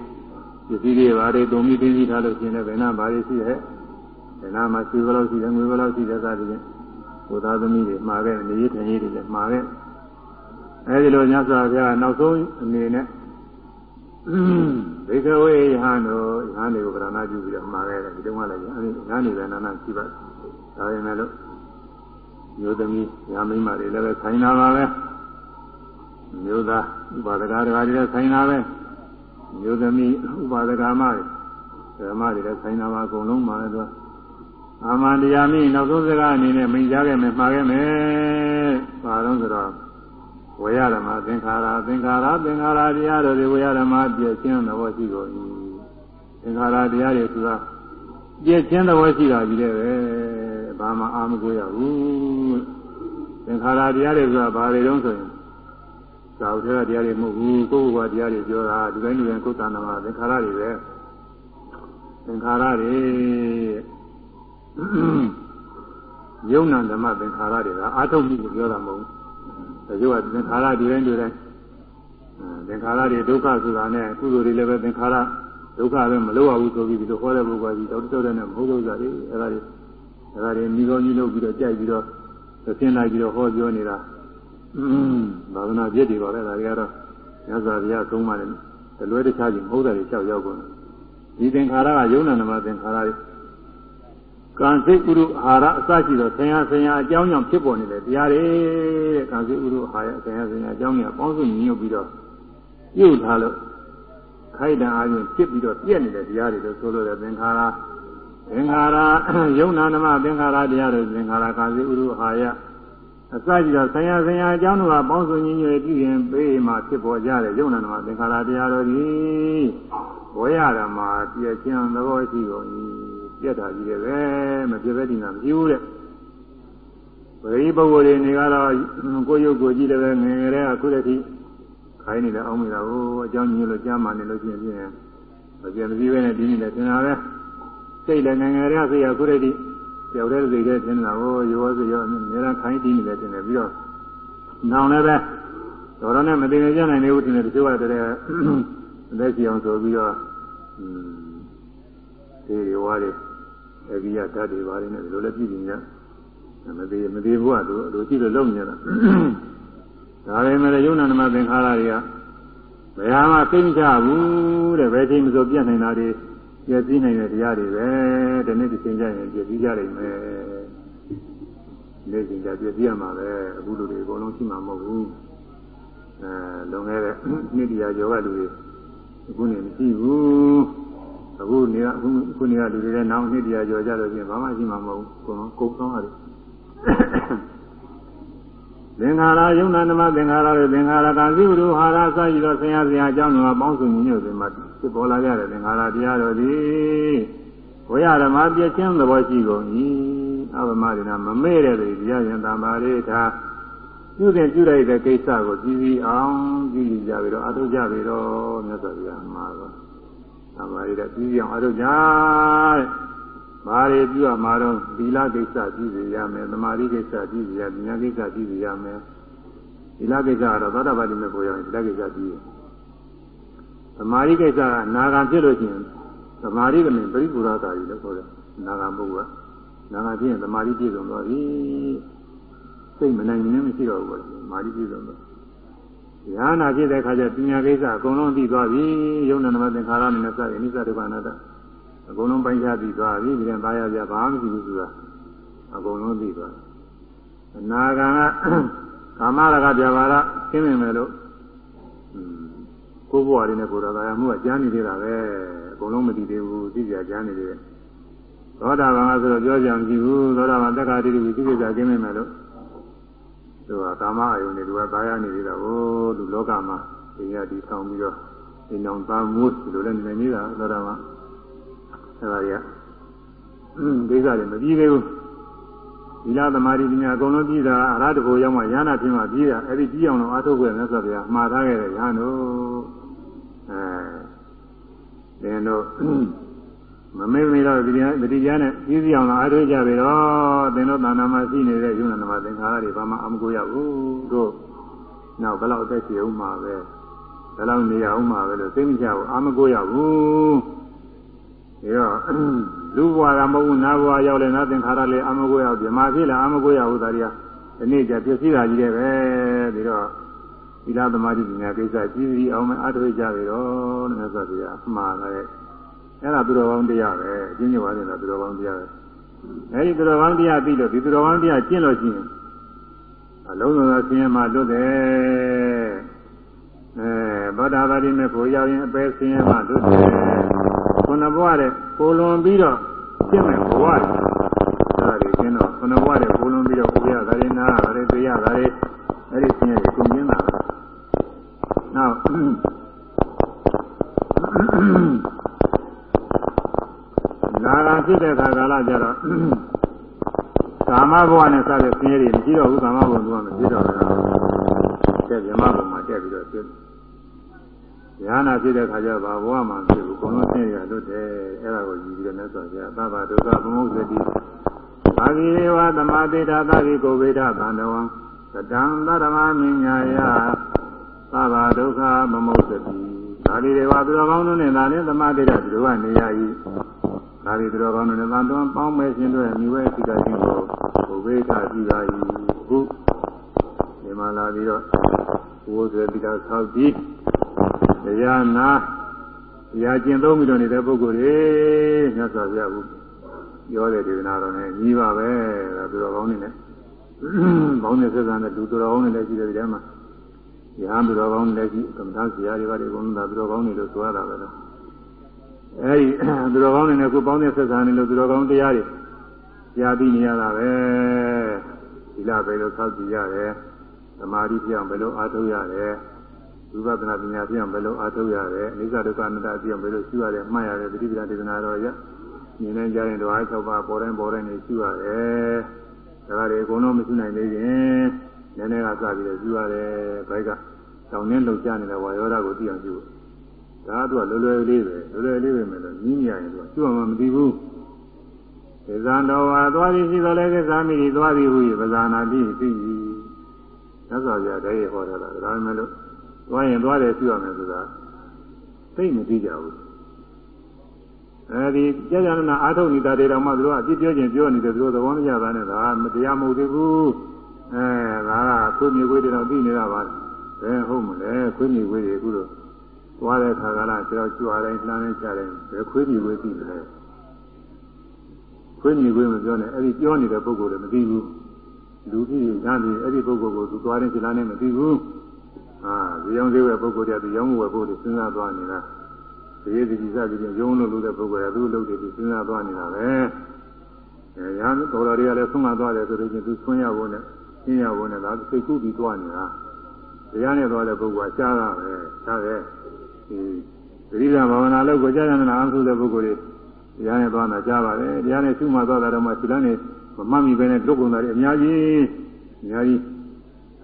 ပစ္စည်းတွေဘာတွေတုံပြီးသိသိထားလို့ရှိရင်လည်းဘယ်နာဘာတွေရှိရဲ့ဘယ်နာမှာရွှေဘလောက်ရှိတယ်ငွေဘလောက်ရှိတယ်စသဖြင့်ကိုသားသမီးတွေမှားခဲ့ညီရေးထိုင်ရေးတွေလည်းမှားခဲ့အဲဒီလိုညစွာဘုရားနောက်ဆုံးအနေနဲ့ဘေကဝေယဟန်တို့ယဟန်တွေကိုဗရဏပြုပြီးတော့မှားခဲ့တယ်ဒီတုန်းကလည်းအဲဒီယဟန်တွေပဲနာနာရှိပါဒါပေမဲ့လို့မျိုးသမီးညာမိန်းမတွေလည်းပဲဆိုင်တာပါပဲ မျိုးသားဥပါဒကတွေလည်းဆိုင်တာပဲမျိုးသမီးဥပါဒကမတွေဓမ္မတွေလည်းဆိုင်တာပါအကုန်လုံးပါလေသူအာမန္တရားမိနောက်ဆုံးစကားအနေနဲ့မိန်ကြားခဲ့မယ်မှားခဲ့မယ်။ဘာလို့ဆိုတော့ဝေယဓမ္မသင်္ခါရသင်္ခါရသင်္ခါရတရားတို့တွေဝေယဓမ္မပြည့်ချင်းသဘောရှိကုန်၏သင်္ခါရတရားတွေဆိုတာပြည့်ချင်းသဘောရှိတာကြီးတဲ့ပဲဘာမှအာမကိုရဘူးသင်္ခါရတရားတွေဆိုတာဘာတွေတုံးဆိုရင် သာဝတ္ထတရားတွေမဟုတ်ဘူးကိုယ်ကတရားတွေပြောတာဒီတိုင်းဒီတိုင်းကိုယ်တဏ္ဍာမှာသင်္ခါရတွေပဲသင်္ခါရတွေယုံနာဓမ္မသင်္ခါရတွေကအာထုတ်မှုကိုပြောတာမဟုတ်ဘူးတချို့ကသင်္ခါရဒီတိုင်းဒီတိုင်းသင်္ခါရတွေဒုက္ခဆိုတာနဲ့ကုသိုလ်တွေလည်းပဲသင်္ခါရဒုက္ခပဲမလို့ရဘူးဆိုပြီးဒီလိုဟောတဲ့ပုဂ္ဂိုလ်ကြီးတော်တော်နဲ့မဟုတ်လို့စားတယ်အဲ့ဒါတွေအဲ့ဒါတွေမိကောင်းကြီးလုပ်ပြီးတော့ကြိုက်ပြီးတော့သင်လိုက်ပြီးတော့ဟောပြောနေတာ อืมဘာဝနာပြည့်တွေပါပဲဒါတွေကတော့ညဇာဗျာသုံးပါတယ်တလွဲတခြားကြီးမဟုတ်တယ်လျှောက်ရောက်ကုန်ဒီသင်္ခါရကယုံနာနမသင်္ခါရကံစိတ်ဥရုအာဟာရအစရှိသောဆင်ဟာဆင်ဟာအကြောင်းကြောင့်ဖြစ်ပေါ်နေတဲ့တရားတွေတဲ့ကံစိတ်ဥရုအာဟာရဆင်ဟာဆင်ဟာအကြောင်းကြီးအပေါင်းစုညီညွတ်ပြီးတော့ပြုတ်ထားလို့ခိုက်တံအားဖြင့်ဖြစ်ပြီးတော့ပြည့်နေတဲ့တရားတွေလို့ဆိုလို့တဲ့သင်္ခါရသင်္ခါရယုံနာနမသင်္ခါရတရားတွေသင်္ခါရကံစိတ်ဥရုအာဟာရ အစရှိသောဆင်ဟာဆင်ဟာအကြောင်းတို့ကပေါင်းစုညီညွတ်ပြီးရင်ပေးမှဖြစ်ပေါ်ကြတဲ့ယုံနာနမသင်္ခါရတရားတော်သည်ဝေယဓမ္မာပြည့်ချင်းသဘောရှိကုန်၏ပြက်တာကြီးတယ်ပဲမပြက်ပဲဒီနာမရှိဘူးတဲ့ပရိပုဂ္ဂိုလ်တွေနေကတော့ကိုရုပ်ကိုကြည့်တယ်ပဲငယ်ငယ်တဲ့အခုတည်းကခိုင်းနေတယ်အောင်းမိတာကိုအကြောင်းညွှန်လို့ကြားမှနေလို့ရှိရင်ပြင်းမပြက်မပြီးပဲနဲ့ဒီနေ့လည်းသင်တာပဲစိတ်လည်းငယ်ငယ်တဲ့စိတ်ကအခုတည်းက ကြောက်တဲ့စိတ်တဲ့သင်တာကိုရောစရောအများခိုင်းတည်နေတယ်သင်တယ်ပြီးတော့နောင်လည်းပဲတော်တော်နဲ့မသိနေကြနိုင်သေးဘူးထင်တယ်တချို့ကတည်းကအသက်ကြီးအောင်ဆိုပြီးတော့ဒီတွေဝါတွေအဘိယဓာတ်တွေဘာတွေနဲ့ဒီလိုလည်းပြည်ပြင်ကြမသေးမသေးဘူးကသူလိုကြည့်လို့လုံနေတာဒါပေမဲ့ယုံနာနမသင်္ခါရတွေကဘယ်ဟာမှသိမချဘူးတဲ့ဘယ်ချိန်မှဆိုပြတ်နိုင်တာတွေ ပြည့်စည်နိုင်တဲ့တရားတွေပဲဒီနေ့ဒီချိန်ကျရင်ပြည့်စည်ကြနိုင်မယ်နေ့ချိန်ကျပြည့်စည်ရမှာပဲအခုလူတွေအကုန်လုံးရှိမှာမဟုတ်ဘူးအဲလွန်ခဲ့တဲ့နှစ်တရာကျော်ကလူတွေအခုနေမရှိဘူးအခုနေကအခုခုနေကလူတွေလည်းနောက်နှစ်တရာကျော်ကြလို့ချင်းဘာမှရှိမှာမဟုတ်ဘူးကိုယ်ကုတ်ကောင်းရတယ်သင်္ခါရယုံနာနမသင်္ခါရတွေသင်္ခါရကံစိဝရုဟာရစရှိသောဆင်ရဆရာအကြောင်းတော်ပေါင်းစုံညီညွတ်ပြီးမှ ဖြစ်ပေါ်လာကြတဲ့သင်္ခါရတရားတော်သည်ဝိရဓမ္မပြည့်ချင်းသဘောရှိကုန်၏အဘမရဏမမေ့တဲ့တရားရင်တမ္ပါရိသာပြုတဲ့ပြုလိုက်တဲ့ကိစ္စကိုကြည်ကြည်အောင်ကြည်ကြည်ကြပြီးတော့အထုကြပြီးတော့မြတ်စွာဘုရားမှာတော့သမာဓိတဲ့ပြီးအောင်အထုကြတဲ့ဘာတွေပြုရမှာတော့သီလကိစ္စကြည့်စီရမယ်သမာဓိကိစ္စကြည့်စီရပညာကိစ္စကြည့်စီရမယ်သီလကိစ္စကတော့သောတာပတိမေကိုရရင်သီလကိစ္စကြည့်ရသ မာဓိကိစ္စကနာဂံဖြစ်လို့ရှိရင်သမာဓိကမင်ပရိပူရတာကြီးလို့ခေါ်တယ်နာဂံပုဂ္ဂိုလ်ကနာဂံဖြစ်ရင်သမာဓိပြည့်စုံသွားပြီစိတ်မနိုင်နေမရှိတော့ဘူးပေါ့မာဓိပြည့်စုံတော့ဉာဏ်နာဖြစ်တဲ့အခါကျပညာကိစ္စအကုန်လုံးသိသွားပြီယုံနာနမသင်္ခါရနဲ့စတဲ့အိစ္ဆဒုက္ခအနတ္တအကုန်လုံးပိုင်းခြားသိသွားပြီဒီရင်သားရပြဘာမှမရှိဘူးဆိုတာအကုန်လုံးသိသွားတယ်အနာဂံကကာမရကပြပါရရှင်းနေမယ်လို့ ကိုယ်ဘဝရင်းနဲ့ကိုယ်တော်သာရမှုကကြားနေသေးတာပဲအကုန်လုံးမသိသေးဘူးသိကြကြားနေသေးတယ်သောတာပန်ကဆိုတော့ပြောကြံကြည့်ဘူးသောတာပန်တက္ကတိတိသိကိစ္စကျင်းနေမယ်လို့သူကကာမအယုန်တွေသူကသားရနေသေးတာဟိုသူလောကမှာဒီရဒီဆောင်ပြီးတော့ဒီနောင်သားမိုးဒီလိုလည်းနေနေတာသောတာပန်အဲဒါကြီးကိစ္စတွေမပြီးသေးဘူးဒီလားသမာဓိပညာအကုန်လုံးပြီးတာအရဟတကိုရောက်မှရဟနာဖြစ်မှပြီးတာအဲ့ဒီပြီးအောင်တော့အားထုတ်ခွင့်မြတ်စွာဘုရားမှားထားခဲ့တဲ့ရဟန်းတို့ အဲဒင်းတို့မမေ့မေ့တော့ဒီတရားဒီတရားနဲ့ပြီးစီအောင်တော့အားထုတ်ကြပြီတော့သင်တို့သာနာမှာရှိနေတဲ့ယုံနာနာမသင်္ခါရတွေဘာမှအမကိုရဘူးတို့နောက်ဘယ်လောက်အသက်ရှင်အောင်မှာပဲဘယ်လောက်နေရအောင်မှာပဲလို့သိမကြဘူးအာမကိုရဘူးဒါတော့လူဘဝကမဟုတ်ဘူးနာဘဝရောက်လဲနာသင်္ခါရလေးအမကိုရောက်ပြမာဖြစ်လာအမကိုရောက်ဘူးဒါတွေကဒီနေ့ကျပြည့်စည်တာကြီးတဲ့ပဲပြီးတော့ သီလသမာဓိပညာကိစ္စကြီးကြီးအောင်မအားထုတ်ကြပြီတော့လို့မြတ်စွာဘုရားမှားတယ်အဲ့ဒါသူတော်ကောင်းတရားပဲအချင်းချင်းပါနေတာသူတော်ကောင်းတရားပဲအဲ့ဒီသူတော်ကောင်းတရားပြီးလို့ဒီသူတော်ကောင်းတရားကျင့်လို့ရှိရင်အလုံးစုံသောဆင်းရဲမှလွတ်တယ်အဲသောတာပတိမေဖို့ရောက်ရင်အပယ်ဆင်းရဲမှလွတ်တယ်ခုနဘဝတဲ့ကိုလွန်ပြီးတော့ကျင့်မယ်ဘဝတယ်ဒါတွေကျင်းတော့ခုနဘဝတဲ့ကိုလွန်ပြီးတော့ကိုရတာတွေနာတာတွေသိရတာတွေအဲ့ဒီဆင်းရဲတွေကုန်ကျင်းတာပဲ နာဂာဖြစ်တဲ့ခါကာလကျတော့ကာမဘဝနဲ့စတဲ့ဆင်းရဲတွေမရှိတော့ဘူးကာမဘဝကမရှိတော့ဘူးတဲ့ဗြဟ္မဘုံမှာတက်ပြီးတော့ဖြစ်ဉာဏ်ဖြစ်တဲ့ခါကျဘာဘဝမှာဖြစ်ဘူးဘုံလုံးဆင်းရဲလွတ်တယ်အဲ့ဒါကိုယူပြီးတော့မြတ်စွာဘုရားသဗ္ဗဒုက္ခသမုဒ္ဒတိဘာဂိရေဝသမာတိတာသဗ္ဗိကိုဝေဒသန္တဝံသတံသရမမဉ္ညာယ သဗ္ဗဒုက္ခမမုဒ္ဒတိဒါဒီတွေว่าသူတော်ကောင်းတို့နဲ့ဒါနဲ့သမာတိတာသူတို့ကနေရည်ဒါဒီသူတော်ကောင်းတို့နဲ့သံတော်ပေါင်းမဲ့ခြင်းတို့ရဲ့မြွေစိတ်ကခြင်းကိုဘုဗေဒပြုရည်ခုဒီမှာလာပြီးတော့ဘုရားတိတာဆောက်ပြီးတရားနာတရားကျင့်သုံးပြီးတော့နေတဲ့ပုဂ္ဂိုလ်တွေမြတ်စွာဘုရားကပြောတဲ့ဒေသနာတော်နဲ့ညီပါပဲဒါသူတော်ကောင်းတွေနဲ့ဘောင်းနဲ့ဆက်ဆံတဲ့လူတော်ကောင်းတွေလည်းရှိတယ်ဒီထဲမှာ ရဟန်းသူတော်ကောင်းတွေလည်းရှိကမ္မထာဆရာတွေဘာတွေအကုန်လုံးဒါသူတော်ကောင်းတွေလို့ဆိုရတာပဲလို့အဲဒီသူတော်ကောင်းတွေနဲ့ကိုပေါင်းတဲ့ဆက်ဆံနေလို့သူတော်ကောင်းတရားတွေကြားပြီးနေရတာပဲဒီလားပဲလို့သောက်ကြည့်ရတယ်သမာဓိပြောင်းဘယ်လိုအားထုတ်ရတယ်ဝိပဿနာပညာပြောင်းဘယ်လိုအားထုတ်ရတယ်အနိစ္စဒုက္ခအနတ္တပြောင်းဘယ်လိုရှိရတယ်မှတ်ရတယ်ပဋိပဒါဒေသနာတော်ရမြင်နေကြရင်တော့အား၆ပါးပေါ်တိုင်းပေါ်တိုင်းနေရှိရတယ်ဒါကြတွေအကုန်လုံးမရှိနိုင်သေးရင် နည်းနည်းကစပြီးတော့ရှိရတယ်ဘိုက်ကတောင်းနှင်းလှုပ်ရှားနေတဲ့ဝါယောဓာကိုသိအောင်ပြုဒါကသူကလွယ်လွယ်လေးပဲလွယ်လွယ်လေးပဲမယ်လို့ကြီးမြရင်သူကကျွတ်မှမသိဘူးသေဇံတော်ဝါသွားပြီးရှိတော်လဲကိစ္စမိဒီသွားပြီးဟူ၏ပဇာနာတိသိ၏သက်စွာပြတည်းရဟောတာဒါပေမဲ့လို့သွားရင်သွားတယ်ရှိရမယ်ဆိုတာသိမသိကြဘူးအဲဒီကြာကြာနာအာထုတ်နေတာတွေတော့မှသူတို့ကအပြစ်ပြောခြင်းပြောနေတယ်သူတို့သဘောမကျတာနဲ့ဒါမတရားမဟုတ်သေးဘူး အဲဒါကခွေးမြေခွေးတွေတော့သိနေတာပါဘယ်ဟုတ်မလဲခွေးမြေခွေးတွေအခုလို့သွားတဲ့ခါကလားကျွန်တော်ကြွားတိုင်းလှမ်းတိုင်းချတိုင်းဘယ်ခွေးမြေခွေးသိမလဲခွေးမြေခွေးမပြောနဲ့အဲ့ဒီပြောနေတဲ့ပုဂ္ဂိုလ်တွေမသိဘူးလူကြီးညာပြီးအဲ့ဒီပုဂ္ဂိုလ်ကိုသူသွားတဲ့ခြေလမ်းနဲ့မသိဘူးအာဇေယောင်းသေးတဲ့ပုဂ္ဂိုလ်တည်းသူရောင်းဝယ်ဖို့တွေစဉ်းစားသွားနေတာဒီရည်ဒီစသည်ဖြင့်ရုံးလို့လို့တဲ့ပုဂ္ဂိုလ်ကသူ့လုပ်တယ်သူစဉ်းစားသွားနေတာပဲအဲညာတော်တော်တွေကလည်းဆုံးမသွားတယ်ဆိုလို့ချင်းသူဆွမ်းရဖို့နဲ့ ရှင်းရဖို့နဲ့ဒါစိတ်ကူးပြီးသွားနေတာတရားနဲ့သွားတဲ့ပုဂ္ဂိုလ်ကရှားတာပဲရှားတယ်ဒီသတိဓမ္မဘာဝနာလုပ်ကိုကြားရနာအောင်ဆိုတဲ့ပုဂ္ဂိုလ်တွေတရားနဲ့သွားတာကြားပါတယ်တရားနဲ့ရှုမှသွားတာတော့မှခြေလမ်းနဲ့မမှတ်မိပဲနဲ့လွတ်ကုန်တာတွေအများကြီးအများကြီး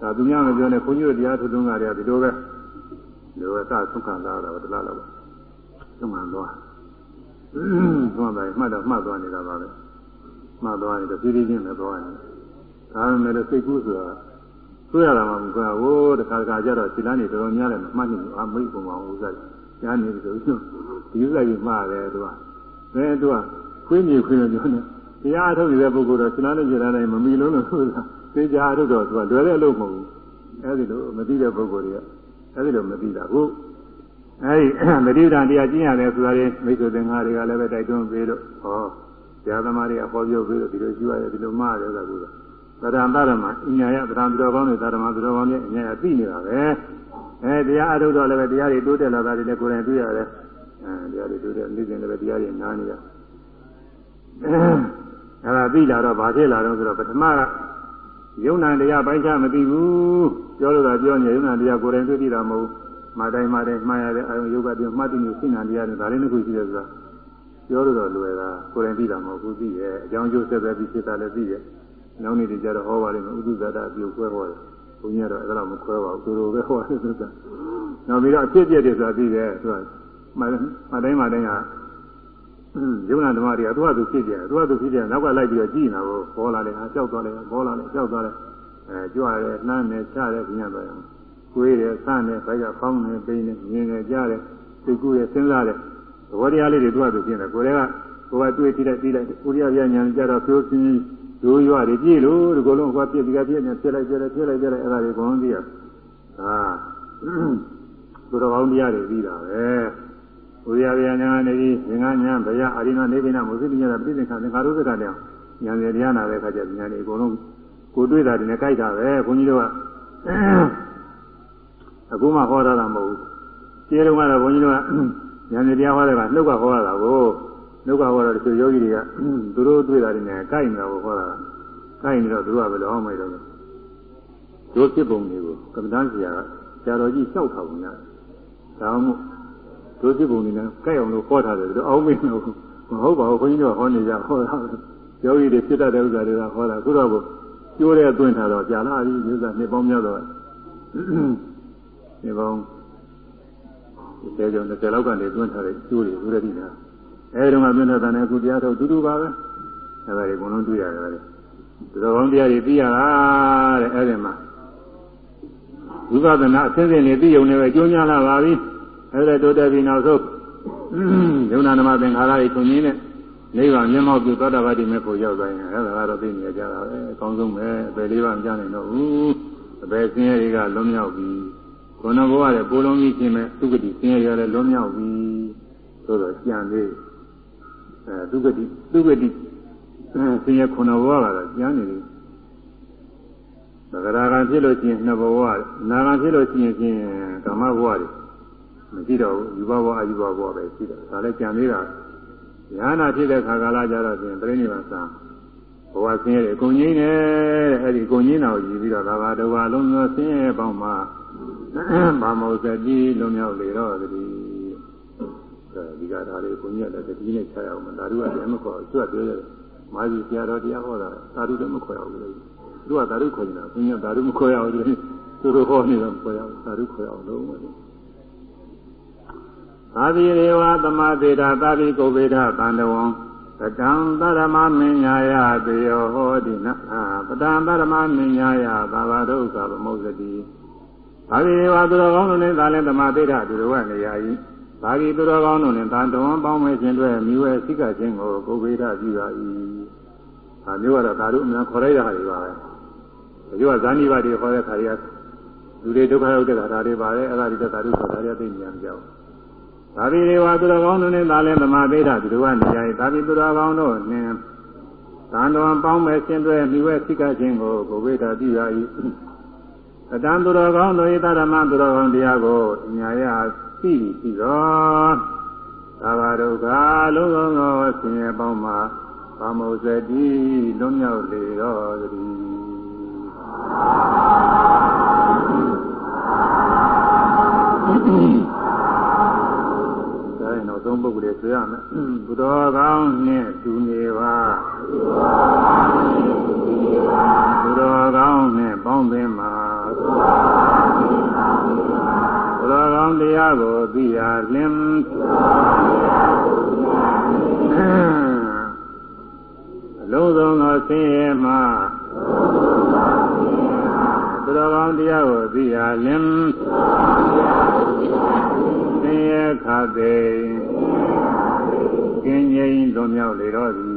ဒါသူများမပြောနဲ့ခွန်ကြီးတို့တရားထုတ်တုံးကြတယ်ဒီလိုပဲဒီလိုပဲစသုခလာတာတလားလောက်သုံးမှန်သွားသုံးတယ်မှတ်တော့မှတ်သွားနေတာပါပဲမှတ်သွားရင်တဖြည်းဖြည်းချင်းပဲသွားနေဒါ ပေမဲ့စိတ်ကူးဆိုတာဆိုရတာမှမဟုတ်ဘူးတခါတခါကျတော့ခြေလမ်းတွေတော်တော်များတယ်မှတ်နေလို့အမိတ်ပုံအောင်ဥစ္စာညာနေပြီဆိုဒီဥစ္စာကြီးမှားတယ်သူကအဲသူကခွေးမြေခွေးပြောနေတရားထုတ်နေတဲ့ပုဂ္ဂိုလ်တော့ခြေလမ်းနဲ့ခြေလမ်းတိုင်းမမီလုံးလို့ဆိုတာသိကြထုတ်တော့သူကလွယ်တဲ့အလုပ်မဟုတ်ဘူးအဲဒီလိုမသိတဲ့ပုဂ္ဂိုလ်တွေကအဲဒီလိုမသိတာဟုတ်အဲဒီမတိဒံတရားကျင့်ရတယ်ဆိုတာတွေမိတ်ဆွေသင်္ဃာတွေကလည်းပဲတိုက်တွန်းပေးလို့ဟောဆရာသမားတွေကဟောပြောပေးလို့ဒီလိုရှိရတယ်ဒီလိုမှားတယ်ဆိုတာက သရံသရမအညာယသရံသူတော်ကောင်းတွေသရမသူတော်ကောင်းတွေအညာယသိနေတာပဲအဲတရားအထုတ်တော့လည်းပဲတရားတွေတိုးတက်လာတာတွေလည်းကိုယ်တိုင်တွေ့ရတယ်အဲတရားတွေတိုးတက်နေစဉ်လည်းပဲတရားတွေနားနေရအဲဒါသိလာတော့ဘာဖြစ်လာတော့ဆိုတော့ပထမကယုံနာတရားပိုင်းခြားမသိဘူးပြောလို့တော့ပြောနေယုံနာတရားကိုယ်တိုင်တွေ့သိတာမဟုတ်မှားတိုင်းမှားတိုင်းမှားရတဲ့အာယုယောဂပြောမှတ်သိမှုစိတ်နာတရားတွေဒါလေးတစ်ခုရှိတယ်ဆိုတာပြောလို့တော့လွယ်တာကိုယ်တိုင်သိတာမဟုတ်ဘူးသိရဲ့အကြောင်းကျိုးဆက်သက်ပြီးဖြစ်တာလည်းသိရဲ့ နောက်နေ့တွေကျတော့ဟောပါလိမ့်မယ်ဥဒုဇာတအပြုခွဲဟောတယ်ဘုန်းကြီးကတော့အဲ့ဒါမခွဲပါဘူးသူတို့ပဲဟောတယ်ဆိုတာနောက်ပြီးတော့အဖြစ်ပြက်တယ်ဆိုတာသိတယ်သူကမှတ်တိုင်းမှတိုင်းကယုံနာဓမ္မတွေကသူကသူဖြစ်တယ်သူကသူဖြစ်တယ်နောက်ကလိုက်ပြီးတော့ကြည်နေတာကိုပေါ်လာတယ်ဟာကြောက်သွားတယ်ပေါ်လာတယ်ကြောက်သွားတယ်အဲကြွရဲနှမ်းတယ်ချတယ်ပြညာသွားရင်ကိုယ်ရယ်ဆန်းတယ်ဘိုက်ကဖောင်းတယ်ပိန်းတယ်မြင်တယ်ကြားတယ်သိကူရယ်စဉ်းစားတယ်သဘောတရားလေးတွေသူကသူဖြစ်တယ်ကိုယ်ကကိုယ်ကတွေ့ထိလိုက်ပြီးလိုက်ဥရိယပြညာကြတော့ပြောချင်း ဒိုးရွာတွေကြည့်လို့ဒီကုလုံးကပြစ်ပြီးကပြစ်နေဖြစ်လိုက်ပြစ်လိုက်ဖြစ်လိုက်ပြစ်လိုက်အဲ့ဒါတွေအကုန်လုံးသိရဟာသူတော်ကောင်းတရားတွေပြီးတာပဲဥရိယပြညာနေပြီးငင်္ဂညာဘယအာရိနနေဗိနမုသိပညာပြိသင်္ခါသင်္ခါရုပ္ပကတရားညာရတရားနာတဲ့အခါကျညာတွေအကုန်လုံးကိုတွေ့တာတွေနဲ့ကြိုက်တာပဲခွန်ကြီးတို့ကအခုမှဟောတာမဟုတ်ဘူးကျေးလုံးကတော့ဘုန်းကြီးတို့ကဉာဏ်တရားဟောတဲ့ကနှုတ်ကဟောရတာကို နှုတ်ကဟောတော့တချို့ယောဂီတွေကသူတို့တွေ့တာတွေနဲ့ကြိုက်နေတာကိုဟောတာကြိုက်နေတော့သူတို့ကဘယ်လိုဟောမှန်းတော့တို့ဖြစ်ပုံတွေကိုကမ္ဘာတန်းဆရာကဆရာတော်ကြီးလျှောက်ထားပုံရတယ်ဒါမှမဟုတ်ဒုစိပုံနေနဲ့ကြိုက်အောင်လို့ဟောထားတယ်သူအောင်းမင်းလို့မဟုတ်ပါဘူးခွန်ကြီးတို့ဟောနေကြဟောတာယောဂီတွေဖြစ်တတ်တဲ့ဥစ္စာတွေကဟောတာအခုတော့ကျိုးတဲ့အတွင်းထားတော့ကြာလာပြီဥစ္စာနှစ်ပေါင်းများတော့နှစ်ပေါင်းဒီကျောင်း20လောက်ကနေတွင်းထားတဲ့ကျိုးတွေဥရတိနာ အဲဒီတော့မှတွင်းထားတဲ့အခုတရားထုတ်တူတူပါပဲအဲဒါတွေအကုန်လုံးတွေ့ရတယ်လေဒီလိုကောင်းတရားတွေသိရတာတဲ့အဲဒီမှာဝိပဿနာအစဉ်စဉ်နေသိုံနေပဲကျိုးများလာပါပြီအဲဒီတိုးတက်ပြီးနောက်ဆုံးယုံနာနမသင်္ခါရတွေထုံရင်းနဲ့နိဗ္ဗာန်မျက်မှောက်ပြုသောတာပတိမေဖို့ရောက်သွားရင်အဲဒါကတော့သိနေကြတာပဲအကောင်းဆုံးပဲအပေလေးပါမကြနိုင်တော့ဘူးအပေဆင်းရဲတွေကလွန်မြောက်ပြီးခန္ဓာဘဝရဲ့ပိုးလုံးကြီးခြင်းမဲ့သုဂတိဆင်းရဲရလည်းလွန်မြောက်ပြီးသို့တော့ကြံသေး အဲသုဂတိသုဂတိဆင်းရဲခန္ဓာဘဝကတော့ကြံနေတယ်သဂရာကံဖြစ်လို့ရှိရင်နှစ်ဘဝနာကံဖြစ်လို့ရှိရင်ဖြင့်ကာမဘဝတွေမရှိတော့ဘူးယူဘဘဝအယူဘဘဝပဲရှိတယ်ဒါလည်းကြံသေးတာညာနာဖြစ်တဲ့ခါကာလကြတော့ဖြင့်ပြိဋိဘာသာဘဝဆင်းရဲအကုန်ကြီးနေအဲ့ဒီအကုန်ကြီးနာကိုယူပြီးတော့ဒါဘာဒုဘာလုံးသောဆင်းရဲပေါင်းမှာဘာမောဇတိလုံးမြောက်လေတော့တည်း ဒီကဒါလေးကိုကြီးရတယ်တတိနဲ့ချရအောင်မဒါတို့ကလည်းမခေါ်ကျွတ်ပြောရတယ်မာကြီးဆရာတော်တရားဟောတာသာဓုလည်းမခေါ်ရဘူးလေသူကသာဓုခေါ်နေတာဘုရားသာဓုမခေါ်ရဘူးသူတို့ဟောနေတော့မခေါ်ရဘူးသာဓုခေါ်ရအောင်လုံးဝသာတိရေဝသမသေတာသာတိကုဗေဒသန္တဝံပတံသရမမင်းညာယသေယောဟောတိနပတံသရမမင်းညာယသာဝဒုက္ခဗမုစ္စတိသာတိရေဝသူတော်ကောင်းတို့နဲ့သာလဲသမာသေတာသူတော်ကနေရာဤ သာတိသူတော်ကောင်းတို့နဲ့သံတော်ပေါင်းမဲ့ခြင်းတွေမိဝဲစိကခြင်းကိုကုဗေဒပြုရ၏ဒါမျိုးကတော့ဒါတို့အများခေါ်ရတဲ့ဟာတွေပါပဲဒီကဇာနိဘာတွေခေါ်တဲ့ခါတွေကလူတွေဒုက္ခရောက်တဲ့ခါဒါတွေပါပဲအဲ့ဒါတွေသာတို့ခေါ်တာတွေသိနေရမှာကြောက်သာဘိရေဝသူတော်ကောင်းတို့နဲ့သာလဲသမာပိဋကသူတို့ကနေရာသာဘိသူတော်ကောင်းတို့နှင့်သံတော်ပေါင်းမဲ့ဆင်းသွဲမိဝဲစိကခြင်းကိုကိုဝိဒါပြုရ၏အတံသူတော်ကောင်းတို့ဤသရမသူတော်ကောင်းတရားကိုညာရ သိပြီးသောသာဝဒုက္ခလုံးစုံသောဆင်းရဲပေါင်းမှာဗမုဇတိလွံ့မြောက်လေတော်သတည်းရင်နောက်ဆုံးပုဂ္ဂိုလ်တွေဆွေရမယ်ဘုတော်ကောင်းနဲ့တူနေပါဘုတော်ကောင်းနဲ့ပေါင်းသင်းပါဘု တော်ကောင်းတရားကိုသိရလင်းအလုံးစုံသောဆင်းရဲမှဘုတော်ကောင်းတရားကိုသိရလင်းဆင်းရဲခါသိကင်းငြိမ်းလွန်မြောက်လေတော့သည်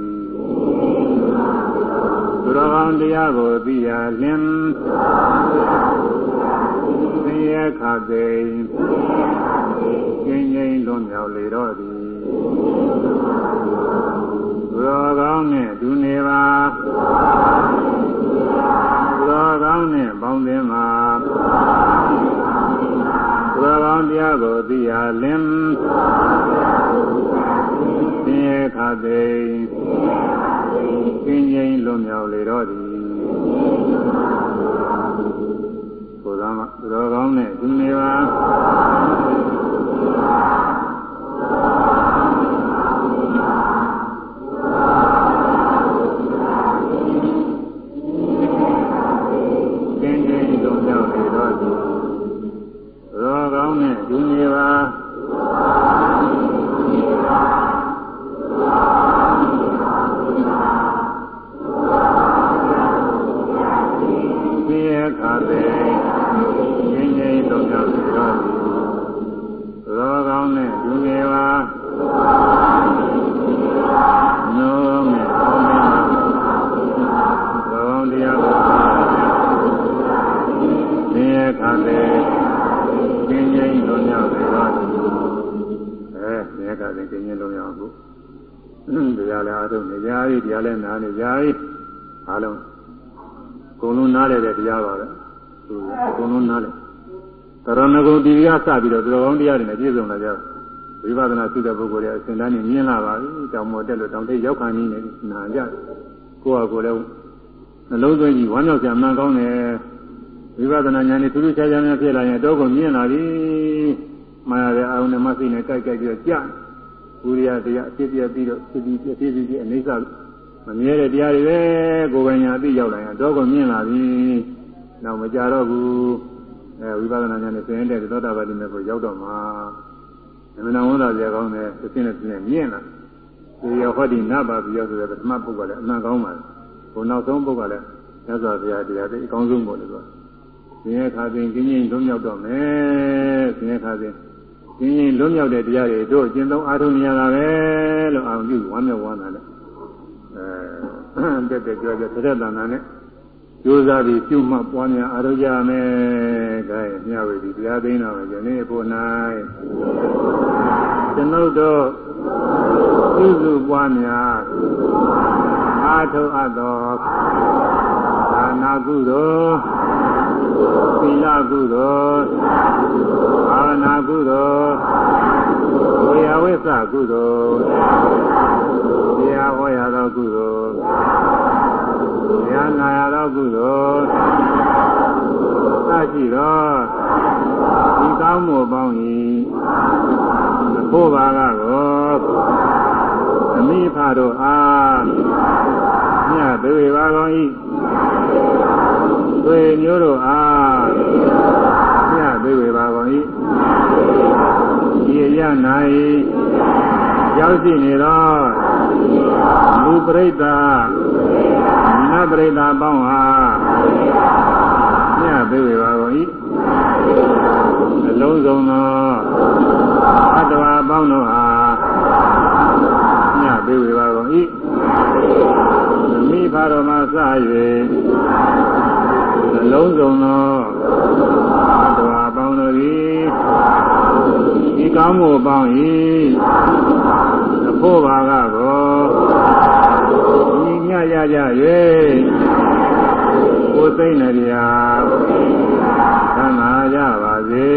သူတော်ကောင်းတရားကိုသိရလင်း ဆင်းရဲခါသိကင်းငြိမ်းလွန်မြောက်လေတော့သည်သူတော်ကောင်းနဲ့ဒုနေပါသူတော်ကောင်းနဲ့ပေါင်းသင်းပါသူတော်ကောင်းတရားကိုသိရလင်းသင်ရခသိကင်းငြိမ်းလွန်မြောက်လေတော့သည် ကိုယ်သားမသူတော်ကောင်းနဲ့ သူနေပါစပြီးတော့တော်ကောင်းတရားတွေနဲ့ပြည့်စုံလာကြဝိပဿနာရှိတဲ့ပုဂ္ဂိုလ်တွေအစဉ်တန်းနဲ့မြင်လာပါပြီတောင်မော်တက်လို့တောင်ထိပ်ရောက်ခံနေနေနာကြကိုယ့်ဟာကိုယ်လည်းနှလုံးသွင်းကြည့်ဝမ်းမြောက်စရာမှန်ကောင်းတယ်ဝိပဿနာဉာဏ်နဲ့ထူးထူးခြားခြားများဖြစ်လာရင်တော့ကိုမြင်လာပြီမှားရတဲ့အာရုံနဲ့မှစိတ်နဲ့ကြိုက်ကြိုက်ပြီးတော့ကြာ ဝိရိယတရားအဖြစ်ပြပြီးတော့ဖြစ်ပြီးဖြစ်ပြီးဖြစ်အနေစာမမြဲတဲ့တရားတွေပဲကိုယ်ပိုင်ညာအသိရောက်လာရင်တော့ကိုမြင်လာပြီနောက်မကြတော့ဘူးအဲဝိပဿနာဉာဏ်နဲ့သင်တဲ့သောတာပတိမေကိုရောက်တော့မှာအမှန်တော်ဝန်တော်ကြကောင်းတယ်သင်နဲ့သင်နဲ့မြင်လာဒီရဟောဒီနဘာပြီးရောဆိုတဲ့ပထမပုဂ္ဂိုလ်လည်းအမှန်ကောင်းပါလေကိုနောက်ဆုံးပုဂ္ဂိုလ်လည်းသစ္စာတရားတရားတွေအကောင်းဆုံးပေါ့လေဆိုသင်ရဲ့ခါစဉ်ကျင်းချင်းလွတ်မြောက်တော့မယ်သင်ရဲ့ခါစဉ် ကျင်းချင်းလွတ်မြောက်တဲ့တရားတွေတို့ကျင့်သုံးအားထုတ်နေရတာပဲလို့အောင်ပြုဝမ်းမြောက်ဝမ်းသာနဲ့အဲတက်တက်ကြွကြွသက်သက်တန်တန်နဲ့ကြိုးစားပြီးပြုမှပွားများအားထုတ်ကြမယ်။ဒါရင်မျှဝေပြီးတရားသိမ်းတော်မယ်ယနေ့ဖို့၌ကျွန်ုပ်တို့ပြုစုပွားများအားထုတ်အပ်သောဒါနာကုသိုလ် သီလကုသိုလ်ဘာဝနာကုသိုလ်ဝေယဝိသကုသိုလ်တရားဟောရသောကုသိုလ်တရားနာရသောကုသိုလ်သရှိသောဒီကောင်းမှုပေါင်း၏ဘုရားကကိုအမိဖတို့အားမြတ်သေဝါကောင်း၏ သွေမျိုးတို့အားမြတ်သေဝါကောင်း၏ဒီရ၌ရောက်ရှိနေသောလူပရိသတ်နတ်ပရိသတ်ပေါင်းဟာမြတ်သေဝါကောင်း၏အလုံးစုံသောအတ္တဝါပေါင်းတို့ဟာမြတ်သေဝါကောင်း၏မိဖတော်မှာစ၍ အလုံးစုံသောသဝါပေါင်းတို့သည်ဒီကောင်းမှုပေါင်း၏သဖို့ပါကကိုညီညရကြ၍ကိုသိမ့်နေရာသံဃာကြပါစေ